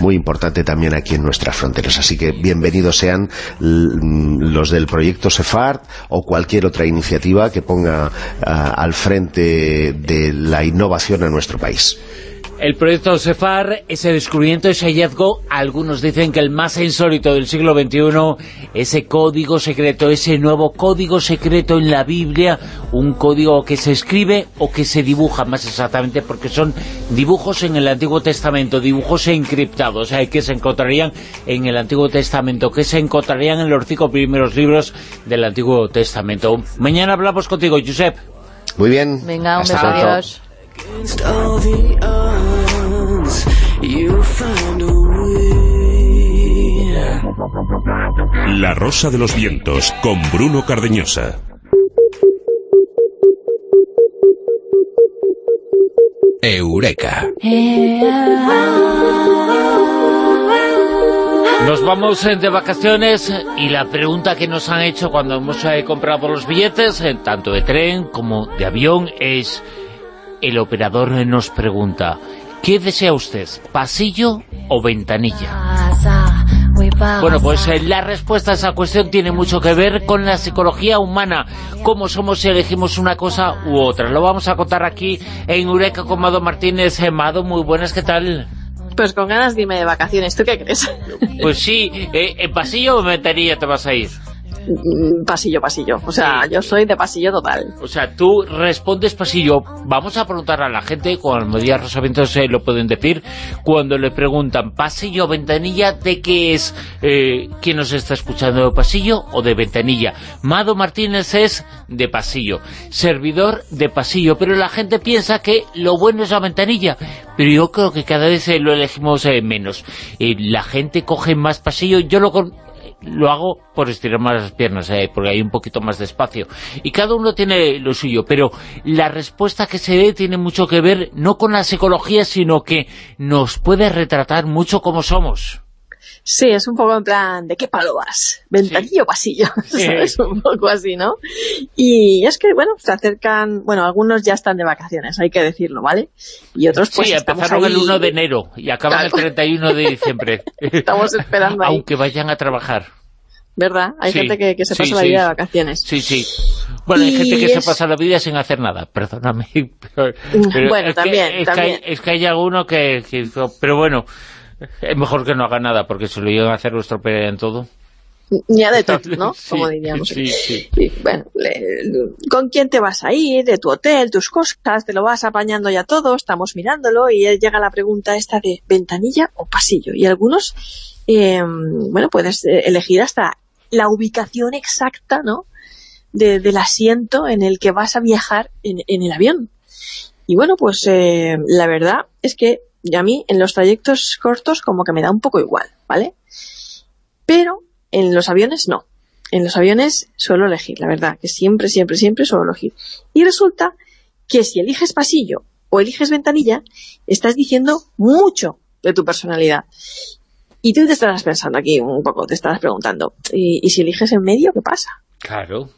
muy importante también aquí en nuestras fronteras. Así que bienvenidos sean los del proyecto SEFART o cualquier otra iniciativa que ponga al frente de la innovación en nuestro país. El proyecto CEFAR, ese descubrimiento, ese hallazgo, algunos dicen que el más insólito del siglo XXI, ese código secreto, ese nuevo código secreto en la Biblia, un código que se escribe o que se dibuja más exactamente, porque son dibujos en el Antiguo Testamento, dibujos encriptados, eh, que se encontrarían en el Antiguo Testamento, que se encontrarían en los cinco primeros libros del Antiguo Testamento. Mañana hablamos contigo, Josep. Muy bien. Venga, un beso, adiós. La Rosa de los Vientos, con Bruno Cardeñosa. Eureka. Nos vamos eh, de vacaciones y la pregunta que nos han hecho cuando hemos eh, comprado los billetes, eh, tanto de tren como de avión, es el operador nos pregunta, ¿qué desea usted, pasillo o ventanilla? Bueno, pues eh, la respuesta a esa cuestión tiene mucho que ver con la psicología humana, cómo somos si elegimos una cosa u otra. Lo vamos a contar aquí en Eureka con Mado Martínez. Eh, Mado, muy buenas, ¿qué tal? Pues con ganas dime de vacaciones, ¿tú qué crees? Pues sí, eh, ¿en pasillo o ventanilla te vas a ir? Mm, pasillo, pasillo. O sea, yo soy de pasillo total. O sea, tú respondes pasillo. Vamos a preguntar a la gente, con Almodía Rosavientos se lo pueden decir, cuando le preguntan pasillo o ventanilla, ¿de qué es? Eh, ¿Quién nos está escuchando, de pasillo o de ventanilla? Mado Martínez es de pasillo, servidor de pasillo, pero la gente piensa que lo bueno es la ventanilla, pero yo creo que cada vez lo elegimos eh, menos. Eh, la gente coge más pasillo, yo lo lo hago por estirar más las piernas, eh, porque hay un poquito más de espacio. Y cada uno tiene lo suyo, pero la respuesta que se dé tiene mucho que ver, no con la psicología, sino que nos puede retratar mucho como somos. Sí, es un poco en plan, ¿de qué palo vas? ¿Ventanillo o pasillo? Es un poco así, ¿no? Y es que, bueno, se acercan, bueno, algunos ya están de vacaciones, hay que decirlo, ¿vale? Y otros pues Sí, empezaron el 1 de enero y acaban el 31 de diciembre. estamos esperando ahí. Aunque vayan a trabajar. ¿Verdad? Hay gente que, se pasa la vida de vacaciones. Sí, sí. Bueno, hay gente que se pasa la vida sin hacer nada, perdóname. bueno, también, es, también. Que hay, es que hay alguno que, Pero bueno, es mejor que no haga nada, porque si lo llegan a hacer lo en todo. Ya de todo, ¿no? Como diríamos. Sí, sí. bueno, ¿con quién te vas a ir? De tu hotel, tus cosas, te lo vas apañando ya todo, estamos mirándolo y llega la pregunta esta de ventanilla o pasillo. Y algunos, eh, bueno, puedes elegir hasta la ubicación exacta, ¿no? del asiento en el que vas a viajar en, el avión. Y bueno, pues eh, la verdad es que a mí en los trayectos cortos como que me da un poco igual, ¿vale? Pero en los aviones no. En los aviones suelo elegir, la verdad, que siempre, siempre, siempre suelo elegir. Y resulta que si eliges pasillo o eliges ventanilla, estás diciendo mucho de tu personalidad. Y tú te estarás pensando aquí un poco, te estarás preguntando, ¿y, si eliges en medio, qué pasa? Claro.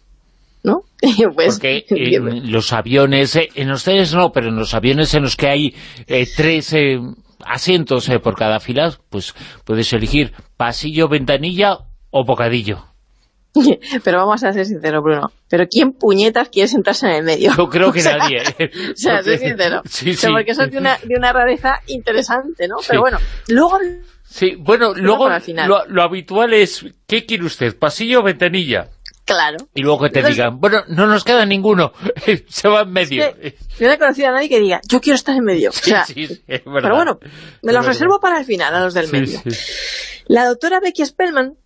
¿No? pues, Porque en los aviones, eh, en los trenes no, pero en los aviones en los que hay eh, tres eh, asientos por cada fila, pues puedes elegir pasillo, ventanilla o bocadillo. Pero vamos a ser sinceros, Bruno. ¿Pero quién puñetas quiere sentarse en el medio? Yo creo que nadie. o sea, soy sincero. Sí, sí. porque eso es de una, de una rareza interesante, ¿no? Pero bueno, luego... Sí, bueno, luego lo, lo, habitual es, ¿qué quiere usted? ¿Pasillo o ventanilla? Claro. Y luego que te digan, bueno, no nos queda ninguno, se va en medio. yo no he conocido a nadie que diga, yo quiero estar en medio. Sí, sí, es verdad. Pero bueno, me los reservo para el final, a los del medio. La doctora Becky Spellman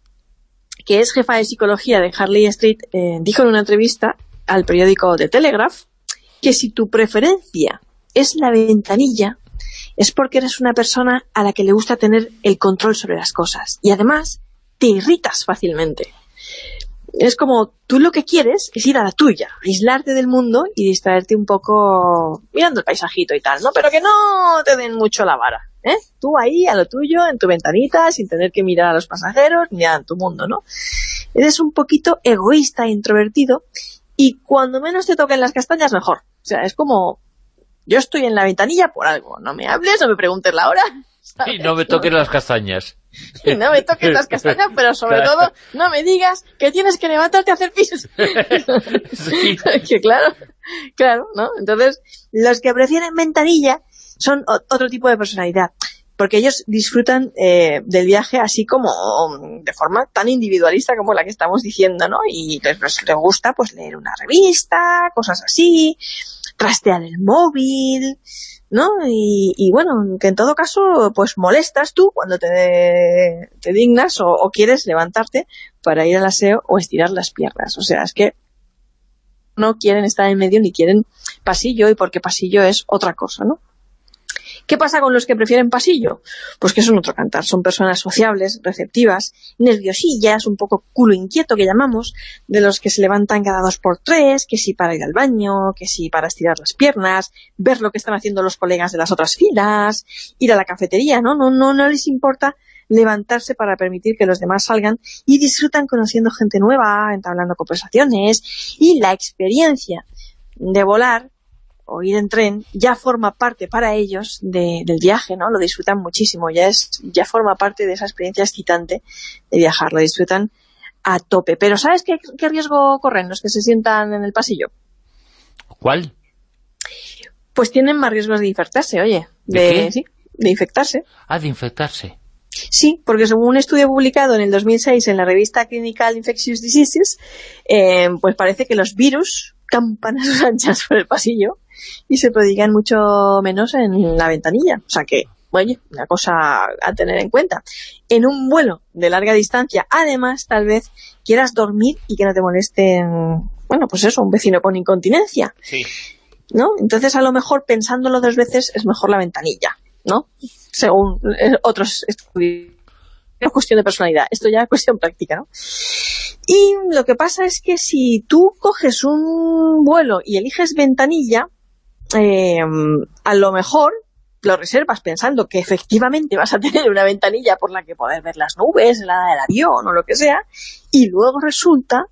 que es jefa de psicología de Harley Street, eh, dijo en una entrevista al periódico The Telegraph que si tu preferencia es la ventanilla, es porque eres una persona a la que le gusta tener el control sobre las cosas. Y además, te irritas fácilmente. Es como, tú lo que quieres es ir a la tuya, aislarte del mundo y distraerte un poco mirando el paisajito y tal, ¿no? Pero que no te den mucho la vara, ¿eh? Tú ahí, a lo tuyo, en tu ventanita, sin tener que mirar a los pasajeros, ni a tu mundo, ¿no? Eres un poquito egoísta, introvertido, y cuando menos te toquen las castañas, mejor. O sea, es como, yo estoy en la ventanilla por algo, no me hables, no me preguntes la hora. Y no me toquen las castañas. Y no me toques las castañas, pero sobre Claro. todo no me digas que tienes que levantarte a hacer pisos. que claro, claro, ¿no? Entonces, los que prefieren ventanilla son otro tipo de personalidad. Porque ellos disfrutan eh, del viaje así como de forma tan individualista como la que estamos diciendo, ¿no? Y les, les- les gusta pues leer una revista, cosas así, trastear el móvil, ¿no? Y, bueno, que en todo caso, pues molestas tú cuando te, te dignas o, o quieres levantarte para ir al aseo o estirar las piernas. O sea, es que no quieren estar en medio ni quieren pasillo y porque pasillo es otra cosa, ¿no? ¿Qué pasa con los que prefieren pasillo? Pues que son otro cantar. Son personas sociables, receptivas, nerviosillas, un poco culo inquieto que llamamos, de los que se levantan cada dos por tres, que si para ir al baño, que si para estirar las piernas, ver lo que están haciendo los colegas de las otras filas, ir a la cafetería, ¿no? No, no, no les importa levantarse para permitir que los demás salgan y disfrutan conociendo gente nueva, entablando conversaciones y la experiencia de volar o ir en tren ya forma parte para ellos de- del viaje, ¿no? Lo disfrutan muchísimo, ya es ya forma parte de esa experiencia excitante de viajar, lo disfrutan a tope. Pero ¿sabes qué, qué riesgo corren los que se sientan en el pasillo? ¿Cuál? Pues tienen más riesgos de infectarse, oye. ¿De De, qué? sí, de infectarse. Ah, de infectarse. Sí, porque según un estudio publicado en el 2006 en la revista Clinical Infectious Diseases, eh, pues parece que los virus campan a sus anchas por el pasillo y se prodigan mucho menos en la ventanilla. O sea que, oye, una cosa a tener en cuenta. En un vuelo de larga distancia, además, tal vez quieras dormir y que no te molesten, bueno, pues eso, un vecino con incontinencia. Sí. ¿no? Entonces, a lo mejor, pensándolo dos veces, es mejor la ventanilla, ¿no? Según eh, otros estudios. No es cuestión de personalidad, esto ya es cuestión práctica, ¿no? Y lo que pasa es que si tú coges un vuelo y eliges ventanilla, eh, a lo mejor lo reservas pensando que efectivamente vas a tener una ventanilla por la que poder ver las nubes, la del avión o lo que sea, y luego resulta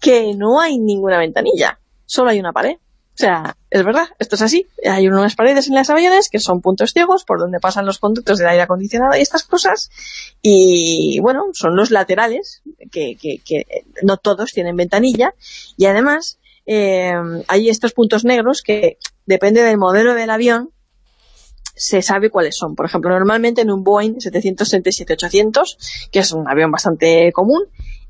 que no hay ninguna ventanilla, solo hay una pared. O sea, es verdad, esto es así. Hay unas paredes en los aviones que son puntos ciegos por donde pasan los conductos del aire acondicionado y estas cosas. Y bueno, son los laterales, que, que, que no todos tienen ventanilla. Y además, eh, hay estos puntos negros que depende del modelo del avión, se sabe cuáles son. Por ejemplo, normalmente en un Boeing 737-800, que es un avión bastante común,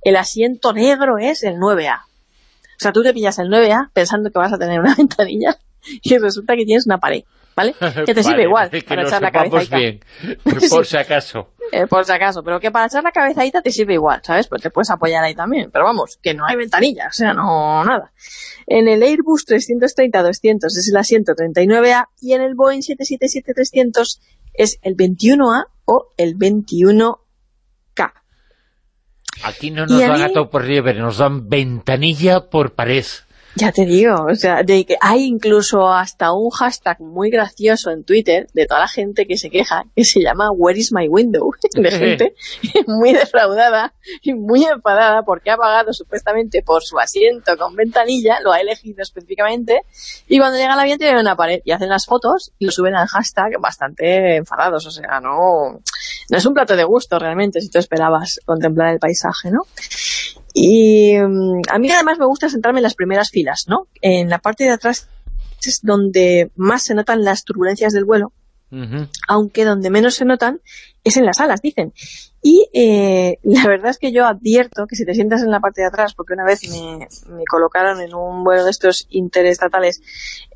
el asiento negro es el 9A. O sea, tú te pillas el 9A pensando que vas a tener una ventanilla y resulta que tienes una pared, ¿vale? Que te sirve Vale, igual que para echar la cabezadita. bien, por si acaso. Eh, por si acaso, pero que para echar la cabezadita te sirve igual, ¿sabes? Pues te puedes apoyar ahí también, pero vamos, que no hay ventanilla, o sea, no, nada. En el Airbus 330-200 es el asiento 39A y en el Boeing 777-300 es el 21A o el 21K. Aquí no nos a dan gato por liebre, nos dan ventanilla por pared. Ya te digo, o sea, de que hay incluso hasta un hashtag muy gracioso en Twitter de toda la gente que se queja, que se llama Where is my window? de gente muy defraudada y muy enfadada porque ha pagado supuestamente por su asiento con ventanilla, lo ha elegido específicamente, y cuando llega al avión tiene una pared y hacen las fotos y lo suben al hashtag bastante enfadados, o sea, no, no es un plato de gusto realmente si tú esperabas contemplar el paisaje, ¿no? Y mm, a mí además me gusta sentarme en las primeras filas, ¿no? En la parte de atrás es donde más se notan las turbulencias del vuelo, aunque donde menos se notan es en las alas, dicen. Y eh, la verdad es que yo advierto que si te sientas en la parte de atrás, porque una vez me, me colocaron en un vuelo de estos interestatales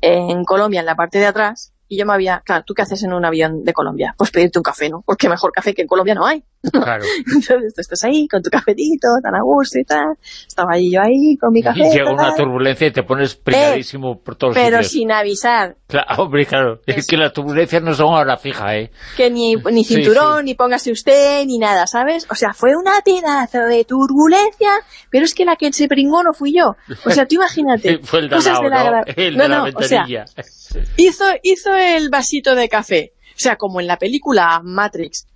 en Colombia, en la parte de atrás, y yo me había, claro, ¿tú qué haces en un avión de Colombia? Pues pedirte un café, ¿no? Porque mejor café que en Colombia no hay. Claro. Entonces tú estás ahí con tu cafetito, tan a gusto y tal. Estaba ahí yo ahí con mi café. Y llega una tal. turbulencia y te pones pringadísimo por todos los Pero sitios. sin avisar. Claro, hombre, claro. Es que las turbulencias no son ahora fija, ¿eh? Que ni, ni Sí, cinturón, ni póngase usted, ni nada, ¿sabes? O sea, fue una pedazo de turbulencia, pero es que la que se pringó no fui yo. O sea, tú imagínate. Fue el al cosas de la ¿no? El No, de la no, o sea, ventanilla. hizo, hizo el vasito de café. O sea, como en la película Matrix.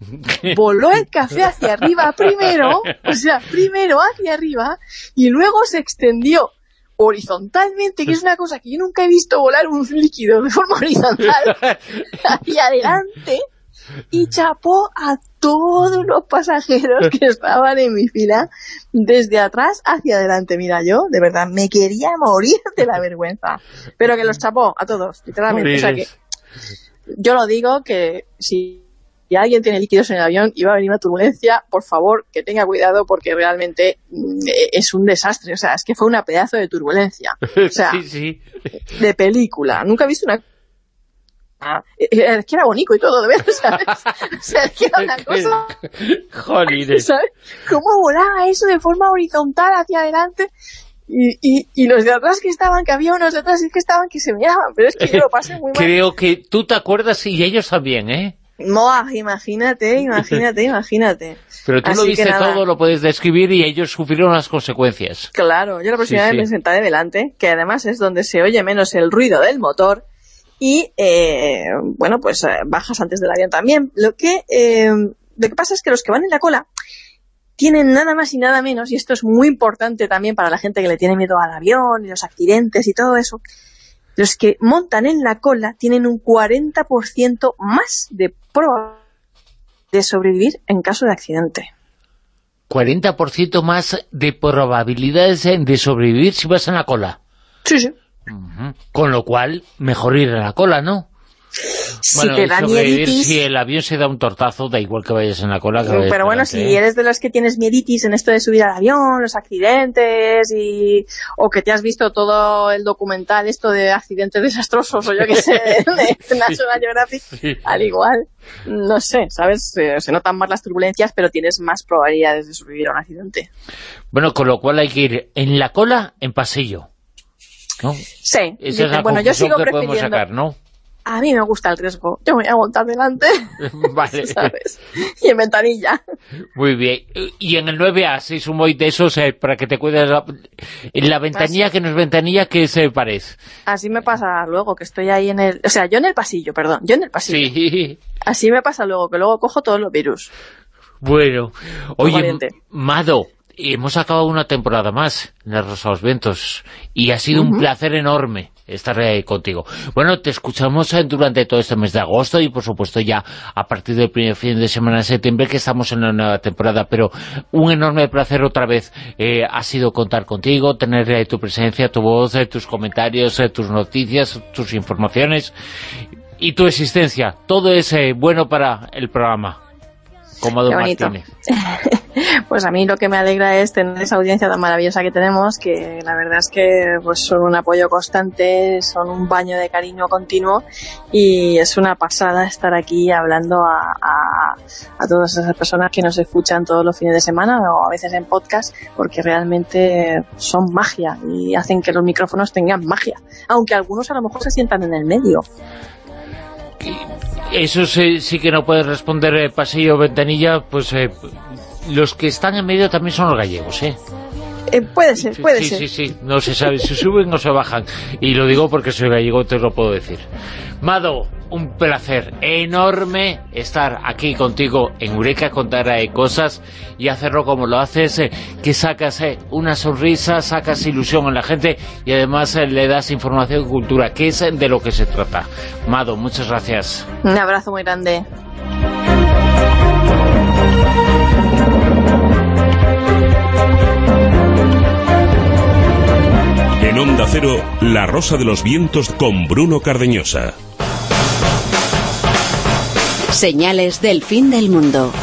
Voló el café hacia arriba primero, o sea, primero hacia arriba, y luego se extendió horizontalmente, que es una cosa que yo nunca he visto volar un líquido de forma horizontal hacia adelante, y chapó a todos los pasajeros que estaban en mi fila desde atrás hacia adelante. Mira, yo de verdad me quería morir de la vergüenza. Pero que los chapó a todos, literalmente. O sea que yo lo digo que si alguien tiene líquidos en el avión y va a venir una turbulencia, por favor, que tenga cuidado porque realmente mm, es un desastre. O sea, es que fue una pedazo de turbulencia. O sea, sí, sí. de película. Nunca he visto una... Ah, eh, eh, es que era bonito y todo, de ver, ¿sabes? O sea, es que era una cosa... Jolines. ¿Sabes? ¿Cómo volaba eso de forma horizontal hacia adelante? Y, y, y los de atrás que estaban, que había unos de atrás y que estaban que se miraban, pero es que yo lo pasé muy mal. Creo que tú te acuerdas y ellos también, ¿eh? Moa, imagínate, imagínate, imagínate. Pero tú Así lo viste todo, lo puedes describir y ellos sufrieron las consecuencias. Claro, yo la próxima Sí, vez sí. me sentaré delante, que además es donde se oye menos el ruido del motor y, eh, bueno, pues eh, bajas antes del avión también. Lo que, eh, lo que pasa es que los que van en la cola tienen nada más y nada menos, y esto es muy importante también para la gente que le tiene miedo al avión y los accidentes y todo eso, los que montan en la cola tienen un 40% más de probabilidad de sobrevivir en caso de accidente. 40% más de probabilidades de sobrevivir si vas en la cola. Sí, sí. Con lo cual, mejor ir en la cola, ¿no? Si te da mieditis- si el avión se da un tortazo, da igual que vayas en la cola. Que vayas Pero bueno, delante, si ¿eh? eres de los que tienes mieditis en esto de subir al avión, los accidentes, y o que te has visto todo el documental esto de accidentes desastrosos, o yo qué sé, de National Geographic, Sí. al igual, no sé, ¿sabes? Se, notan más las turbulencias, pero tienes más probabilidades de sobrevivir a un accidente. Bueno, con lo cual hay que ir en la cola, en pasillo. ¿no? Sí, Esa es la bueno, yo sigo que podemos sacar, ¿no? A mí me gusta el riesgo, yo me voy a montar delante, Vale, ¿sabes? Y en ventanilla. muy bien. Y en el 9A, si sumo de esos, eh, para que te cuides la, en la ventanilla, que no es ventanilla, que se parece. Así me pasa luego, que estoy ahí en el... O sea, yo en el pasillo, perdón, yo en el pasillo. Sí. Así me pasa luego, que luego cojo todos los virus. Bueno, oye, valiente. Mado, hemos acabado una temporada más en La Rosa los Vientos y ha sido un placer enorme estar ahí contigo. Bueno, te escuchamos eh, durante todo este mes de agosto y por supuesto ya a partir del primer fin de semana de septiembre que estamos en la nueva temporada, pero un enorme placer otra vez eh, ha sido contar contigo, tener eh, tu presencia, tu voz, eh, tus comentarios, tus noticias, tus informaciones y tu existencia. Todo es bueno para el programa. Bonito. Martínez. Pues a mí lo que me alegra es tener esa audiencia tan maravillosa que tenemos, que la verdad es que pues son un apoyo constante, son un baño de cariño continuo y es una pasada estar aquí hablando a, a, a todas esas personas que nos escuchan todos los fines de semana o a veces en podcast, porque realmente son magia y hacen que los micrófonos tengan magia, aunque algunos a lo mejor se sientan en el medio. Eso sí, sí que no puedes responder eh, pasillo o ventanilla, pues eh, los que están en medio también son los gallegos, ¿eh? Eh, puede ser, puede sí, ser. sí, sí, no se sabe si suben o se bajan. Y lo digo porque soy gallego, te lo puedo decir. Mado, un placer enorme estar aquí contigo en Eureka, contar cosas y hacerlo como lo haces, eh, que sacas eh, una sonrisa, sacas ilusión en la gente y además eh, le das información y cultura, que es de lo que se trata. Mado, muchas gracias. Un abrazo muy grande. En Onda Cero, La Rosa de los Vientos con Bruno Cardeñosa. Señales del fin del mundo.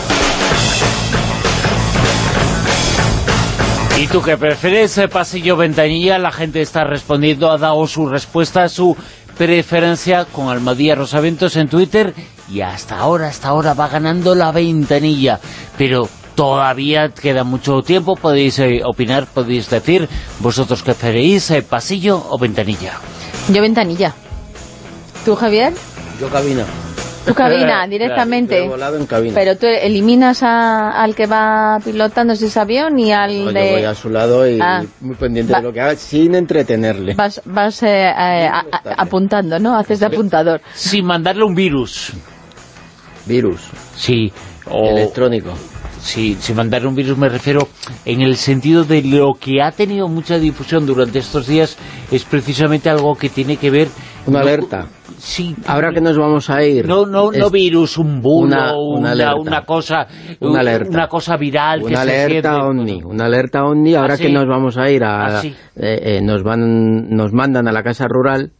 ¿Y tú qué prefieres, eh, pasillo o ventanilla? La gente está respondiendo, ha dado su respuesta, su preferencia con Almadía Rosaventos en Twitter y hasta ahora, hasta ahora va ganando la ventanilla, pero todavía queda mucho tiempo, podéis eh, opinar, podéis decir, vosotros qué preferís, eh, pasillo o ventanilla. Yo ventanilla. ¿Tú, Javier? Yo cabina. Tu cabina, directamente. Yo he volado en cabina. Pero tú eliminas a- al que va pilotando ese avión y al No, de... Yo voy a su lado y Ah. muy pendiente Va- de lo que haga, sin entretenerle. Vas, vas eh, eh, a- a- apuntando, ¿no? Haces de apuntador. Sin mandarle un virus. Virus. Sí. O, Electrónico. Sí, sin mandarle un virus me refiero en el sentido de lo que ha tenido mucha difusión durante estos días es precisamente algo que tiene que ver... Una alerta. Sí. Ahora que nos vamos a ir. No, no, no virus, un bulo, una- una, una alerta. una cosa, Una alerta. una cosa viral que Una se alerta siente. OVNI, una alerta OVNI, ahora ¿Ah, sí? que nos vamos a ir a... ¿Ah, sí? eh, eh, nos, van, nos mandan a la casa rural,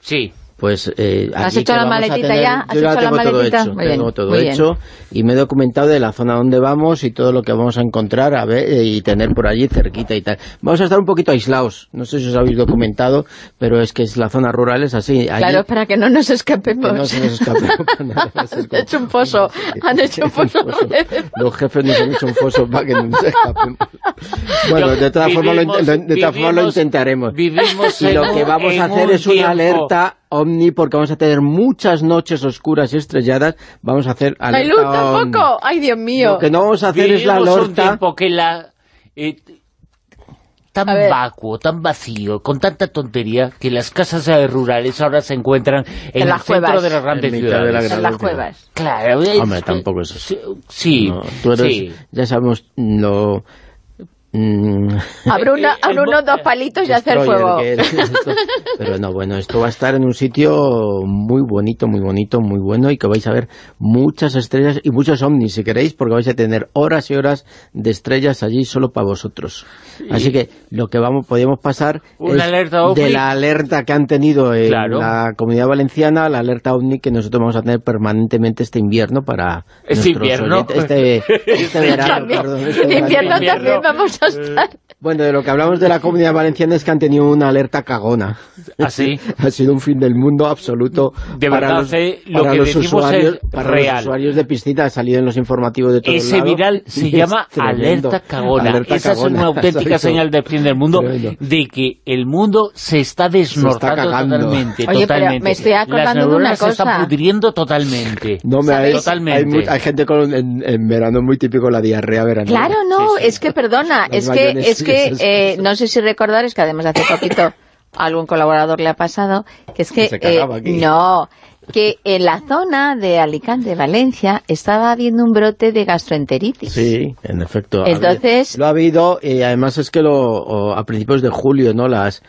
Sí. Pues... Eh, ¿Has hecho que la vamos a maletita tener- ya? ¿Has Yo ya hecho la tengo todo hecho, Muy bien, tengo todo hecho y me he documentado de la zona donde vamos y todo lo que vamos a encontrar a ver, eh, y tener por allí cerquita y tal. Vamos a estar un poquito aislados, no sé si os habéis documentado, pero es que es la zona rural es así. allí- Claro, para que no nos escapemos. que no se nos escape. Nada más es Han hecho un foso. Han hecho un foso. Los jefes nos han hecho un foso para que no nos escapemos. Bueno, de todas formas lo, de todas formas lo intentaremos. vivimos y lo que vamos a hacer es una tiempo- alerta omni porque vamos a tener muchas noches oscuras y estrelladas. Vamos a hacer ¡Ay, alerta Luz, tampoco! ¡Ay, Dios mío! Lo que no vamos a hacer es la Vivimos un alerta... tiempo que la... eh, tan vacuo, tan vacío, con tanta tontería, que las casas rurales ahora se encuentran en, En el las centro cuevas. de las grandes En de la ciudades. gran En las cuevas. Claro, es- Hombre, tampoco es eso. Sí, No, tú eres- sí. Ya sabemos lo... mm, A Bruno, a El- Bruno el- dos palitos y hacer Destroyer, fuego. Pero no, bueno, esto va a estar en un sitio muy bonito, muy bonito, muy bueno y que vais a ver muchas estrellas y muchos ovnis si queréis, porque vais a tener horas y horas de estrellas allí solo para vosotros. Así que lo que vamos podemos pasar Una es alerta ovni. de la alerta que han tenido en Claro. la Comunidad Valenciana, la alerta ovni que nosotros vamos a tener permanentemente este invierno para Este nuestros invierno. oyentes. Este, este verano, perdón. este En invierno verano. también vamos a estar. Bueno, de lo que hablamos de la Comunidad Valenciana es que han tenido una alerta cagona. ¿Ah, sí? ha sido un fin del mundo absoluto De para verdad, los, eh, lo para que los decimos usuarios, es para real. los usuarios de piscina, ha salido en los informativos de todos Ese lados. viral se llama tremendo. alerta cagona. Alerta Esa es una auténtica señal del fin del mundo Tremendo. de que el mundo se está desnortando totalmente. Oye, pero me estoy acordando Las de una neuronas se cosa. están pudriendo totalmente. No me hay, Totalmente. hay, gente con, en, en verano muy típico la diarrea veraniega. Claro, no, es que perdona, es que, es que eh, no sé si recordar, es que además hace poquito a algún colaborador le ha pasado, que es que, eh, no, que en la zona de Alicante, Valencia, estaba habiendo un brote de gastroenteritis. Sí, en efecto. Entonces- lo ha habido y además es que lo, a principios de julio, ¿no? Las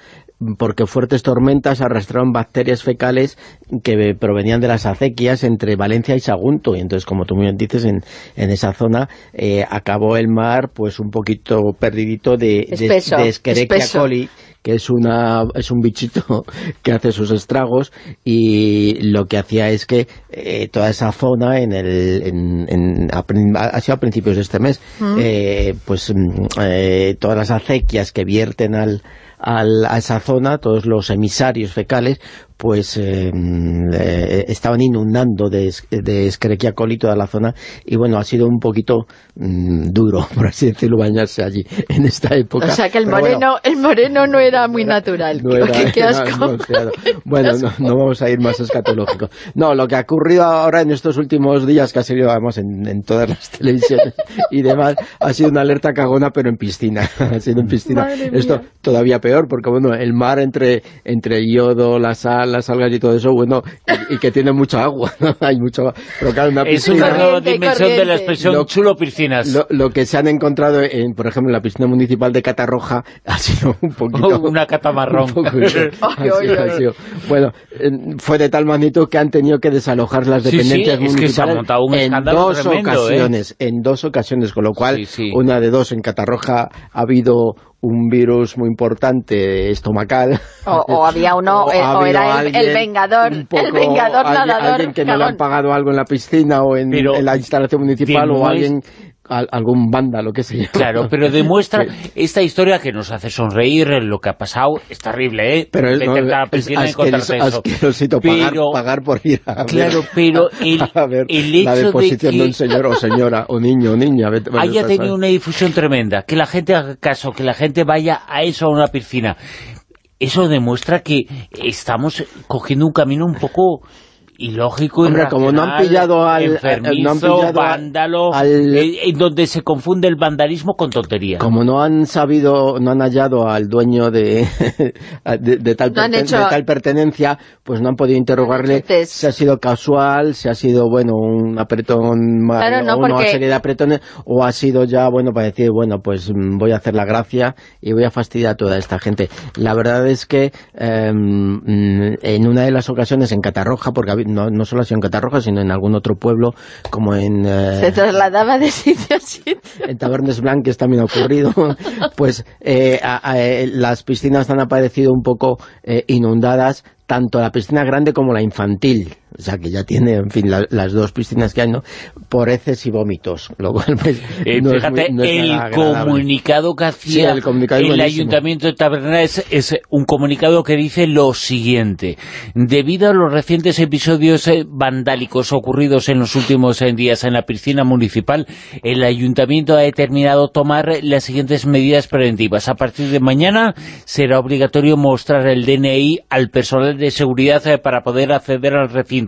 porque fuertes tormentas arrastraron bacterias fecales que provenían de las acequias entre Valencia y Sagunto. Y entonces como tú muy bien dices en, en esa zona eh, acabó el mar pues un poquito perdidito de, de, Espeso, de Escherichia coli que es una es un bichito que hace sus estragos. Y lo que hacía es que eh, toda esa zona en el en, en- a, ha sido a principios de este mes Mm. eh, pues mm, eh, todas las acequias que vierten al, al- a esa zona todos los emisarios fecales pues eh, mm, eh, estaban inundando de, de Escherichia coli toda la zona y bueno ha sido un poquito mm, duro por así decirlo bañarse allí en esta época O sea que el Pero bueno, moreno, el moreno no era muy natural. no era-. Bueno, no, no vamos a ir más escatológico. No, lo que ha ocurrido ahora en estos últimos días, que ha sido además en, en todas las televisiones y demás, ha sido una alerta cagona, pero en piscina. ha sido en piscina. Madre Esto mía. todavía peor, porque bueno, el mar entre, entre el yodo, la sal, las algas y todo eso, bueno, y, y que tiene mucha agua, ¿no? Hay mucho Pero claro, una Es una nueva Corriente, dimensión de la expresión Lo- chulo piscinas. Lo, lo que se han encontrado, en, por ejemplo, en la piscina municipal de Catarroja ha sido un poquito... Una catamarrón. un poco Ay, sido- ay, Bueno, fue de tal magnitud que han tenido que desalojar las Sí, sí, dependencias es que se ha municipales montado un en dos tremendo, ¿eh? ocasiones, en dos ocasiones, con lo cual, Sí, sí. una de dos, en Catarroja ha habido un virus muy importante estomacal. O, o había uno, O eh, o era el, el alguien vengador, poco- el vengador alguien, nadador. alguien que no le han pagado algo en la piscina o en, Pero en la instalación municipal o alguien al- algún vándalo, qué sé yo. Claro, pero demuestra esta historia que nos hace sonreír, lo que ha pasado, es terrible, ¿eh? Pero es, no, la es asqueroso, asquerosito pagar, Pero- pagar por ir a ver, Claro, pero el, a ver el la hecho de deposición de, que un señor o señora, o niño o niña. vete- vete haya tenido una difusión tremenda, que la gente haga caso, que la gente vaya a eso, a una piscina. Eso demuestra que estamos cogiendo un camino un poco ilógico, Hombre, como no han pillado al- enfermizo, no han pillado al- vándalo, al- eh, en donde se confunde el vandalismo con tontería. Como no han sabido, no han hallado al dueño de, de, de tal, No han perten- hecho- de tal pertenencia, pues no han podido interrogarle si ha sido casual, si ha sido, bueno, un apretón, Claro, o una porque- serie de apretones, o ha sido ya, bueno, para decir, bueno, pues mm, voy a hacer la gracia y voy a fastidiar a toda esta gente. La verdad es que eh, mm, en una de las ocasiones en Catarroja, porque no, no solo ha sido en Catarroja, sino en algún otro pueblo, como en... eh, Se trasladaba de sitio a sitio. en Tabernes Blanques también ha ocurrido, pues eh, a- a- eh, las piscinas han aparecido un poco eh, inundadas, tanto la piscina grande como la infantil, o sea que ya tiene, en fin, la- las dos piscinas que hay, ¿no? Por heces y vómitos, lo cual pues, Eh, no es fíjate, muy- no es el comunicado que Sí, hacía el comunicado. Ayuntamiento de Taberna es, es un comunicado que dice lo siguiente. Debido a los recientes episodios eh, vandálicos ocurridos en los últimos eh, días en la piscina municipal, el Ayuntamiento ha determinado tomar las siguientes medidas preventivas. A partir de mañana será obligatorio mostrar el DNI al personal de seguridad eh, para poder acceder al recinto.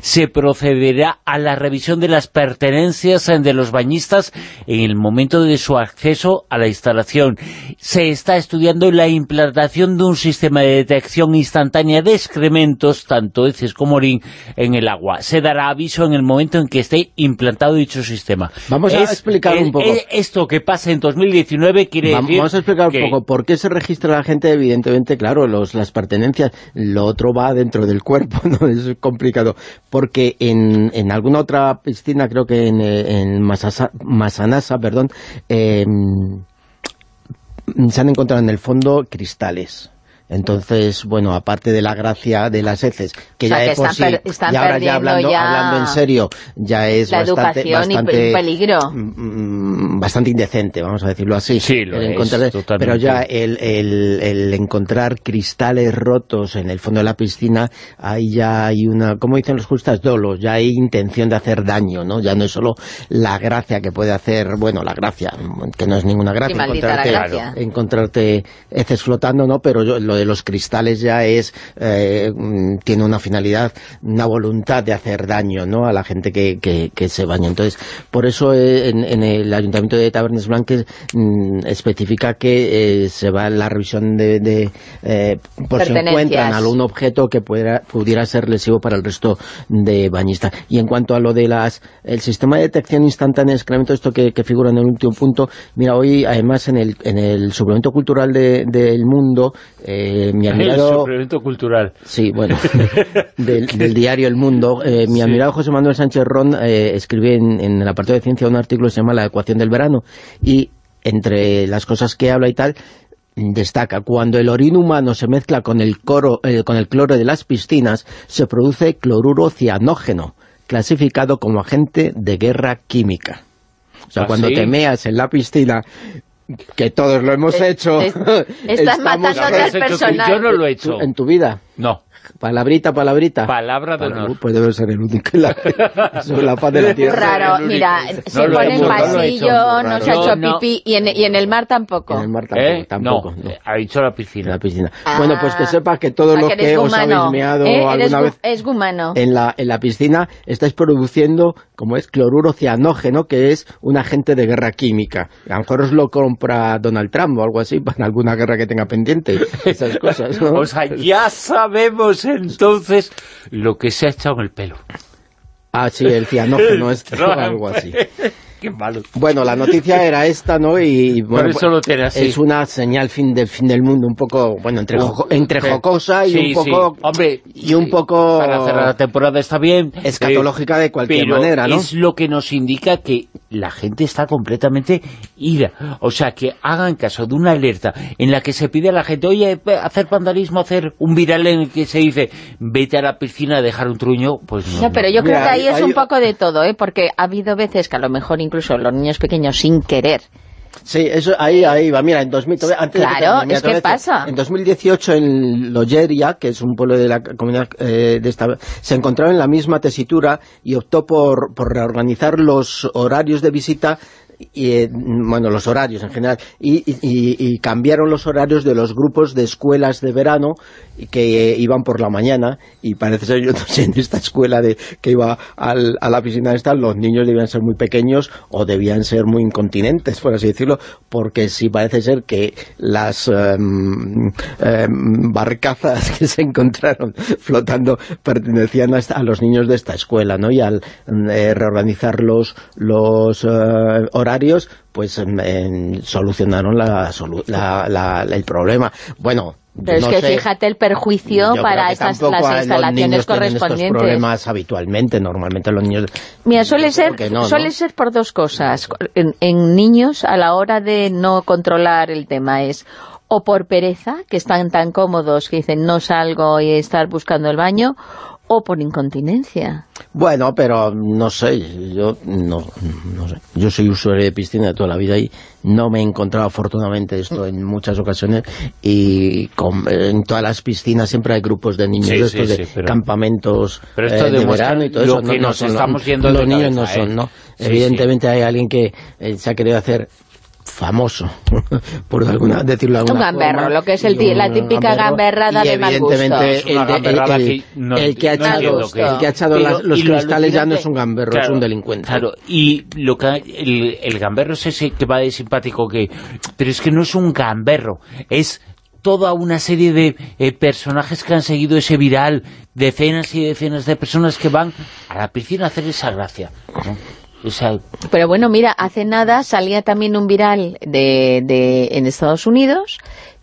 Se procederá a la revisión de las pertenencias de los bañistas en el momento de su acceso a la instalación. Se está estudiando la implantación de un sistema de detección instantánea de excrementos, tanto heces como orín, en el agua. Se dará aviso en el momento en que esté implantado dicho sistema. Vamos a explicar es- un poco. es- esto que pasa en 2019 quiere Va- decir... Vamos a explicar que- un poco por qué se registra la gente, evidentemente, claro, los, las pertenencias, lo otro va dentro del cuerpo, ¿no? Es complicado, porque en, en alguna otra piscina, creo que en, en Masasa- Masanasa, perdón, eh, se han encontrado en el fondo cristales. Entonces, bueno, aparte de la gracia de las heces, que O sea, ya que por sí, y ahora ya hablando, ya hablando en serio, ya es la bastante, educación bastante pe- peligro. mm, bastante indecente, vamos a decirlo así. Sí, lo El es, encontrar- totalmente. Pero ya el, el- el encontrar cristales rotos en el fondo de la piscina, ahí ya hay una, como dicen los justas dolos, ya hay intención de hacer daño, ¿no? Ya no es solo la gracia que puede hacer, bueno, la gracia, que no es ninguna gracia, Sí, maldita la encontrarte, gracia. encontrarte heces flotando, ¿no? Pero yo- lo de los cristales ya es, eh, mm, tiene una finalidad, una voluntad de hacer daño, ¿no? A la gente que, que, que se baña. Entonces, por eso eh, en, en el Ayuntamiento de Tabernes Blanques mm, especifica que eh, se va la revisión de, de eh, por si encuentran algún objeto que pudiera, pudiera ser lesivo para el resto de bañistas. Y en cuanto a lo de las el sistema de detección instantánea de excremento, esto que, que figura en el último punto, mira, hoy además en el, en el suplemento cultural de- del mundo, eh, mi El admirado... suplemento cultural. Sí, bueno, del, del diario El Mundo. Eh, mi admirado José Manuel Sánchez Ron eh, escribe en, en el apartado de ciencia un artículo que se llama La ecuación del verano y entre las cosas que habla y tal destaca cuando el orín humano se mezcla con el, coro, eh, con el cloro de las piscinas se produce cloruro cianógeno clasificado como agente de guerra química. O sea, ¿Ah, cuando sí? te meas en la piscina que todos lo hemos Eh, hecho. es- estás estamos- matando ¿Lo has al hecho tú? personal. Yo no lo he hecho. ¿Tú- en tu vida. No. Palabrita, palabrita. Palabra de honor. Pues debe ser el único la, sobre la faz de la tierra. Raro, mira, No se pone en hecho, pasillo, hecho, no se ha hecho no. pipí, y en, y en el mar tampoco. En el mar tampoco, ¿Eh? tampoco. no, no. ha dicho la piscina. la piscina. Ah. Bueno, pues que sepas que todos Ah, los que os habéis meado ¿Eh? Alguna gu- vez Es gumano. en la, en la piscina estáis produciendo, como es, cloruro cianógeno, que es un agente de guerra química. A lo mejor os lo compra Donald Trump o algo así para alguna guerra que tenga pendiente. Esas cosas, ¿no? O sea, ya sabemos entonces lo que se ha echado en el pelo. Ah, sí, el cianógeno es algo así. Qué malo. Bueno, la noticia era esta, ¿no? Y bueno, eso lo tiene así. es una señal fin del fin del mundo, un poco, bueno, entre, joco- entre jocosa y Sí, un poco sí. Hombre, y un poco Para cerrar la temporada está bien. escatológica de cualquier pero manera, ¿no? es lo que nos indica que la gente está completamente ida. O sea, que hagan caso de una alerta en la que se pide a la gente, oye, hacer vandalismo, hacer un viral en el que se dice, vete a la piscina a dejar un truño, pues no. No, pero yo creo Mira, que ahí hay- es un hay- poco de todo, ¿eh? porque ha habido veces que a lo mejor incluso los niños pequeños sin querer Sí, eso ahí, ahí va. Mira, en 2000, antes claro, de que, es que pasa. En 2018 en Logeria, que es un pueblo de la comunidad eh, de esta, se encontraba en la misma tesitura y optó por, por reorganizar los horarios de visita y, eh, bueno, los horarios en general, y, y, cambiaron los horarios de los grupos de escuelas de verano que eh, iban por la mañana, y parece ser, yo no en esta escuela de que iba al, a la piscina esta, los niños debían ser muy pequeños o debían ser muy incontinentes, por así decirlo, porque sí parece ser que las em, em, barcazas que se encontraron flotando pertenecían a, los niños de esta escuela, ¿no? Y al eh, reorganizar los, los horarios, pues solucionaron la, el problema. Bueno, pero es que fíjate el perjuicio para estas las instalaciones correspondientes. Estos problemas habitualmente, normalmente los niños... Mira, suele ser, suele ser por dos cosas. En, niños, a la hora de no controlar el tema, es o por pereza, que están tan cómodos que dicen no salgo y estar buscando el baño, o por incontinencia. Bueno, pero no sé, yo no, no sé. Yo soy usuario de piscina de toda la vida y no me he encontrado afortunadamente esto en muchas ocasiones y en todas las piscinas siempre hay grupos de niños estos de campamentos pero esto eh, de verano y todo eso. No, no son, estamos los niños no son, ¿eh? ¿no? Evidentemente hay alguien que eh, se ha querido hacer famoso, por alguna, decirlo de alguna Un gamberro, lo que es el, la típica gamberrada de mal gusto. evidentemente el, que ha echado, el que ha echado los cristales ya no es un gamberro, es un delincuente. Claro, y lo que, el, gamberro es ese que va de simpático que... Pero es que no es un gamberro, es toda una serie de eh, personajes que han seguido ese viral, decenas y decenas de personas que van a la piscina a hacer esa gracia. Pero bueno, mira, hace nada salía también un viral de, de, en Estados Unidos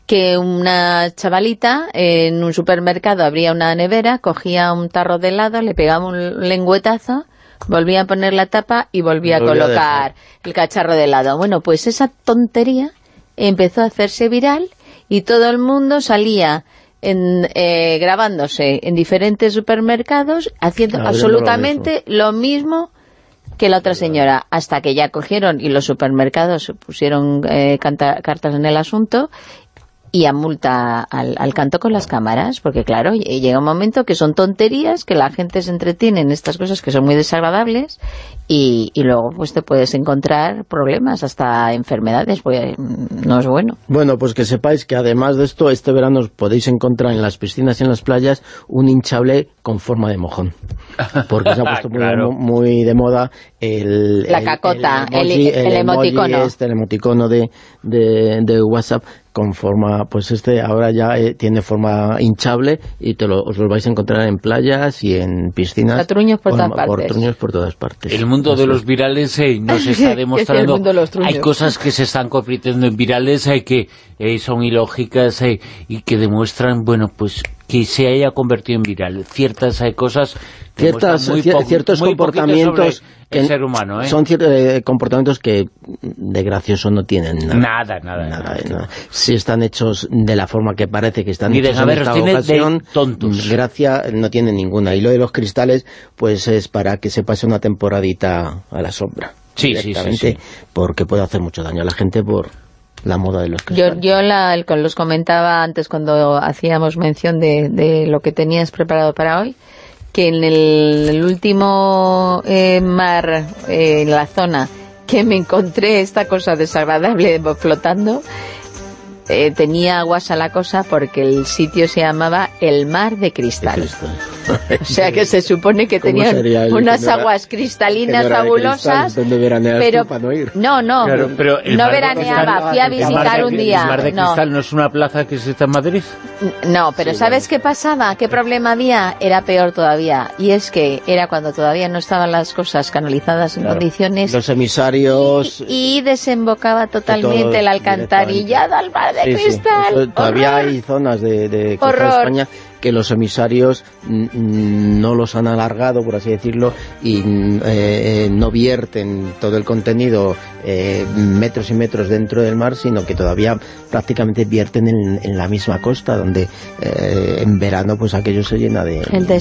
que una chavalita en un supermercado abría una nevera, cogía un tarro de helado, le pegaba un lengüetazo, volvía a poner la tapa y volvía a colocar el cacharro de helado. Bueno, pues esa tontería empezó a hacerse viral y todo el mundo salía en, eh, grabándose en diferentes supermercados haciendo absolutamente lo mismo que la otra señora, hasta que ya cogieron y los supermercados pusieron eh, cartas en el asunto y a multa al, al, canto con las cámaras, porque claro, llega un momento que son tonterías, que la gente se entretiene en estas cosas que son muy desagradables y, y luego pues te puedes encontrar problemas, hasta enfermedades, pues no es bueno. Bueno, pues que sepáis que además de esto, este verano os podéis encontrar en las piscinas y en las playas un hinchable con forma de mojón, porque se ha puesto muy, de moda el... La cacota, el, emoticono. Este, el emoticono de, de, de WhatsApp con forma, pues este ahora ya eh, tiene forma hinchable y te lo, os lo vais a encontrar en playas y en piscinas. Truños por, todas partes. por todas partes. El mundo de los virales eh, nos está demostrando, hay cosas que se están convirtiendo en virales, hay que eh, son ilógicas y que demuestran, bueno, pues que se haya convertido en viral. Ciertas hay cosas ciertas, ciertos comportamientos el ser humano, ¿eh? son ciertos eh, comportamientos que de gracioso no tienen nada. Nada, nada. Si están hechos de la forma que parece que están Ni hechos en esta ocasión, tontos. gracia no tiene ninguna. Y lo de los cristales, pues es para que se pase una temporadita a la sombra. Sí, sí, sí, Porque puede hacer mucho daño a la gente por la moda de los cristales. Yo, yo la, los comentaba antes cuando hacíamos mención de, de lo que tenías preparado para hoy, que en el, último eh, mar, eh, en la zona, que me encontré esta cosa desagradable flotando, eh, tenía aguas a la cosa porque el sitio se llamaba el Mar de Cristal. o sea que se supone que tenían unas aguas cristalinas fabulosas. pero no, no, no veraneaba, fui a visitar un día. ¿El Mar de Cristal no. es una plaza que está en Madrid? No, pero ¿sabes qué pasaba? ¿Qué problema había? Era peor todavía. Y es que era cuando todavía no estaban las cosas canalizadas en condiciones. Los emisarios... Y, desembocaba totalmente el alcantarillado al Mar de cristal. todavía hay zonas de, de España que los emisarios no los han alargado, por así decirlo, y eh, eh, no vierten todo el contenido eh, metros y metros dentro del mar, sino que todavía prácticamente vierten en, la misma costa, donde en verano pues aquello se llena de gente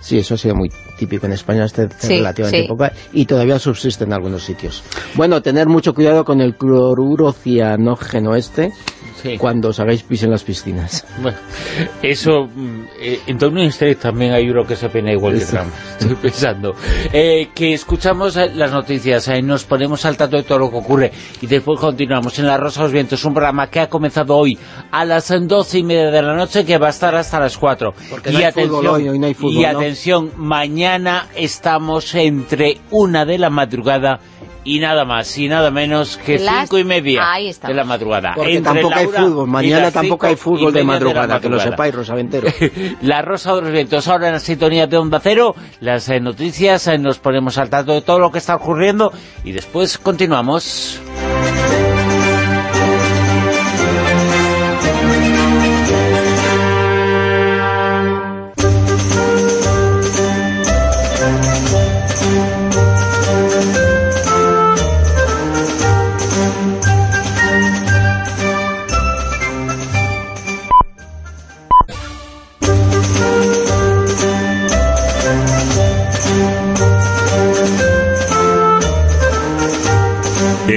Sí, eso ha sido muy típico en España este Sí, relativamente sí. y todavía subsiste en algunos sitios. Bueno, tener mucho cuidado con el cloruro cianógeno este cuando os hagáis pis en las piscinas. Bueno, eso, mm, eh, en Downing Street también hay uno que se pena igual que. Trump, estoy pensando. Eh, que escuchamos eh, las noticias, eh, nos ponemos al tanto de todo lo que ocurre y después continuamos en La Rosa de los Vientos, un programa que ha comenzado hoy a las doce y media de la noche que va a estar hasta las cuatro. Porque no hay fútbol hoy, hoy no hay fútbol, y ¿no? atención, mañana estamos entre una de la madrugada y nada más y nada menos que Las- cinco y media de la madrugada. Porque Entre tampoco la hay fútbol, mañana tampoco hay fútbol de media la madrugada, que lo madrugada. sepáis, Rosaventero. La Rosa de los Vientos, ahora en la sintonía de Onda Cero, las eh, noticias, eh, nos ponemos al tanto de todo lo que está ocurriendo y después continuamos.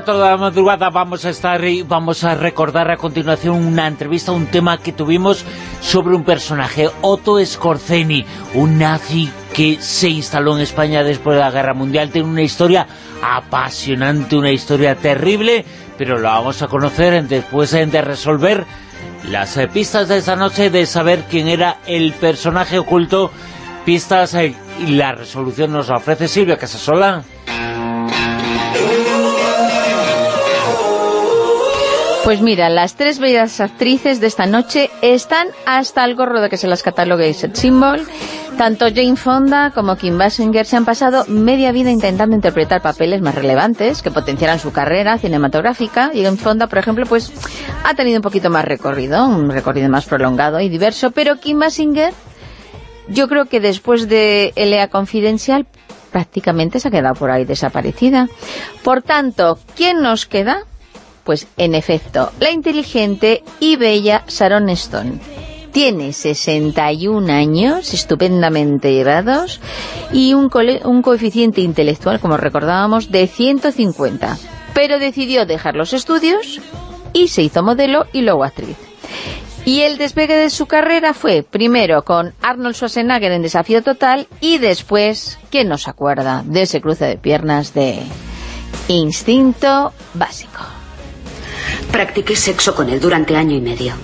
4 de la madrugada vamos a estar y vamos a recordar a continuación una entrevista, un tema que tuvimos sobre un personaje, Otto Scorzeni, un nazi que se instaló en España después de la Guerra Mundial. Tiene una historia apasionante, una historia terrible, pero la vamos a conocer después de resolver las pistas de esta noche, de saber quién era el personaje oculto. Pistas eh, y la resolución nos ofrece Silvia Casasola. Pues mira, las tres bellas actrices de esta noche están hasta el gorro de que se las catalogue Sex Symbol. Tanto Jane Fonda como Kim Basinger se han pasado media vida intentando interpretar papeles más relevantes que potenciaran su carrera cinematográfica. Y Jane Fonda, por ejemplo, pues ha tenido un poquito más recorrido, un recorrido más prolongado y diverso, pero Kim Basinger, yo creo que después de Elea Confidencial prácticamente se ha quedado por ahí desaparecida. Por tanto, ¿quién nos queda? Pues en efecto, la inteligente y bella Sharon Stone. Tiene 61 años, estupendamente llevados, y un, coeficiente intelectual, como recordábamos, de 150. Pero decidió dejar los estudios y se hizo modelo y luego actriz. Y el despegue de su carrera fue primero con Arnold Schwarzenegger en Desafío Total y después, ¿quién nos acuerda de ese cruce de piernas de Instinto Básico? Practiqué sexo con él durante año y medio.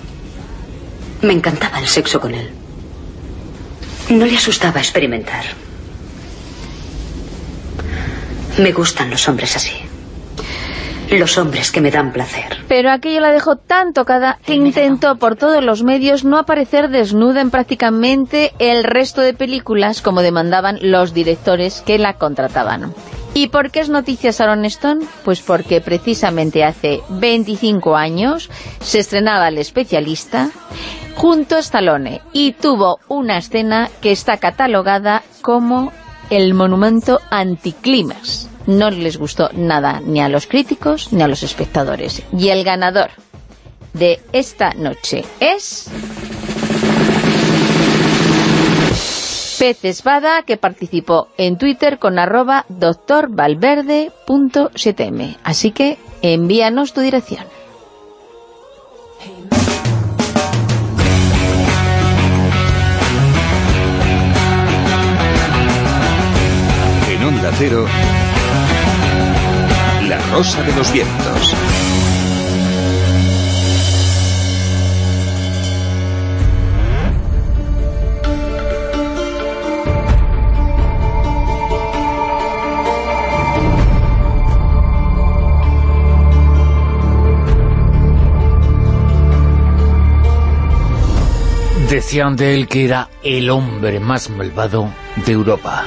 Me encantaba el sexo con él. No le asustaba experimentar. Me gustan los hombres así. Los hombres que me dan placer. Pero aquello la dejó tan tocada que intentó por todos los medios no aparecer desnuda en prácticamente el resto de películas como demandaban los directores que la contrataban. ¿Y por qué es noticia Sharon Stone? Pues porque precisamente hace 25 años se estrenaba El Especialista junto a Stallone y tuvo una escena que está catalogada como el monumento anticlímax. No les gustó nada ni a los críticos ni a los espectadores. Y el ganador de esta noche es... Pez Espada, que participó en Twitter con arroba doctorvalverde.7m. Así que envíanos tu dirección. En Onda Cero, La Rosa de los Vientos. Decían de él que era el hombre más malvado de Europa.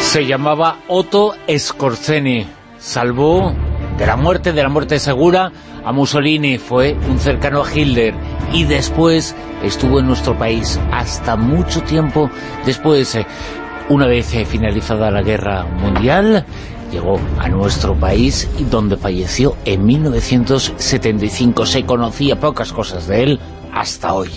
Se llamaba Otto Scorzeni. Salvó de la muerte, de la muerte segura, a Mussolini. Fue un cercano a Hitler. Y después estuvo en nuestro país hasta mucho tiempo después. eh, Una vez eh, finalizada la Guerra Mundial, llegó a nuestro país y donde falleció en 1975. Se conocía pocas cosas de él hasta hoy.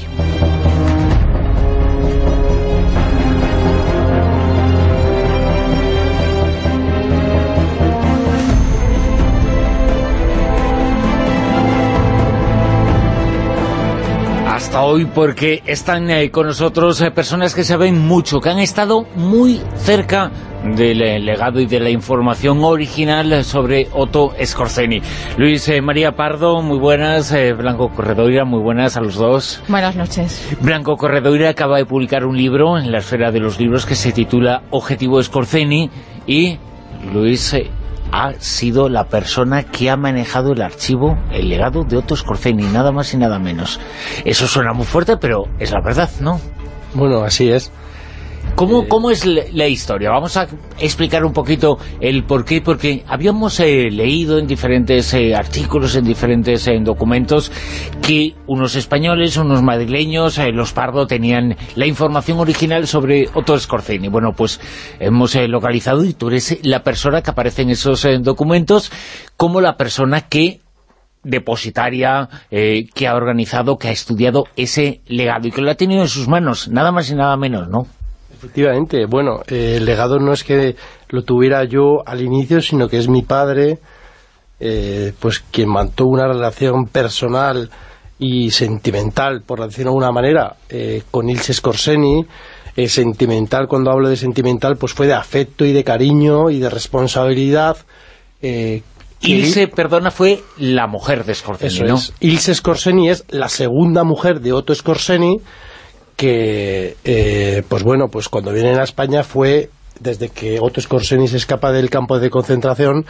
Hoy porque están eh, con nosotros eh, personas que saben mucho, que han estado muy cerca del eh, legado y de la información original sobre Otto Scorzeni. Luis eh, María Pardo, muy buenas, eh, Blanco Corredoira, muy buenas a los dos. Buenas noches. Blanco Corredoira acaba de publicar un libro en la esfera de los libros que se titula Objetivo Scorzeni y Luis eh, ha sido la persona que ha manejado el archivo, el legado de Otto Scorzeni, nada más y nada menos. Eso suena muy fuerte, pero es la verdad, ¿no? Bueno, así es. ¿Cómo, cómo es la, historia? Vamos a explicar un poquito el por qué, porque habíamos eh, leído en diferentes eh, artículos, en diferentes eh, documentos, que unos españoles, unos madrileños, eh, los Pardo, tenían la información original sobre Otto Scorzeni. Bueno, pues hemos eh, localizado y tú eres la persona que aparece en esos eh, documentos como la persona que depositaria, eh, que ha organizado, que ha estudiado ese legado y que lo ha tenido en sus manos, nada más y nada menos, ¿no? Efectivamente, bueno, eh, el legado no es que lo tuviera yo al inicio, sino que es mi padre, eh, pues quien mantuvo una relación personal y sentimental, por decirlo de alguna manera, eh, con Ilse Scorseni, sentimental, cuando hablo de sentimental, pues fue de afecto y de cariño y de responsabilidad. Ilse, perdona, fue la mujer de Scorzeni, Eso ¿no? es. Ilse Scorseni es la segunda mujer de Otto Scorseni que, eh, pues bueno, pues cuando vienen a España fue, desde que Otto Scorseni se escapa del campo de concentración,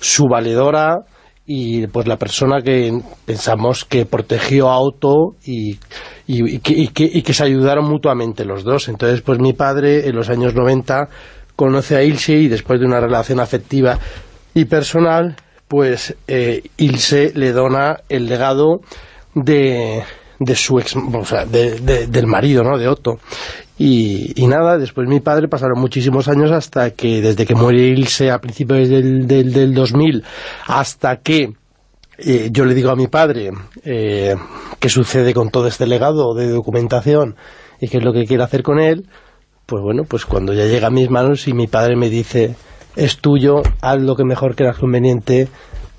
su valedora y pues la persona que pensamos que protegió a Otto y que se ayudaron mutuamente los dos. Entonces, pues mi padre en los años 90 conoce a Ilse y después de una relación afectiva y personal, pues eh, Ilse le dona el legado de, de su ex, o sea, de- de- del marido, ¿no?, de Otto. Y, y nada, después mi padre pasaron muchísimos años hasta que, desde que muere Ilse a principios del, del, del 2000, hasta que eh, yo le digo a mi padre eh, qué sucede con todo este legado de documentación y qué es lo que quiere hacer con él, pues bueno, pues cuando ya llega a mis manos y mi padre me dice, es tuyo, haz lo que mejor creas conveniente,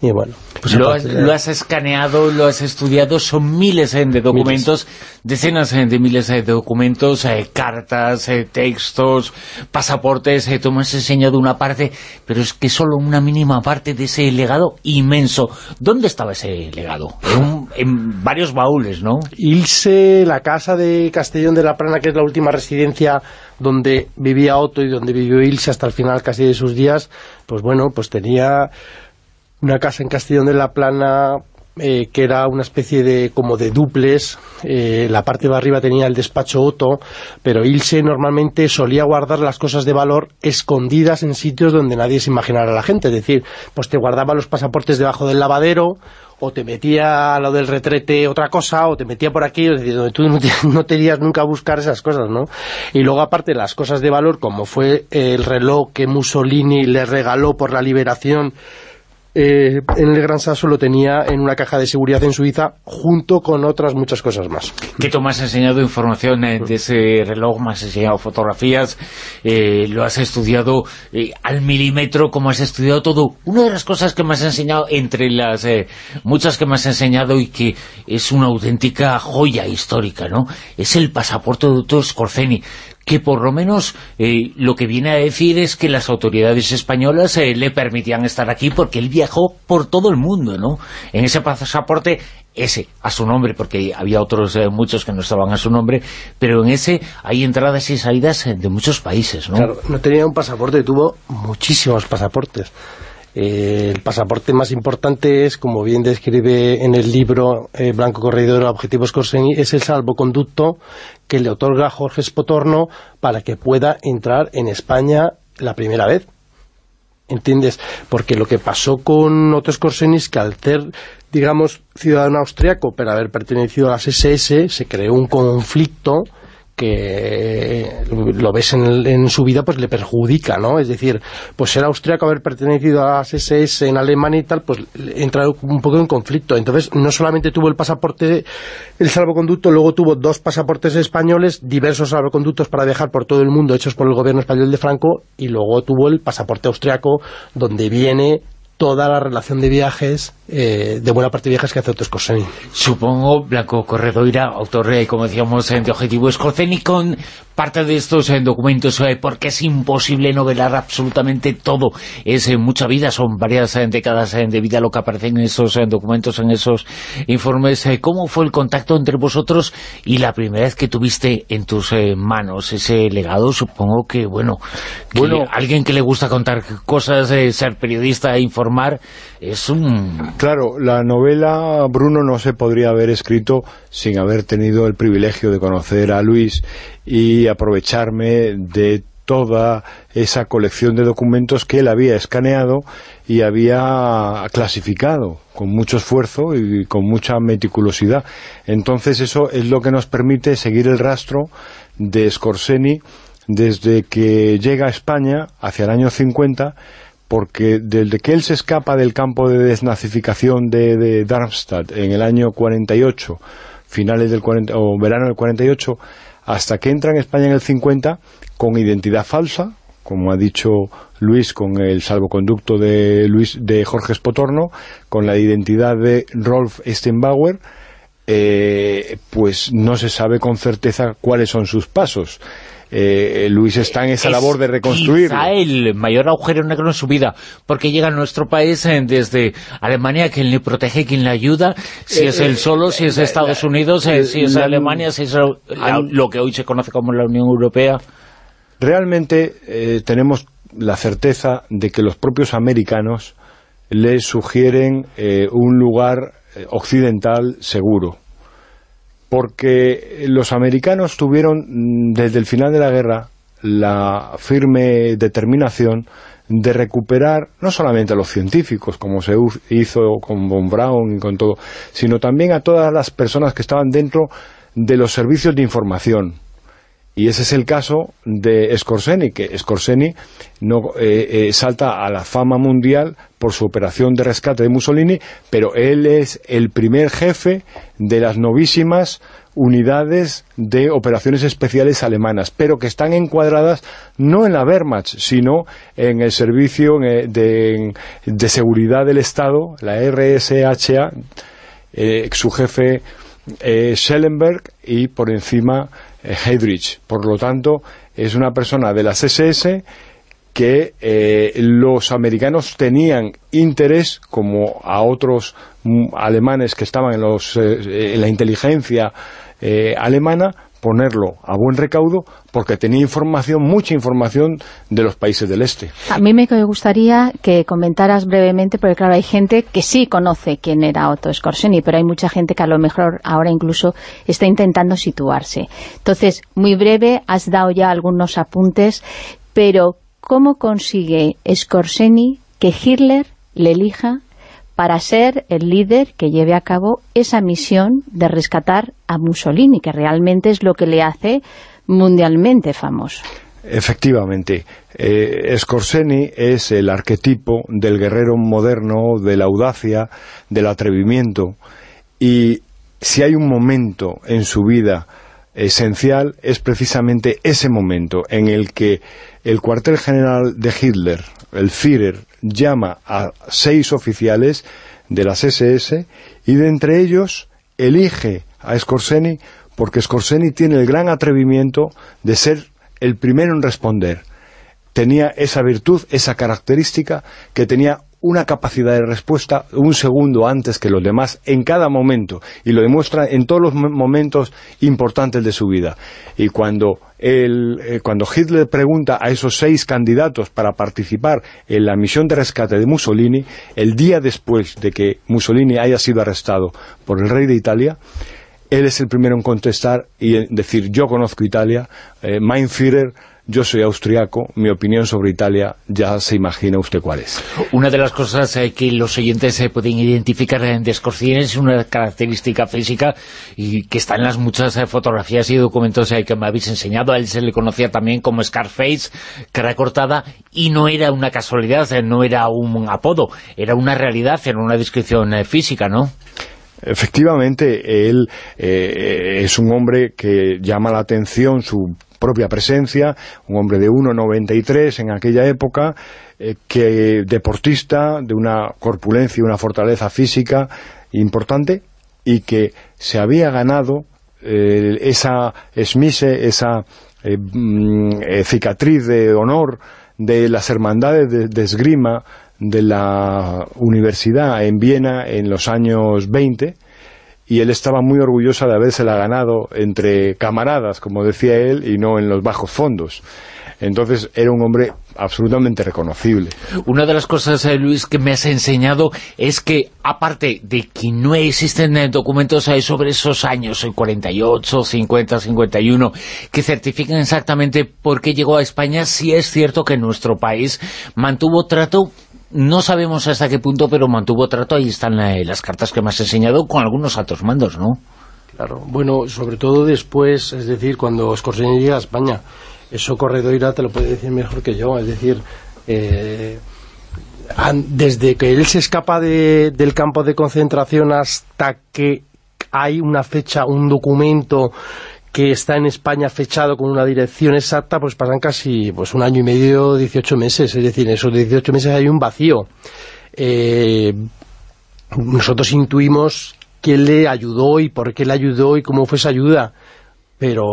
y bueno, pues lo, has, de- lo has escaneado, lo has estudiado, son miles eh, de documentos, decenas eh, de miles eh, de documentos, eh, cartas, eh, textos, pasaportes, eh, tú me has enseñado una parte, pero es que solo una mínima parte de ese legado inmenso. ¿Dónde estaba ese legado? En, un- en varios baúles, ¿no? Ilse, la casa de Castellón de la Plana, que es la última residencia donde vivía Otto y donde vivió Ilse hasta el final casi de sus días, pues bueno, pues tenía una casa en Castellón de la Plana eh, que era una especie de como de duples, eh, la parte de arriba tenía el despacho Otto, pero Ilse normalmente solía guardar las cosas de valor escondidas en sitios donde nadie se imaginara a la gente, es decir, pues te guardaba los pasaportes debajo del lavadero, o te metía a lo del retrete otra cosa, o te metía por aquí, es decir, donde tú no te, no nunca a buscar esas cosas, ¿no? Y luego aparte las cosas de valor, como fue el reloj que Mussolini le regaló por la liberación eh, en el Gran Sasso lo tenía en una caja de seguridad en Suiza junto con otras muchas cosas más. que tú me has enseñado información eh, de ese reloj, me has enseñado fotografías, eh, lo has estudiado eh, al milímetro, como has estudiado todo. Una de las cosas que me has enseñado, entre las muchas que me has enseñado y que es una auténtica joya histórica, ¿no? Es el pasaporte de Otto Scorzeni que por lo menos eh, lo que viene a decir es que las autoridades españolas eh, le permitían estar aquí porque él viajó por todo el mundo, ¿no? En ese pasaporte, ese, a su nombre, porque había otros eh, muchos que no estaban a su nombre, pero en ese hay entradas y salidas eh, de muchos países, ¿no? Claro, no tenía un pasaporte, tuvo muchísimos pasaportes. Eh, el pasaporte más importante es, como bien describe en el libro eh, Blanco Corredor Objetivos Corseni, es el salvoconducto que le otorga Jorge Spotorno para que pueda entrar en España la primera vez. ¿Entiendes? Porque lo que pasó con Otto Skorseny es que al ser, digamos, ciudadano austriaco, pero haber pertenecido a las SS, se creó un conflicto que lo ves en, su vida, pues le perjudica, ¿no? Es decir, pues ser austríaco, haber pertenecido a las SS en Alemania y tal, pues entra un poco en conflicto. Entonces, no solamente tuvo el pasaporte, el salvoconducto, luego tuvo dos pasaportes españoles, diversos salvoconductos para viajar por todo el mundo, hechos por el gobierno español de Franco, y luego tuvo el pasaporte austriaco, donde viene toda la relación de viajes, eh, de buena parte de viajes que hace Otto Skorseny. Supongo, Blanco Corredoira, autor, eh, como decíamos, de Objetivo Skorseny, con parte de estos eh, documentos, porque es imposible novelar absolutamente todo. Es mucha vida, son varias décadas de vida lo que aparece en esos documentos, en esos informes. ¿Cómo fue el contacto entre vosotros y la primera vez que tuviste en tus manos ese legado? Supongo que, bueno, bueno alguien que le gusta contar cosas, ser periodista e informar, es un... Claro, la novela Bruno no se podría haber escrito sin haber tenido el privilegio de conocer a Luis y aprovecharme de toda esa colección de documentos que él había escaneado y había clasificado con mucho esfuerzo y con mucha meticulosidad. Entonces eso es lo que nos permite seguir el rastro de Scorseni desde que llega a España hacia el año 50 porque desde que él se escapa del campo de desnazificación de, Darmstadt en el año 48, finales del 40, o verano del 48, hasta que entra en España en el 50, con identidad falsa, como ha dicho Luis con el salvoconducto de Luis de Jorge Spotorno, con la identidad de Rolf Steinbauer, eh, pues no se sabe con certeza cuáles son sus pasos eh, Luis está en esa labor de reconstruir. Quizá el mayor agujero negro en su vida, porque llega a nuestro país eh, desde Alemania, quien le protege, quien le ayuda, si es él eh, solo, si es Estados Unidos, si es Alemania, si es lo que hoy se conoce como la Unión Europea. Realmente tenemos la certeza de que los propios americanos le sugieren un lugar occidental seguro porque los americanos tuvieron mm, desde el final de la guerra la firme determinación de recuperar no solamente a los científicos, como se hizo con Von Braun y con todo, sino también a todas las personas que estaban dentro de los servicios de información, y ese es el caso de Scorseni, que Scorseni no, eh, eh, salta a la fama mundial por su operación de rescate de Mussolini, pero él es el primer jefe de las novísimas unidades de operaciones especiales alemanas, pero que están encuadradas no en la Wehrmacht, sino en el servicio eh, de, seguridad del Estado, la RSHA, su jefe Schellenberg y por encima Heydrich. Por lo tanto, es una persona de las SS que eh, los americanos tenían interés, como a otros mm, alemanes que estaban en, los, eh, en la inteligencia eh, alemana, ponerlo a buen recaudo porque tenía información, mucha información de los países del este. A mí me gustaría que comentaras brevemente, porque claro, hay gente que sí conoce quién era Otto Skorseny, pero hay mucha gente que a lo mejor ahora incluso está intentando situarse. Entonces, muy breve, has dado ya algunos apuntes, pero ¿cómo consigue Skorseny que Hitler le elija para ser el líder que lleve a cabo esa misión de rescatar a Mussolini, que realmente es lo que le hace mundialmente famoso. Efectivamente, eh, es el arquetipo del guerrero moderno, de la audacia, del atrevimiento, y si hay un momento en su vida esencial, es precisamente ese momento en el que el cuartel general de Hitler, el Führer, llama a seis oficiales de las SS y de entre ellos elige a Scorseni porque Scorseni tiene el gran atrevimiento de ser el primero en responder. Tenía esa virtud, esa característica, que tenía una capacidad de respuesta un segundo antes que los demás en cada momento y lo demuestra en todos los momentos importantes de su vida. Y cuando, eh, cuando Hitler pregunta a esos seis candidatos para participar en la misión de rescate de Mussolini, el día después de que Mussolini haya sido arrestado por el rey de Italia, él es el primero en contestar y decir, yo conozco Italia, eh, Mein Führer, yo soy austriaco, mi opinión sobre Italia ya se imagina usted cuál es. Una de las cosas eh, que los oyentes eh, pueden identificar en Scorsese es una característica física y que está en las muchas eh, fotografías y documentos que me habéis enseñado. A él se le conocía también como Scarface, cara cortada, y no era una casualidad, no era un apodo, era una realidad, era una descripción física, ¿no? Efectivamente, él eh, es un hombre que llama la atención su propia presencia, un hombre de 1,93 en aquella época, eh, que deportista, de una corpulencia y una fortaleza física importante, y que se había ganado eh, esa esmise, esa eh, mm, cicatriz de honor de las hermandades de, de esgrima de la universidad en Viena en los años 20 y él estaba muy orgullosa de habérsela ganado entre camaradas, como decía él, y no en los bajos fondos. Entonces era un hombre absolutamente reconocible. Una de las cosas, eh, Luis, que me has enseñado es que, aparte de que no existen eh, documentos eh, sobre esos años, el 48, 50, 51, que certifiquen exactamente por qué llegó a España, sí es cierto que nuestro país mantuvo trato no sabemos hasta qué punto, pero mantuvo trato, ahí están eh, las cartas que me has enseñado, con algunos altos mandos, ¿no? Claro, bueno, sobre todo después, es decir, cuando Scorsese llega a España, eso Corredoira te lo puede decir mejor que yo, es decir, eh, desde que él se escapa de- del campo de concentración hasta que hay una fecha, un documento que está en España fechado con una dirección exacta, pues pasan casi pues un año y medio, 18 meses, es decir, en esos 18 meses hay un vacío. Eh, nosotros intuimos quién le ayudó y por qué le ayudó y cómo fue esa ayuda pero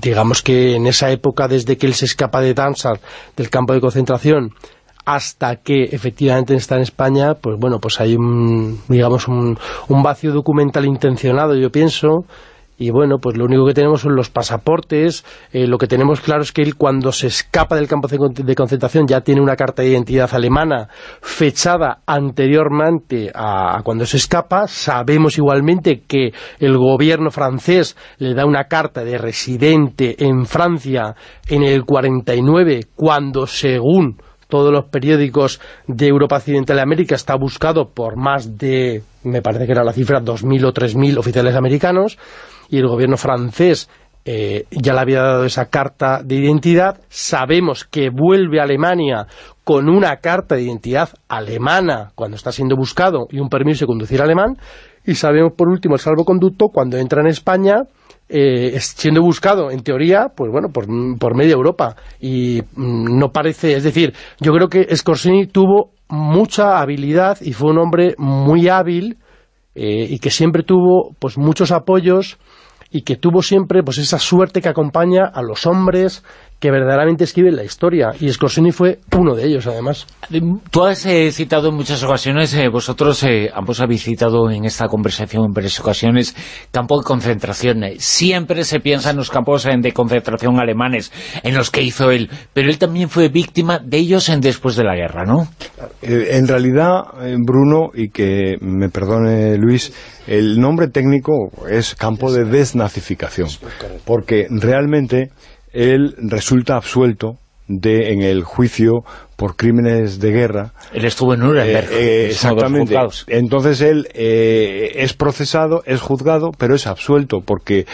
digamos que en esa época desde que él se escapa de Darmstadt del campo de concentración hasta que efectivamente está en España pues bueno, pues hay un digamos un, un vacío documental intencionado yo pienso y bueno, pues lo único que tenemos son los pasaportes, eh, lo que tenemos claro es que él cuando se escapa del campo de con- de concentración ya tiene una carta de identidad alemana fechada anteriormente a cuando se escapa, sabemos igualmente que el gobierno francés le da una carta de residente en Francia en el 49 cuando según todos los periódicos de Europa Occidental y América está buscado por más de, me parece que era la cifra, 2.000 o 3.000 oficiales americanos, y el gobierno francés eh, ya le había dado esa carta de identidad. Sabemos que vuelve a Alemania con una carta de identidad alemana cuando está siendo buscado y un permiso de conducir alemán, y sabemos por último el salvoconducto cuando entra en España eh, siendo buscado, en teoría, pues bueno, por, por media Europa. Y mm, no parece, es decir, yo creo que Scorsese tuvo mucha habilidad y fue un hombre muy hábil eh, y que siempre tuvo pues muchos apoyos y que tuvo siempre pues esa suerte que acompaña a los hombres que verdaderamente escriben la historia. Y Scorsese fue uno de ellos, además. Tú has eh, citado en muchas ocasiones, eh, vosotros eh, ambos habéis citado en esta conversación en varias ocasiones, campo de concentración. Eh, Siempre se piensa en los campos eh, de concentración alemanes, en los que hizo él, pero él también fue víctima de ellos en después de la guerra, ¿no? Eh, en realidad, Bruno, y que me perdone Luis, el nombre técnico es campo de desnazificación, porque realmente él resulta absuelto de en el juicio por crímenes de guerra. Él estuvo en Nuremberg. Eh, eh, exactamente. Entonces él eh, es procesado, es juzgado, pero es absuelto porque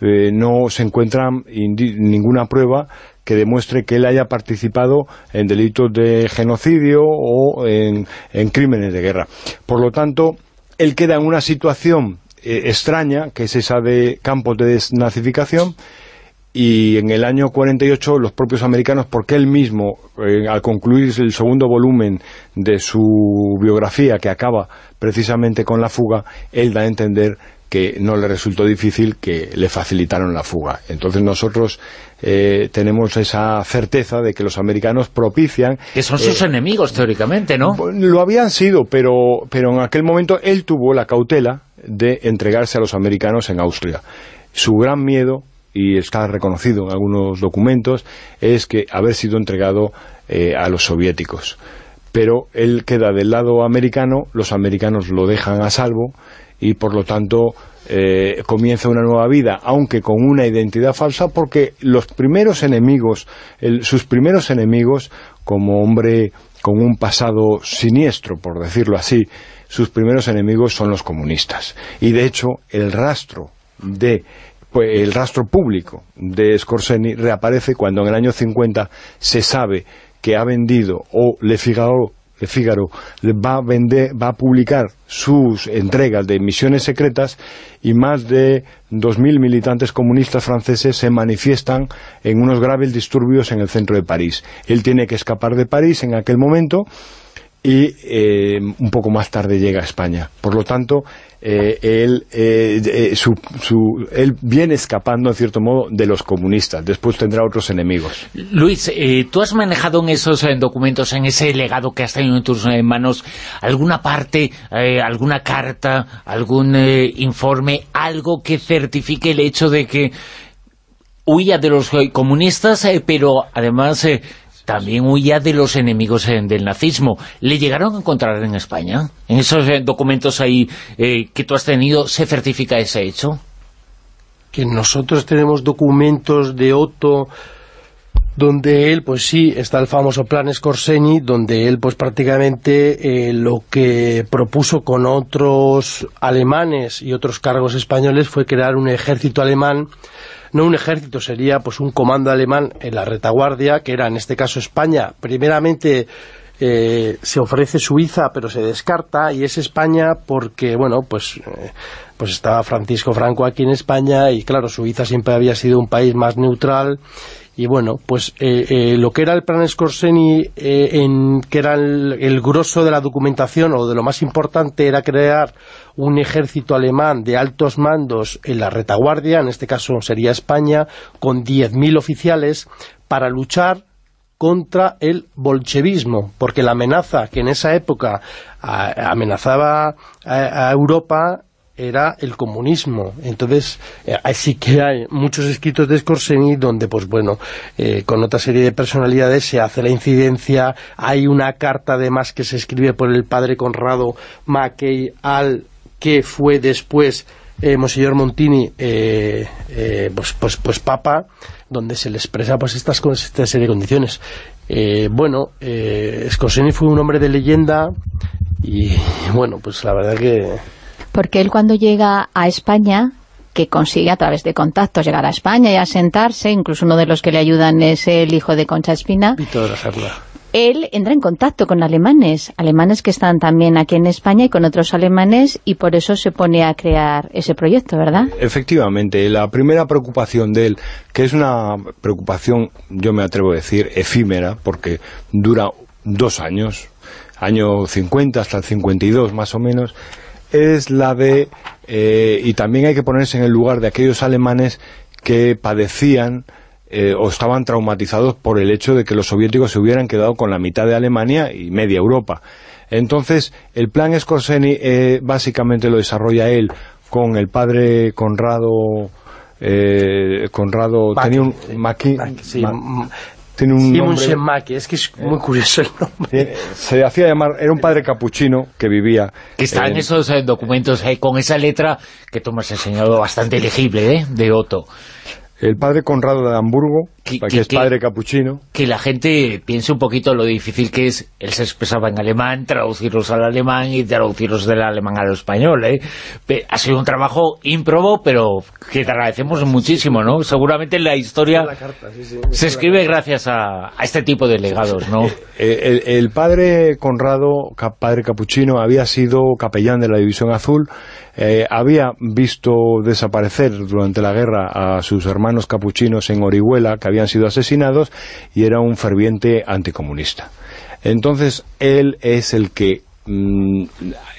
eh, no se encuentra ninguna prueba que demuestre que él haya participado en delitos de genocidio o en, en crímenes de guerra. Por lo tanto, él queda en una situación eh, extraña, que es esa de campos de desnazificación, y en el año 48 los propios americanos, porque él mismo, eh, al concluir el segundo volumen de su biografía, que acaba precisamente con la fuga, él da a entender que no le resultó difícil que le facilitaron la fuga. Entonces nosotros eh, tenemos esa certeza de que los americanos propician... Que son sus eh, enemigos, teóricamente, ¿no? lo habían sido, pero, pero en aquel momento él tuvo la cautela de entregarse a los americanos en Austria. Su gran miedo, y está reconocido en algunos documentos, es que haber sido entregado eh, a los soviéticos. Pero él queda del lado americano, los americanos lo dejan a salvo, y por lo tanto eh, comienza una nueva vida, aunque con una identidad falsa, porque los primeros enemigos, sus primeros enemigos, como hombre con un pasado siniestro, por decirlo así, sus primeros enemigos son los comunistas. Y de hecho, el rastro de pues, el rastro público de Scorseni reaparece cuando en el año 50 se sabe que ha vendido o Le Figaro Fígaro va a, vender, va a publicar sus entregas de misiones secretas y más de 2.000 militantes comunistas franceses se manifiestan en unos graves disturbios en el centro de París. Él tiene que escapar de París en aquel momento y eh, un poco más tarde llega a España. Por lo tanto, eh, él, eh, su, él viene escapando, en cierto modo, de los comunistas. Después tendrá otros enemigos. Luis, tú has manejado en esos documentos, en ese legado que has tenido en tus manos, alguna parte, alguna carta, algún informe, algo que certifique el hecho de que huía de los comunistas, pero además también huía de los enemigos eh, del nazismo. ¿Le llegaron a encontrar en España? ¿En esos eh, documentos ahí eh, que tú has tenido se certifica ese hecho? Que nosotros tenemos documentos de Otto donde él, pues sí, está el famoso plan Scorseni, donde él, pues prácticamente lo que propuso con otros alemanes y otros cargos españoles fue crear un ejército alemán no un ejército, sería pues un comando alemán en la retaguardia, que era en este caso España. Primeramente eh, se ofrece Suiza, pero se descarta, y es España porque, bueno, pues, eh, pues estaba Francisco Franco aquí en España, y claro, Suiza siempre había sido un país más neutral, y bueno, pues eh, lo que era el plan Scorseni, en, que era el, el grosso de la documentación, o de lo más importante, era crear un ejército alemán de altos mandos en la retaguardia, en este caso sería España, con 10.000 oficiales, para luchar contra el bolchevismo, porque la amenaza que en esa época amenazaba a, Europa era el comunismo. Entonces, eh, sí que hay muchos escritos de Scorseni donde, pues bueno, eh, con otra serie de personalidades se hace la incidencia. Hay una carta además que se escribe por el padre Conrado Mackey al que fue después eh, Monseñor Montini eh, eh, pues, pues, pues papa, donde se le expresa pues estas esta serie de condiciones. bueno, Scorseni fue un hombre de leyenda y bueno, pues la verdad que... Porque él cuando llega a España que consigue a través de contactos llegar a España y asentarse, incluso uno de los que le ayudan es el hijo de Concha Espina. Víctor él entra en contacto con alemanes, alemanes que están también aquí en España y con otros alemanes y por eso se pone a crear ese proyecto, ¿verdad? Efectivamente, la primera preocupación de él, que es una preocupación, yo me atrevo a decir, efímera, porque dura dos años, año 50 hasta el 52 más o menos, es la de, eh, y también hay que ponerse en el lugar de aquellos alemanes que padecían eh, o estaban traumatizados por el hecho de que los soviéticos se hubieran quedado con la mitad de Alemania y media Europa. Entonces, el plan Scorseni eh, básicamente lo desarrolla él con el padre Conrado... Eh, Conrado tenía un tiene un nombre... es que es muy curioso el nombre. Se hacía llamar, era un padre capuchino que vivía... Que está en, esos documentos, con esa letra que tú me has enseñado bastante legible, de Otto el padre Conrado de Hamburgo, que, es padre capuchino. Que la gente piense un poquito lo difícil que es, él se expresaba en alemán, traducirlos al alemán y traducirlos del alemán al español, ¿eh? Ha sido un trabajo ímprobo, pero que te agradecemos muchísimo, ¿no? Seguramente la historia se escribe gracias a, este tipo de legados, ¿no? Eh, el, padre Conrado, padre capuchino, había sido capellán de la División Azul, eh, había visto desaparecer durante la guerra a sus hermanos capuchinos en Orihuela, que habían sido asesinados, y era un ferviente anticomunista. Entonces, él es el que mm,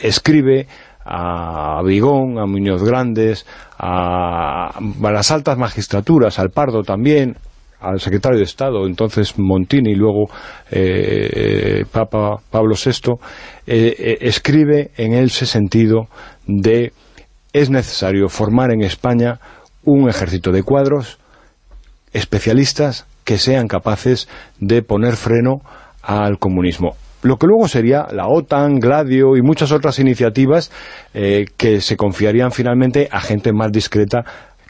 escribe a Vigón, a Muñoz Grandes, a, las altas magistraturas, al Pardo también, al secretario de Estado, entonces Montini y luego eh, Papa Pablo VI, eh, eh, escribe en ese sentido de es necesario formar en España un ejército de cuadros especialistas que sean capaces de poner freno al comunismo. lo que luego sería la OTAN, Gladio y muchas otras iniciativas eh, que se confiarían finalmente a gente más discreta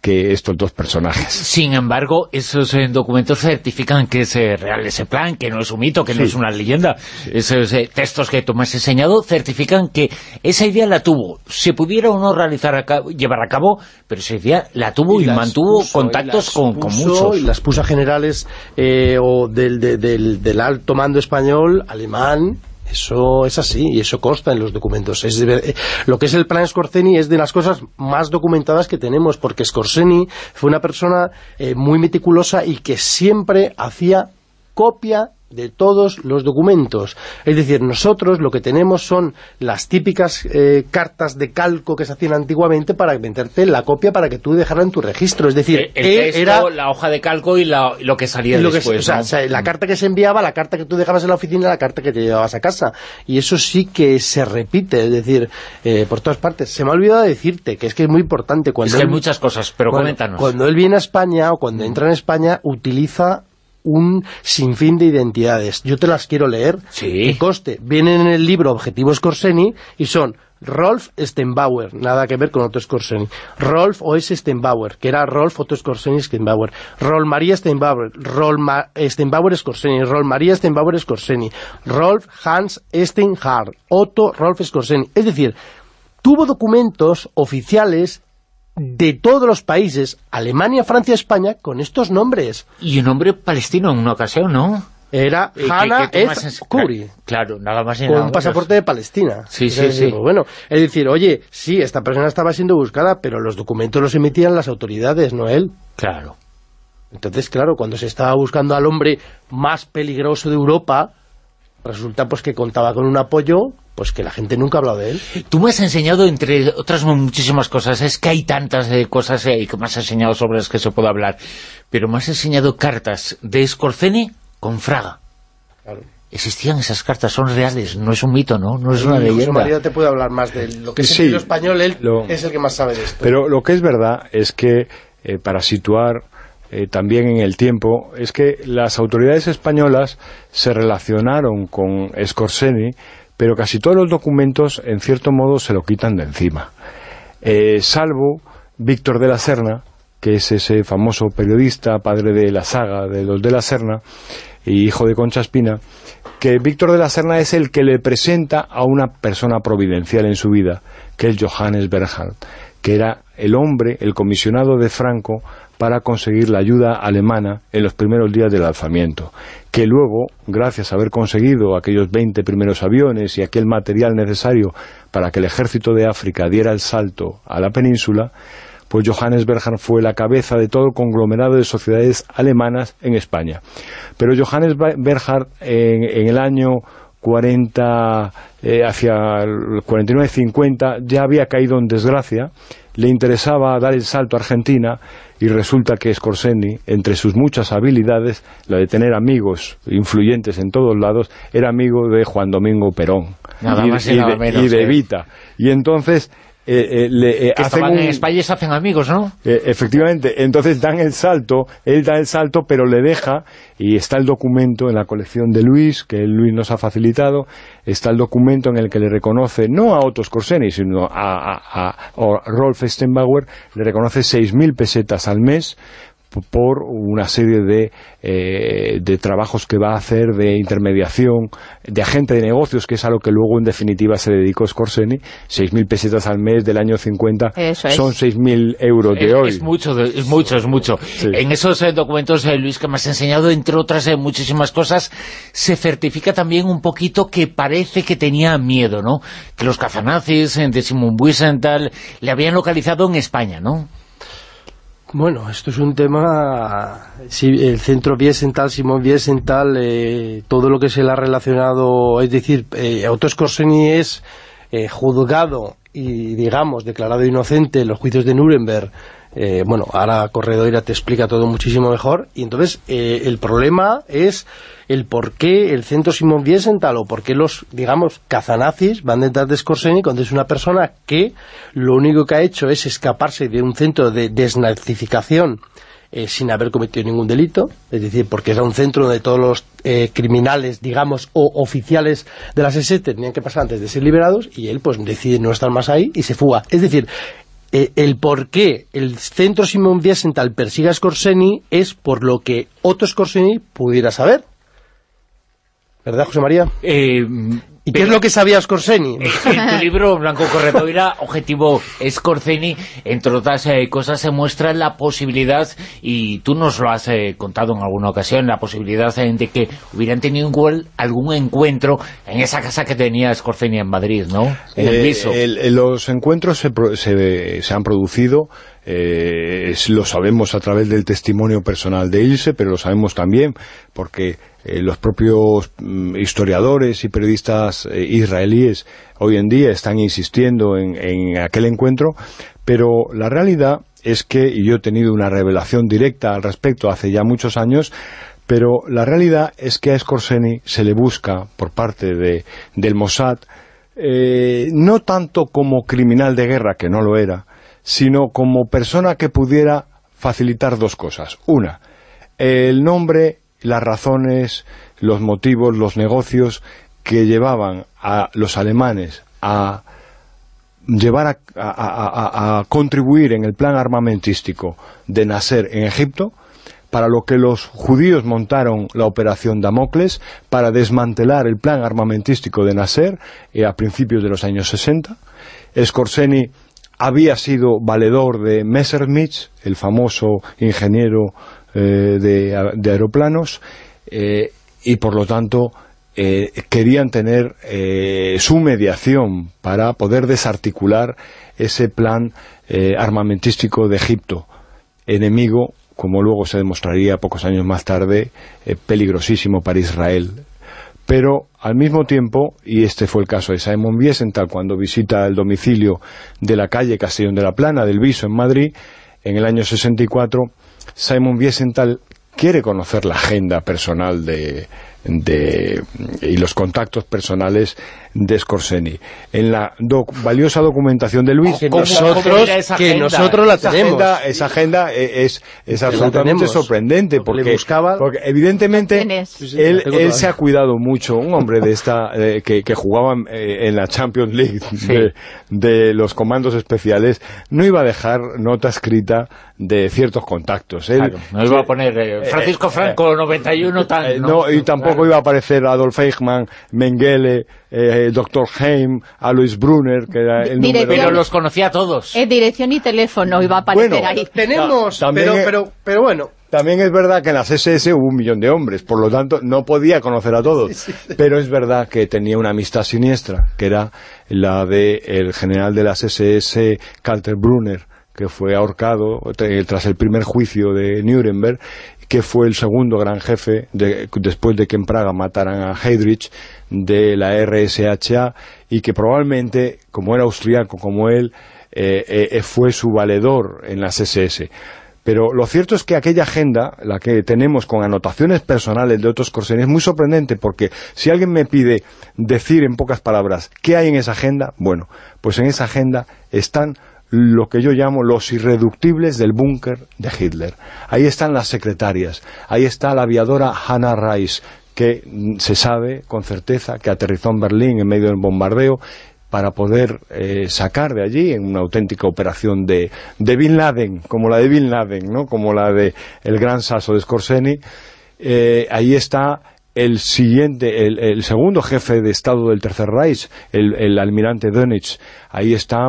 que estos dos personajes. Sin embargo, esos eh, documentos certifican que es eh, real ese plan, que no es un mito, que no Sí. es una leyenda. Esos eh, textos que tú me has enseñado certifican que esa idea la tuvo. Se pudiera o no realizar a cabo- llevar a cabo, pero esa idea la tuvo y, las mantuvo puso, contactos y con, con puso, muchos. Y las puso a generales eh, o del, de- del, del alto mando español, alemán, eso es así, y eso consta en los documentos. Es de eh, lo que es el plan Scorseni es de las cosas más documentadas que tenemos, porque Scorseni fue una persona eh, muy meticulosa y que siempre hacía copia de todos los documentos. Es decir, nosotros lo que tenemos son las típicas eh, cartas de calco que se hacían antiguamente para meterte la copia para que tú dejaras en tu registro. Es decir, el él texto, era la hoja de calco y la- lo que salía lo después. o sea, ¿no? o sea, la carta que se enviaba, la carta que tú dejabas en la oficina, la carta que te llevabas a casa. Y eso sí que se repite, es decir, eh, por todas partes. Se me ha olvidado decirte que es que es muy importante cuando Es que hay él- muchas cosas, pero cuando- coméntanos. Cuando él viene a España o cuando entra en España, utiliza un sinfín de identidades. Yo te las quiero leer. Que coste. Vienen en el libro Objetivos Corseni y son Rolf Stenbauer, nada que ver con Otto Skorseny. Rolf O.S. Stenbauer, que era Rolf Otto Skorseny Stenbauer. Rol María Stenbauer, Rol Ma Stenbauer Skorseny, Rol María Stenbauer Skorseny. Rolf Hans Steinhardt, Otto Rolf Skorseny. Es decir, tuvo documentos oficiales de todos los países, Alemania, Francia, España, con estos nombres. Y un hombre palestino en una ocasión, ¿no? Era Eh, Hannah F. Kuri. Claro, nada más y Con nada un menos. pasaporte de Palestina. Sí, sí, decir, sí. pues bueno, es decir, oye, sí, esta persona estaba siendo buscada, pero los documentos los emitían las autoridades, no él. Claro. Entonces, claro, cuando se estaba buscando al hombre más peligroso de Europa, resulta pues que contaba con un apoyo, pues que la gente nunca ha hablado de él. Tú me has enseñado, entre otras muchísimas cosas, es que hay tantas eh, cosas eh, que me has enseñado sobre las que se puede hablar, pero me has enseñado cartas de Scorseni con Fraga. Existían esas cartas, son reales, no es un mito, ¿no? No es una Y José leyenda. María te puede hablar más de lo que es Sí, el español, él lo- es el que más sabe de esto. Pero lo que es verdad es que, eh, para situar eh, también en el tiempo, es que las autoridades españolas se relacionaron con Scorseni, pero casi todos los documentos, en cierto modo, se lo quitan de encima. Eh, salvo Víctor de la Serna, que es ese famoso periodista, padre de la saga de los de la Serna, y hijo de Concha Espina, que Víctor de la Serna es el que le presenta a una persona providencial en su vida, que es Johannes Bernhardt, que era el hombre, el comisionado de Franco para conseguir la ayuda alemana en los primeros días del alzamiento, que luego, gracias a haber conseguido aquellos 20 primeros aviones y aquel material necesario para que el ejército de África diera el salto a la península, pues Johannes Bernhardt fue la cabeza de todo el conglomerado de sociedades alemanas en España. Pero Johannes en, en el año 40, eh, hacia el 49-50, ya había caído en desgracia, le interesaba dar el salto a Argentina y resulta que Scorseni, entre sus muchas habilidades, la de tener amigos influyentes en todos lados, era amigo de Juan Domingo Perón Nada y, más y y nada de, menos, y de eh. Evita. Y entonces eh, eh, le, eh, Que hacen un- en España y se hacen amigos, ¿no? efectivamente, entonces dan el salto, él da el salto, pero le deja, y está el documento en la colección de Luis, que Luis nos ha facilitado, está el documento en el que le reconoce, no a Otto Skorseny, sino a, a- a- a Rolf Stenbauer, le reconoce 6.000 pesetas al mes, por una serie de, eh, de trabajos que va a hacer de intermediación, de agente de negocios, que es a lo que luego en definitiva se dedicó Scorseni, 6.000 pesetas al mes del año 50 Eso es. son 6.000 euros de Es, hoy. es mucho, de- es mucho, es mucho. En esos eh, documentos, eh, Luis, que me has enseñado, entre otras eh, muchísimas cosas, se certifica también un poquito que parece que tenía miedo, ¿no? Que los cazanazis eh, de Simon Wiesenthal le habían localizado en España, ¿no? Bueno, esto es un tema, sí, el centro Wiesenthal, Simón Wiesenthal, eh, todo lo que se le ha relacionado, es decir, eh, Otto es eh, juzgado y, digamos, declarado inocente en los juicios de Nuremberg, eh, bueno, ahora Corredoira te explica todo muchísimo mejor, y entonces eh, el problema es el por qué el centro Simón Wiesenthal o por qué los, digamos, cazanazis van detrás de Skorseny cuando es una persona que lo único que ha hecho es escaparse de un centro de desnazificación eh, sin haber cometido ningún delito, es decir, porque era un centro donde todos los eh, criminales, digamos, o oficiales de la SS tenían que pasar antes de ser liberados, y él pues decide no estar más ahí y se fuga. Es decir, eh, el por qué el centro Simon Wiesenthal persigue a Scorseni es por lo que Otto Scorseni pudiera saber. ¿Verdad, José María? Eh, ¿Y qué es lo que sabía Scorseni? En tu libro, Blanco Corredoira, Objetivo Scorseni, entre otras eh, cosas, se muestra la posibilidad, y tú nos lo has eh, contado en alguna ocasión, la posibilidad eh, de que hubieran tenido igual algún encuentro en esa casa que tenía Scorseni en Madrid, ¿no? En el Eh, piso. el- el- los encuentros se, pro- se- se han producido, eh, lo sabemos a través del testimonio personal de Ilse, pero lo sabemos también porque eh, los propios mm, historiadores y periodistas eh, israelíes hoy en día están insistiendo en, en aquel encuentro, pero la realidad es que, y yo he tenido una revelación directa al respecto hace ya muchos años, pero la realidad es que a Scorseni se le busca por parte de, del Mossad no tanto como criminal de guerra, que no lo era, sino como persona que pudiera facilitar dos cosas. Una, el nombre, las razones, los motivos, los negocios que llevaban a los alemanes a llevar a, contribuir en el plan armamentístico de Nasser en Egipto, para lo que los judíos montaron la operación Damocles para desmantelar el plan armamentístico de Nasser eh, a principios de los años 60. Scorseni había sido valedor de Messerschmitt, el famoso ingeniero eh, de, aeroplanos, eh, y por lo tanto eh, querían tener su mediación para poder desarticular ese plan armamentístico de Egipto, enemigo, como luego se demostraría pocos años más tarde, peligrosísimo para Israel. Pero al mismo tiempo, y este fue el caso de Simon Wiesenthal cuando visita el domicilio de la calle Castellón de la Plana del Viso en Madrid, en el año 64, Simon Wiesenthal quiere conocer la agenda personal de, de- y los contactos personales de Scorseni. En la doc- valiosa documentación de Luis, Que nosotros, que nosotros la esa tenemos. agenda, esa agenda e- es, es absolutamente sorprendente porque, buscaba- porque evidentemente él, él se ha cuidado mucho, un hombre de esta eh, que, que jugaba eh, en la Champions League de, de los comandos especiales, no iba a dejar nota escrita de ciertos contactos. Él, Claro, no iba a poner eh, Francisco Franco 91 tal, eh, ¿no? no, y tampoco iba a aparecer Adolf Eichmann, Mengele, eh, Dr. Heim, Alois Brunner, que era el número... Pero los conocía a todos. Eh, dirección y teléfono iba a aparecer Bueno, ahí. Tenemos, También pero, es- pero, pero bueno, También es verdad que en las SS hubo un millón de hombres, por lo tanto no podía conocer a todos. Pero es verdad que tenía una amistad siniestra, que era la de el general de las SS, Kaltenbrunner, que fue ahorcado eh, tras el primer juicio de Nuremberg, que fue el segundo gran jefe de- después de que en Praga mataran a Heydrich de la RSHA y que probablemente, como era austriaco como él, eh, eh, fue su valedor en las SS. Pero lo cierto es que aquella agenda, la que tenemos con anotaciones personales de otros Corseni, es muy sorprendente porque si alguien me pide decir en pocas palabras qué hay en esa agenda, bueno, pues en esa agenda están lo que yo llamo los irreductibles del búnker de Hitler. Ahí están las secretarias, ahí está la aviadora Hannah Rice, que se sabe con certeza que aterrizó en Berlín en medio del bombardeo para poder eh, sacar de allí en una auténtica operación de, de Bin Laden, como la de Bin Laden, ¿no? como la de el gran saso de Scorseni. Eh, ahí está el siguiente, el, el segundo jefe de Estado del Tercer Reich, el, el almirante Dönitz. Ahí está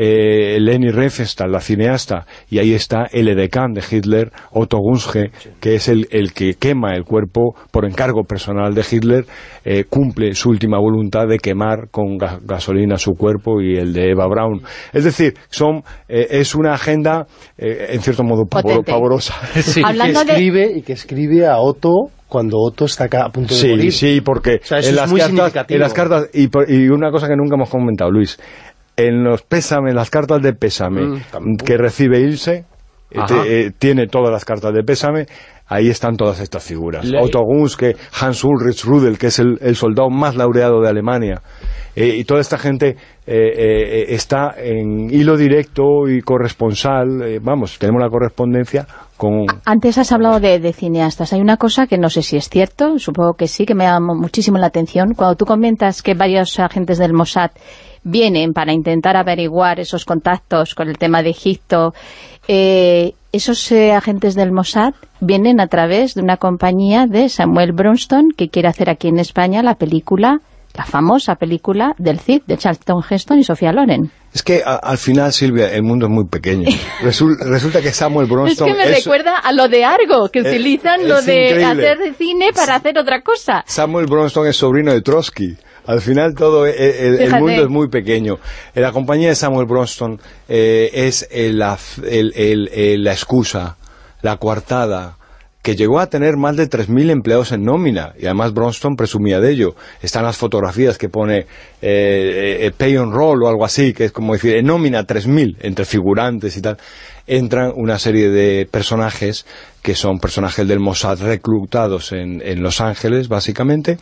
eh, Leni Riefenstahl, la cineasta, y ahí está el edecán de Hitler, Otto Gunske, que es el, el que quema el cuerpo por encargo personal de Hitler, eh, cumple su última voluntad de quemar con ga- gasolina su cuerpo y el de Eva Braun. Es decir, son eh, es una agenda, eh, en cierto modo, pavor- Potente. pavorosa. y, Hablando que de- escribe, y que escribe a Otto cuando Otto está acá a punto de Sí, morir. sí, porque O sea, en, es las muy cartas, significativo. en las cartas, y, por- y una cosa que nunca hemos comentado, Luis, en los pésame, en las cartas de pésame Mm, que recibe Ilse, eh, te- eh, tiene todas las cartas de pésame, ahí están todas estas figuras. Le- Otto Gunske, Hans Ulrich Rudel, que es el, el soldado más laureado de Alemania, eh, y toda esta gente eh, eh, está en hilo directo y corresponsal, eh, vamos, tenemos la correspondencia con... Antes has hablado de, de, cineastas. Hay una cosa que no sé si es cierto, supongo que sí, que me llama muchísimo la atención. Cuando tú comentas que varios agentes del Mossad vienen para intentar averiguar esos contactos con el tema de Egipto, eh, esos eh, agentes del Mossad vienen a través de una compañía de Samuel Bronston que quiere hacer aquí en España la película la famosa película del Cid, de Charlton Heston y Sofía Loren. Es que a, al final, Silvia, el mundo es muy pequeño. Resul, resulta que Samuel Bronston... Es que me es, recuerda a lo de Argo, que es, utilizan lo de increíble. hacer de cine para hacer otra cosa. Samuel Bronston es sobrino de Trotsky. Al final todo el, el, el, mundo es muy pequeño. La compañía de Samuel Bronston eh, es la excusa, la coartada, que llegó a tener más de 3.000 empleados en nómina, y además Bronston presumía de ello. Están las fotografías que pone eh, eh, pay on roll o algo así, que es como decir, en nómina 3.000, entre figurantes y tal. Entran una serie de personajes que son personajes del Mossad reclutados en, en Los Ángeles, básicamente,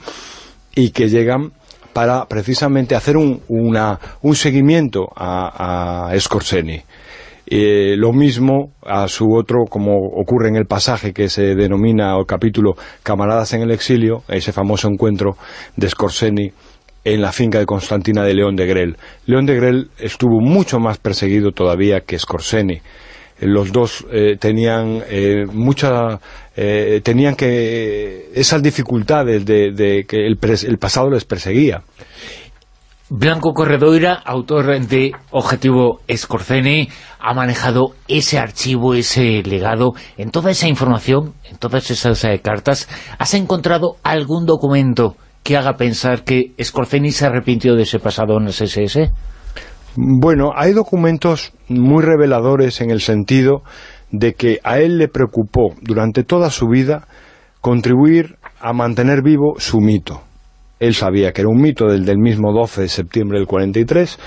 y que llegan para precisamente hacer un, una, un seguimiento a, a Scorseni. Eh, lo mismo a su otro, como ocurre en el pasaje que se denomina el capítulo Camaradas en el exilio, ese famoso encuentro de Scorseni en la finca de Constantina de León de Grel. León de Grel estuvo mucho más perseguido todavía que Scorseni. Los dos eh, tenían eh, mucha eh, tenían que esas dificultades de, de que el, el pasado les perseguía. Blanco Corredoira, autor de Objetivo Scorseni, ha manejado ese archivo, ese legado, en toda esa información, en todas esas eh, cartas, ¿has encontrado algún documento que haga pensar que Scorseni se arrepintió de ese pasado en el SS? Bueno, hay documentos muy reveladores en el sentido de que a él le preocupó durante toda su vida contribuir a mantener vivo su mito. Él sabía que era un mito del, del mismo 12 de septiembre del 43,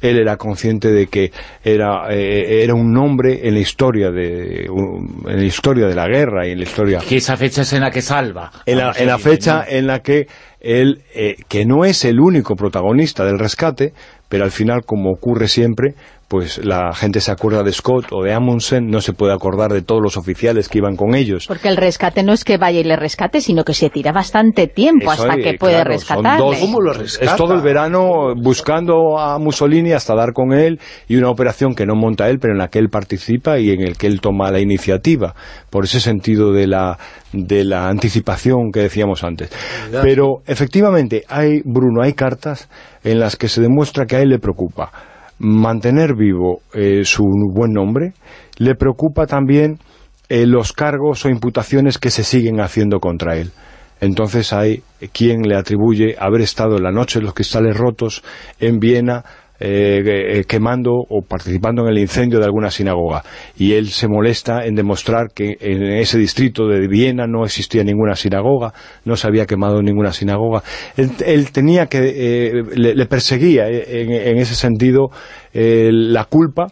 él era consciente de que era, eh, era un nombre en la historia de un, en la historia de la guerra y en la historia... Que esa fecha es en la que salva. En la, en la fecha en la que él, eh, que no es el único protagonista del rescate, pero al final, como ocurre siempre, pues la gente se acuerda de Scott o de Amundsen, no se puede acordar de todos los oficiales que iban con ellos. Porque el rescate no es que vaya y le rescate, sino que se tira bastante tiempo Eso, hasta que puede claro, rescatarle. son dos- ¿Cómo lo rescata? Es todo el verano buscando a Mussolini hasta dar con él y una operación que no monta él, pero en la que él participa y en el que él toma la iniciativa, por ese sentido de la, de la anticipación que decíamos antes. Pero efectivamente, hay, Bruno, hay cartas en las que se demuestra que a él le preocupa mantener vivo eh, su buen nombre, le preocupa también eh, los cargos o imputaciones que se siguen haciendo contra él. Entonces hay quien le atribuye haber estado en la noche de los cristales rotos en Viena eh, eh, quemando o participando en el incendio de alguna sinagoga y él se molesta en demostrar que en ese distrito de Viena no existía ninguna sinagoga, no se había quemado ninguna sinagoga. Él, tenía que, eh, le, perseguía eh, en, ese sentido la culpa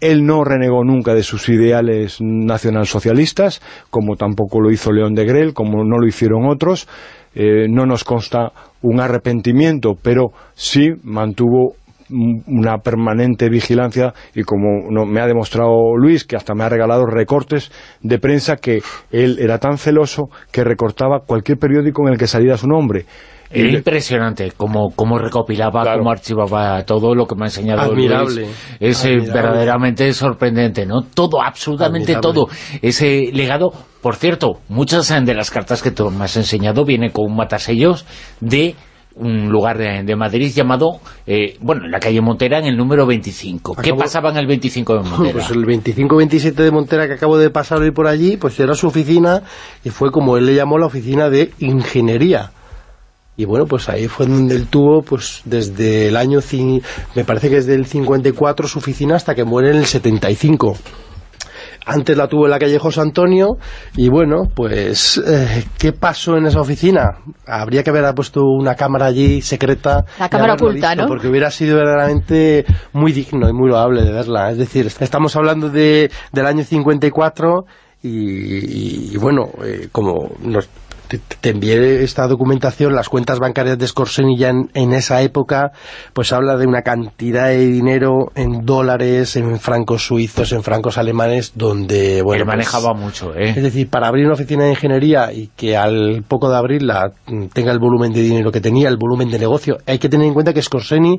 él no renegó nunca de sus ideales nacionalsocialistas, como tampoco lo hizo León de Grel, como no lo hicieron otros. No nos consta un arrepentimiento, pero sí mantuvo una permanente vigilancia y como no- me ha demostrado Luis, que hasta me ha regalado recortes de prensa que él era tan celoso que recortaba cualquier periódico en el que saliera su nombre. Era impresionante cómo, cómo recopilaba, cómo archivaba todo lo que me ha enseñado Admirable, Luis. Es eh, admirable. verdaderamente sorprendente, ¿no? Todo, absolutamente Admirable. todo. Ese legado, por cierto, muchas de las cartas que tú me has enseñado vienen con un matasellos de un lugar de, de Madrid llamado, eh, bueno, en la calle Montera, en el número 25. ¿Qué Acabo- pasaba en el 25 de Montera? Pues el 25-27 de Montera que acabo de pasar hoy por allí, pues era su oficina y fue como él le llamó la oficina de ingeniería. Y bueno, pues ahí fue donde él tuvo, pues desde el año, me parece que es del 54 su oficina hasta que muere en el 75. Antes la tuvo en la calle José Antonio y bueno, pues eh, ¿qué pasó en esa oficina? Habría que haber puesto una cámara allí secreta. La cámara oculta, visto, ¿no? Porque hubiera sido verdaderamente muy digno y muy loable de verla. Es decir, estamos hablando de, del año 54 y, y, bueno, eh, como nos te, te envié esta documentación, las cuentas bancarias de Scorseni ya en, en, esa época, pues habla de una cantidad de dinero en dólares, en francos suizos, en francos alemanes, donde, bueno... Él pues, manejaba mucho, ¿eh? Es decir, para abrir una oficina de ingeniería y que al poco de abrirla tenga el volumen de dinero que tenía, el volumen de negocio, hay que tener en cuenta que Scorseni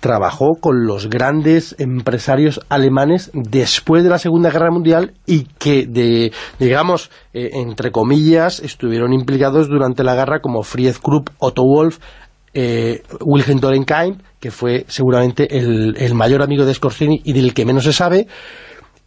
trabajó con los grandes empresarios alemanes después de la Segunda Guerra Mundial y que, de digamos, eh, entre comillas, estuvieron implicados durante la guerra como Fried Krupp, Otto Wolf, eh, Wilhelm Dorenkind, que fue seguramente el, el, mayor amigo de Scorseni y del que menos se sabe,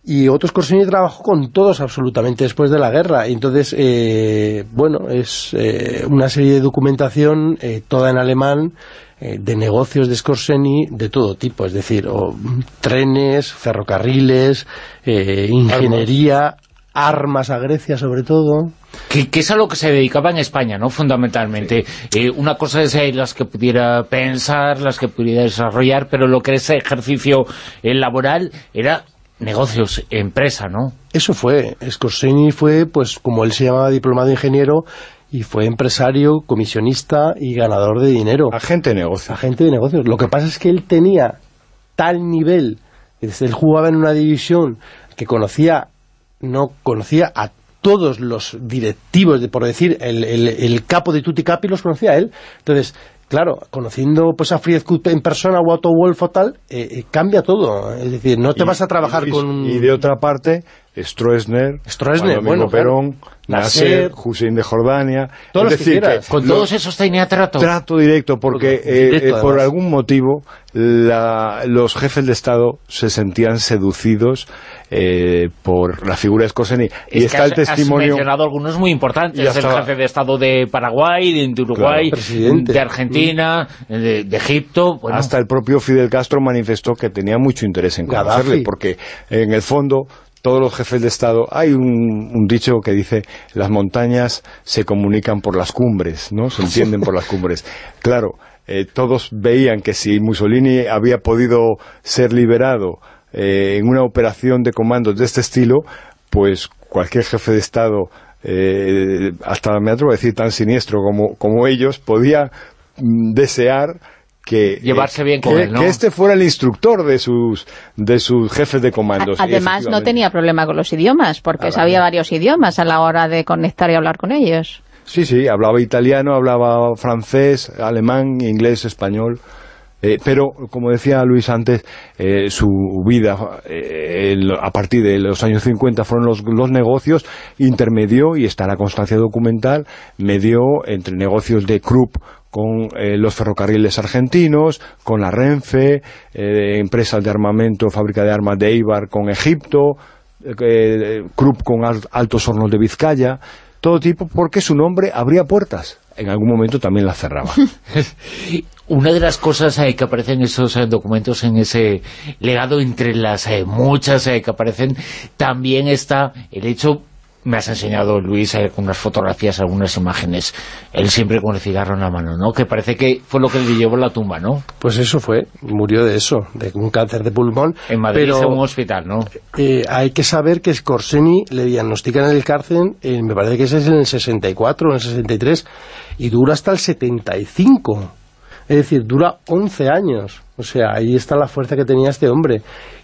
y Otto Scorseni trabajó con todos absolutamente después de la guerra. Entonces, eh, bueno, es eh, una serie de documentación, eh, toda en alemán, de negocios de Scorseni de todo tipo, es decir, o, trenes, ferrocarriles, eh, ingeniería, armas a Grecia sobre todo. Que, que, es a lo que se dedicaba en España, ¿no? Fundamentalmente. Sí. Eh, una cosa es eh, las que pudiera pensar, las que pudiera desarrollar, pero lo que es ejercicio eh, laboral era negocios, empresa, ¿no? Eso fue. Scorseni fue, pues, como él se llamaba diplomado ingeniero, y fue empresario, comisionista y ganador de dinero. Agente de negocios. Agente de negocios. Lo que pasa es que él tenía tal nivel, él jugaba en una división que conocía no conocía a todos los directivos, de, por decir, el, el, el capo de Tutti Capi los conocía a él. Entonces, claro, conociendo pues a Fried Kut en persona o a Otto Wolf o tal, eh, eh, cambia todo. Es decir, no te y, vas a trabajar y, con... Y de otra parte, Stroessner, Stroessner bueno, Perón, claro. Nasser, Hussein de Jordania... Todos es decir, que Con todos esos tenía trato. Trato directo, porque eh, directo, eh, por algún motivo la, los jefes de Estado se sentían seducidos eh, por la figura de Scorseni. Es y está has, el testimonio... Has mencionado algunos muy importantes, el jefe de Estado de Paraguay, de Uruguay, claro, de Argentina, de, de Egipto... Bueno. Hasta el propio Fidel Castro manifestó que tenía mucho interés en conocerle, Gaddafi. porque en el fondo todos los jefes de Estado, hay un, un, dicho que dice, las montañas se comunican por las cumbres, ¿no? Se entienden por las cumbres. Claro, eh, todos veían que si Mussolini había podido ser liberado eh, en una operación de comandos de este estilo, pues cualquier jefe de Estado, eh, hasta me atrevo a decir tan siniestro como, como ellos, podía mm, desear que llevarse bien con que, él, ¿no? que este fuera el instructor de sus de sus jefes de comandos. Además no tenía problema con los idiomas, porque sabía varios idiomas a la hora de conectar y hablar con ellos. Sí, sí, hablaba italiano, hablaba francés, alemán, inglés, español. Eh, pero, como decía Luis antes, eh, su vida eh, a partir de los años 50 fueron los, negocios, intermedió, y está la constancia documental, medió entre negocios de Krupp con los ferrocarriles argentinos, con la Renfe, empresas de armamento, fábrica de armas de Eibar con Egipto, eh, Krupp con altos hornos de Vizcaya, todo tipo, porque su nombre abría puertas. En algún momento también las cerraba. Una de las cosas eh, que aparecen en esos eh, documentos, en ese legado, entre las eh, muchas que aparecen, también está el hecho me has enseñado, Luis, algunas fotografías, algunas imágenes, él siempre con el cigarro en la mano, ¿no? Que parece que fue lo que le llevó a la tumba, ¿no? Pues eso fue, murió de eso, de un cáncer de pulmón. En Madrid, pero, en un hospital, ¿no? Eh, hay que saber que Scorseni le diagnostican en el cárcel, me parece que ese es en el 64 o en el 63, y dura hasta el 75. Es decir, dura 11 años. O sea, ahí está la fuerza que tenía este hombre.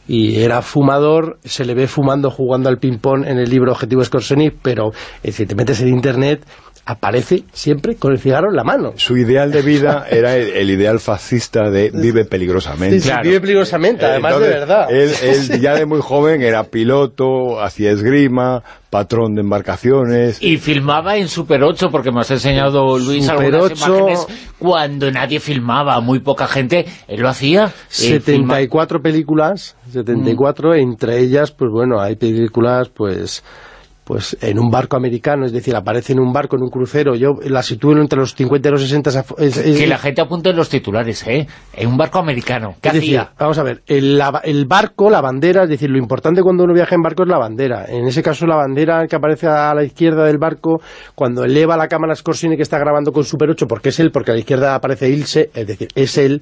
Y era fumador, se le ve fumando, jugando al ping-pong en el libro Objetivo Scorseni, pero es decir, te metes en internet aparece siempre con el cigarro en la mano. Su ideal de vida era el, el ideal fascista de vive peligrosamente. Sí, claro. Vive peligrosamente, además Entonces, de verdad. Él, él, ya de muy joven era piloto, hacía esgrima, patrón de embarcaciones. Y filmaba en Super 8, porque me has enseñado, Luis, Super algunas 8, imágenes cuando nadie filmaba, muy poca gente, él lo hacía. 74 eh, películas, 74, mm. entre ellas, pues bueno, hay películas, pues pues en un barco americano, es decir, aparece en un barco, en un crucero, yo la sitúo entre los 50 y los 60... Es, es, que la gente apunte en los titulares, ¿eh? En un barco americano, ¿qué decir, hacía? Vamos a ver, el, la, el, barco, la bandera, es decir, lo importante cuando uno viaja en barco es la bandera. En ese caso, la bandera que aparece a la izquierda del barco, cuando eleva la cámara Scorsese que está grabando con Super 8, porque es él, porque a la izquierda aparece Ilse, es decir, es él,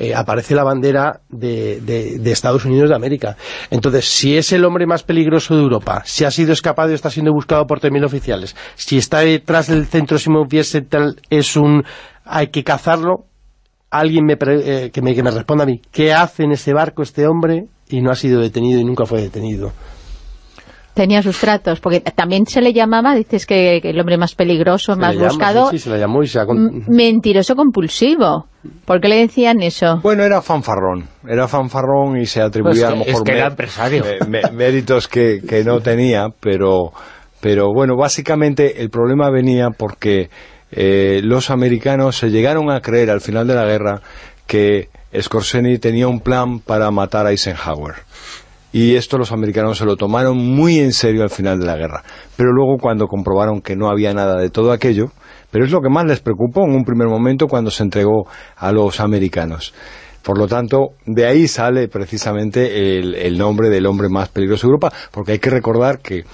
eh, aparece la bandera de, de, Estados Unidos de América. Entonces, si es el hombre más peligroso de Europa, si ha sido escapado y está siendo buscado por 3.000 oficiales, si está detrás del centro Simon Wiesenthal, es un... hay que cazarlo, alguien me, eh, que, me, que me responda a mí, ¿qué hace en ese barco este hombre? Y no ha sido detenido y nunca fue detenido tenía sus tratos, porque también se le llamaba, dices que, el hombre más peligroso, más buscado, sí, se le llamó y se mentiroso compulsivo. ¿Por qué le decían eso? Bueno, era fanfarrón, era fanfarrón y se atribuía pues a lo mejor es que era empresario. méritos que, que no tenía, pero, pero bueno, básicamente el problema venía porque eh, los americanos se llegaron a creer al final de la guerra que Scorseni tenía un plan para matar a Eisenhower y esto los americanos se lo tomaron muy en serio al final de la guerra. Pero luego cuando comprobaron que no había nada de todo aquello, pero es lo que más les preocupó en un primer momento cuando se entregó a los americanos. Por lo tanto, de ahí sale precisamente el, nombre del hombre más peligroso de Europa, porque hay que recordar que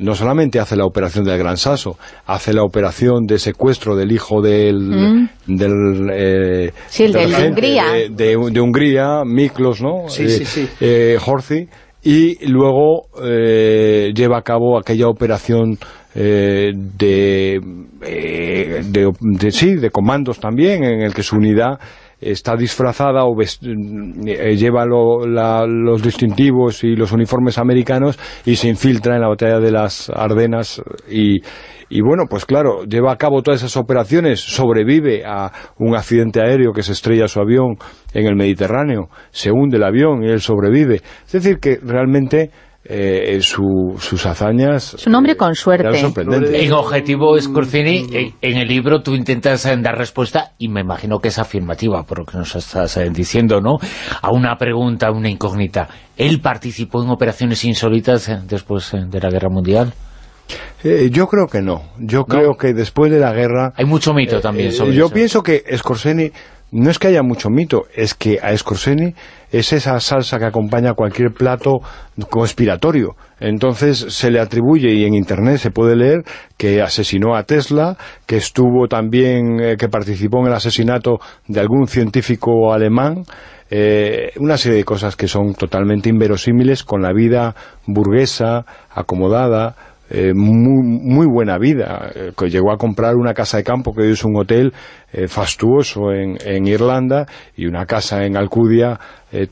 no solamente hace la operación del Gran Saso, hace la operación de secuestro del hijo del... Mm. del eh, sí, el de, Hungría. De, Hungría, Miklos, ¿no? Sí, sí, sí. Eh, Horthy, y luego eh, lleva a cabo aquella operación eh, de, eh, de, de, sí, de comandos también, en el que su unidad está disfrazada o eh, lleva los distintivos y los uniformes americanos y se infiltra en la batalla de las Ardenas y, y bueno, pues claro, lleva a cabo todas esas operaciones, sobrevive a un accidente aéreo que se estrella su avión en el Mediterráneo, se hunde el avión y él sobrevive. Es decir, que realmente eh, sus hazañas... Su nombre con suerte. En Objetivo Scorsini, en, el libro tú intentas eh, dar respuesta, y me imagino que es afirmativa, por lo que nos estás eh, diciendo, ¿no? A una pregunta, una incógnita. ¿Él participó en operaciones insólitas después de la Guerra Mundial? yo creo que no. Yo creo que después de la guerra... Hay mucho mito también sobre Yo pienso que Scorseni no es que haya mucho mito, es que a Scorseni es esa salsa que acompaña cualquier plato conspiratorio. Entonces se le atribuye, y en Internet se puede leer, que asesinó a Tesla, que estuvo también, eh, que participó en el asesinato de algún científico alemán, eh, una serie de cosas que son totalmente inverosímiles con la vida burguesa, acomodada, eh, muy, muy buena vida, eh, que llegó a comprar una casa de campo que hoy es un hotel eh, fastuoso en, en, Irlanda y una casa en Alcudia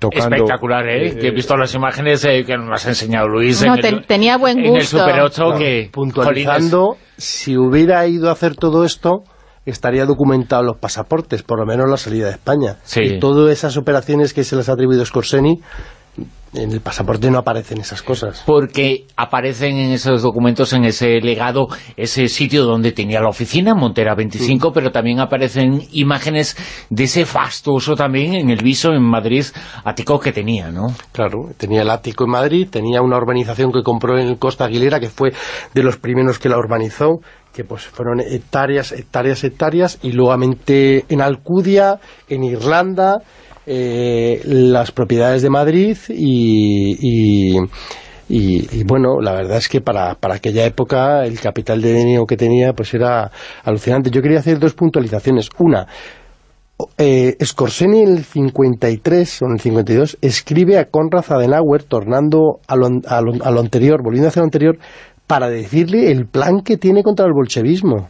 tocando... Espectacular, ¿eh? he visto las imágenes que nos has enseñado Luis no, tenía buen gusto. en el Super 8 que... Puntualizando, si hubiera ido a hacer todo esto estaría documentado los pasaportes, por lo menos la salida de España. Y todas esas operaciones que se les ha atribuido a Scorseni en el pasaporte no aparecen esas cosas. Porque aparecen en esos documentos, en ese legado, ese sitio donde tenía la oficina, Montera 25, pero también aparecen imágenes de ese fastuoso también en el viso en Madrid, ático que tenía, ¿no? Claro, tenía el ático en Madrid, tenía una urbanización que compró en Costa Aguilera, que fue de los primeros que la urbanizó, que pues fueron hectáreas, hectáreas, hectáreas, y luego en Alcudia, en Irlanda eh, las propiedades de Madrid y, y, bueno, la verdad es que para, para aquella época el capital de dinero que tenía pues era alucinante. Yo quería hacer dos puntualizaciones. Una, eh, en el 53 o en el 52 escribe a Konrad Adenauer tornando a lo, a lo anterior, volviendo hacia lo anterior, para decirle el plan que tiene contra el bolchevismo.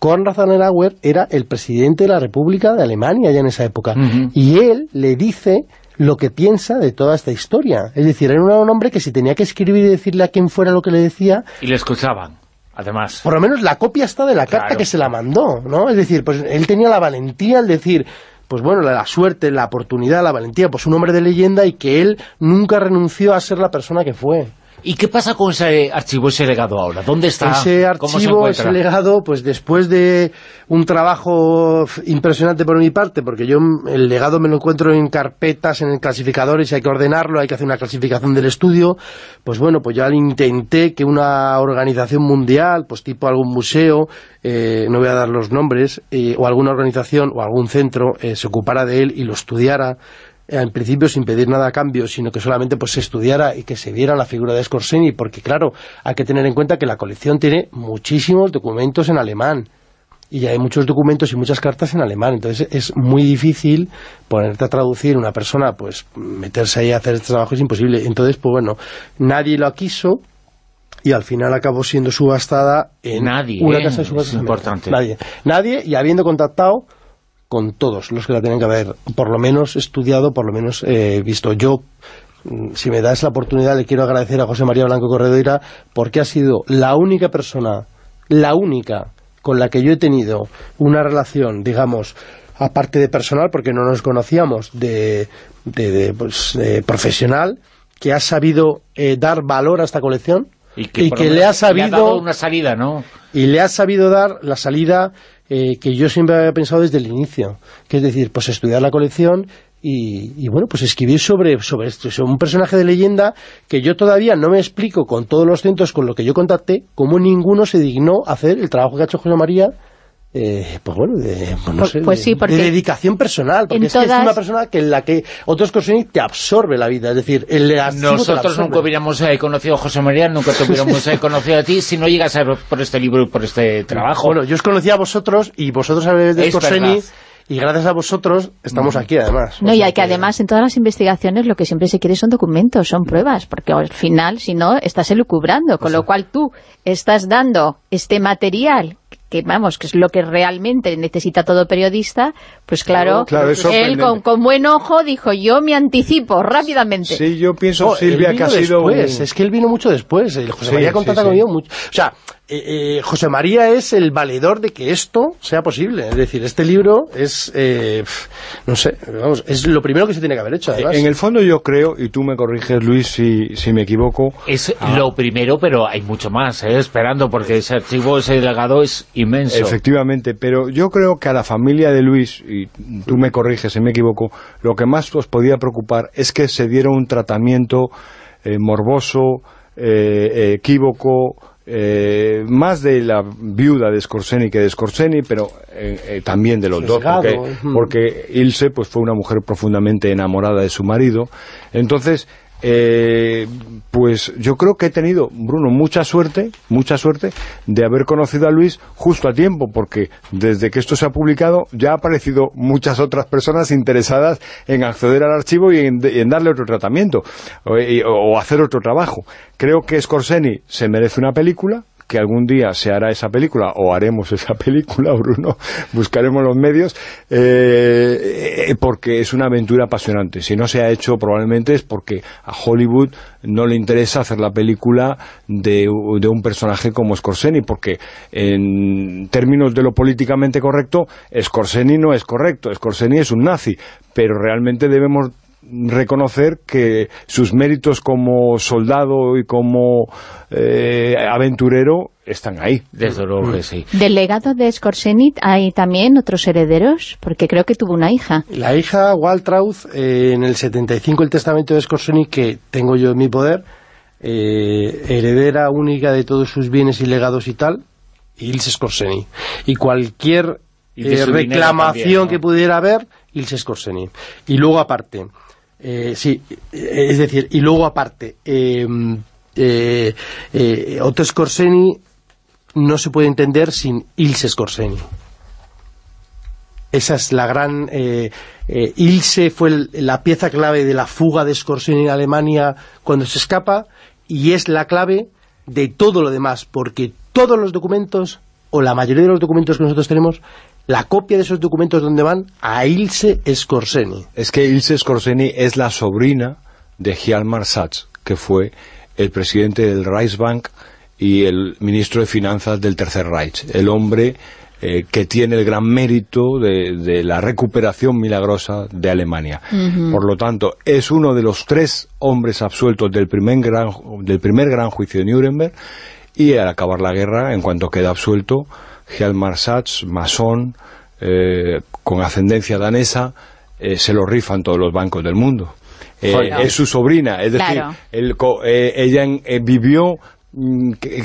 Konrad Adenauer era el presidente de la República de Alemania ya en esa época. Y él le dice lo que piensa de toda esta historia. Es decir, era un hombre que si tenía que escribir y decirle a quien fuera lo que le decía... Y le escuchaban, además. Por lo menos la copia está de la carta que se la mandó, ¿no? Es decir, pues él tenía la valentía al decir pues bueno, la, suerte, la oportunidad, la valentía, pues un hombre de leyenda y que él nunca renunció a ser la persona que fue. ¿Y qué pasa con ese archivo, ese legado ahora? ¿Dónde está? Ese archivo, ese legado, pues después de un trabajo impresionante por mi parte, porque yo el legado me lo encuentro en carpetas, en clasificadores, y hay que ordenarlo, hay que hacer una clasificación del estudio, pues bueno, pues ya intenté que una organización mundial, pues tipo algún museo, eh, no voy a dar los nombres, eh, o alguna organización o algún centro eh, se ocupara de él y lo estudiara, en principio sin pedir nada a cambio, sino que solamente pues se estudiara y que se viera la figura de Scorseni, porque claro, hay que tener en cuenta que la colección tiene muchísimos documentos en alemán, y hay muchos documentos y muchas cartas en alemán, entonces es muy difícil ponerte a traducir una persona, pues meterse ahí a hacer este trabajo es imposible, entonces pues bueno, nadie lo quiso y al final acabó siendo subastada en Nadie, una ¿eh? casa de subastas. Es importante. Nadie. Nadie, y habiendo contactado con todos los que la tienen que haber, por lo menos estudiado, por lo menos eh, visto. Yo, mm, si me das la oportunidad, le quiero agradecer a José María Blanco Corredoira porque ha sido la única persona, la única con la que yo he tenido una relación, digamos, aparte de personal, porque no nos conocíamos, de, de- de, pues, de profesional, que ha sabido eh, dar valor a esta colección Y que, le ha sabido dado una salida, ¿no? y le ha sabido dar la salida eh, que yo siempre había pensado desde el inicio, que es decir, pues estudiar la colección y, y, bueno, pues escribir sobre, sobre esto, sobre un personaje de leyenda que yo todavía no me explico con todos los centros con lo que yo contacté, cómo ninguno se dignó hacer el trabajo que ha hecho José María eh, pues bueno, de, pues no Pues- sé, pues de- sí, porque de dedicación personal, porque es, que es una persona que en la que otros Coseni te absorbe la vida, es decir, el Nosotros nunca hubiéramos eh, conocido a José María, nunca te hubiéramos eh, conocido a ti si no llegas a por este libro y por este trabajo. Bueno, yo os conocí a vosotros y vosotros sabéis de Scorseni y gracias a vosotros estamos aquí además. No, y hay que además en todas las investigaciones lo que siempre se quiere son documentos, son pruebas, porque al final, si no, estás elucubrando, con lo cual tú estás dando este material que vamos, que es lo que realmente necesita todo periodista, pues claro, él con, con buen ojo dijo, yo me anticipo rápidamente. Sí, yo pienso, No, Silvia, que ha sido... después, un- es que él vino mucho después, el José Sí, María sí, contacta sí. conmigo mucho. O sea, eh, eh, José María es el valedor de que esto sea posible, es decir, este libro es, eh, no sé, vamos, es lo primero que se tiene que haber hecho, además. En el fondo yo creo, y tú me corriges, Luis, si, si me equivoco... Es Ah. lo primero, pero hay mucho más, eh, esperando, porque ese archivo, ese legado es inmenso. Efectivamente, pero yo creo que a la familia de Luis, y tú me corriges si me equivoco, lo que más os podía preocupar es que se diera un tratamiento eh, morboso, eh, equívoco, eh, más de la viuda de Scorseni que de Scorseni, pero eh, eh, también de los dos, porque, porque Ilse pues, fue una mujer profundamente enamorada de su marido. Entonces, eh, pues yo creo que he tenido, Bruno, mucha suerte, mucha suerte de haber conocido a Luis justo a tiempo, porque desde que esto se ha publicado ya ha aparecido muchas otras personas interesadas en acceder al archivo y en, darle otro tratamiento o, o hacer otro trabajo. Creo que Scorseni se merece una película, que algún día se hará esa película, o haremos esa película, Bruno, buscaremos los medios, eh, eh, porque es una aventura apasionante. Si no se ha hecho, probablemente es porque a Hollywood no le interesa hacer la película de, un personaje como Scorseni, porque en términos de lo políticamente correcto, Scorseni no es correcto, Scorseni es un nazi, pero realmente debemos reconocer que sus méritos como soldado y como eh, aventurero están ahí. Desde luego que sí. Del legado de Scorseni hay también otros herederos, porque creo que tuvo una hija. La hija Waltraud, eh, en el 75 el testamento de Scorseni, que tengo yo en mi poder, eh, heredera única de todos sus bienes y legados y tal, Ilse Scorseni. Y cualquier Y eh, reclamación también, ¿no? que pudiera haber, Ilse Scorseni. Y luego aparte, eh, sí, es decir, y luego aparte, eh, eh, eh, Otto Scorseni no se puede entender sin Ilse Scorseni. Esa es la gran... Ilse fue la pieza clave de la fuga de Scorseni en Alemania cuando se escapa y es la clave de todo lo demás, porque todos los documentos, o la mayoría de los documentos que nosotros tenemos, la copia de esos documentos donde van a Ilse Scorseni. Es que Ilse Scorseni es la sobrina de Hjalmar Sachs, que fue el presidente del Reichsbank y el ministro de Finanzas del Tercer Reich. El hombre eh, que tiene el gran mérito de, de la recuperación milagrosa de Alemania. Por lo tanto, es uno de los tres hombres absueltos del primer gran, del primer gran juicio de Nuremberg y al acabar la guerra, en cuanto queda absuelto, Hjalmar Sachs, masón, eh, con ascendencia danesa, eh, se lo rifan todos los bancos del mundo. Eh, es su sobrina, es decir, Claro. el co- eh, ella eh, vivió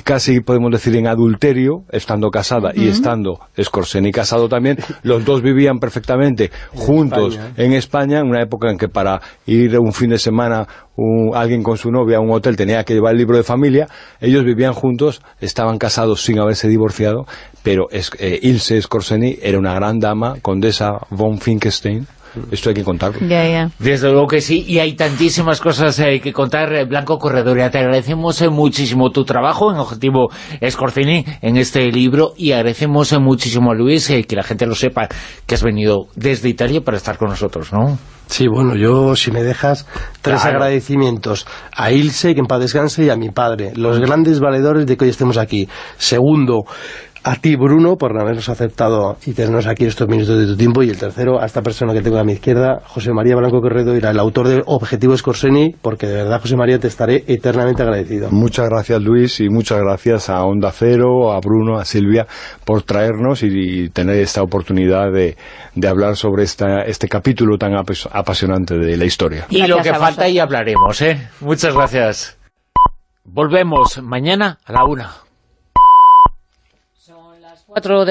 casi podemos decir en adulterio, estando casada y estando Scorseni casado también, los dos vivían perfectamente juntos España. en España, en una época en que para ir un fin de semana un- alguien con su novia a un hotel tenía que llevar el libro de familia, ellos vivían juntos, estaban casados sin haberse divorciado, pero es, eh, Ilse Scorseni era una gran dama, condesa von Finkenstein, esto hay que contarlo. Ya, ya. Desde luego que sí, y hay tantísimas cosas eh, que contar, eh, Blanco Corredora. Te agradecemos eh, muchísimo tu trabajo en Objetivo Scorcini, en este libro, y agradecemos eh, muchísimo a Luis, eh, que la gente lo sepa, que has venido desde Italia para estar con nosotros, ¿no? Sí, bueno, yo, si me dejas, tres Claro. agradecimientos. A Ilse, que en paz descanse, y a mi padre, los grandes valedores de que hoy estemos aquí. Segundo, a ti, Bruno, por habernos aceptado y tenernos aquí estos minutos de tu tiempo. Y el tercero, a esta persona que tengo a mi izquierda, José María Blanco Corredora, el autor de Objetivo Scorseni, porque de verdad, José María, te estaré eternamente agradecido. Muchas gracias Luis y muchas gracias a Onda Cero, a Bruno, a Silvia por traernos y, y tener esta oportunidad de, de hablar sobre esta, este capítulo tan apes- apasionante de la historia. Y lo que falta y hablaremos, ¿eh? Muchas gracias. Volvemos mañana a la una. Cuatro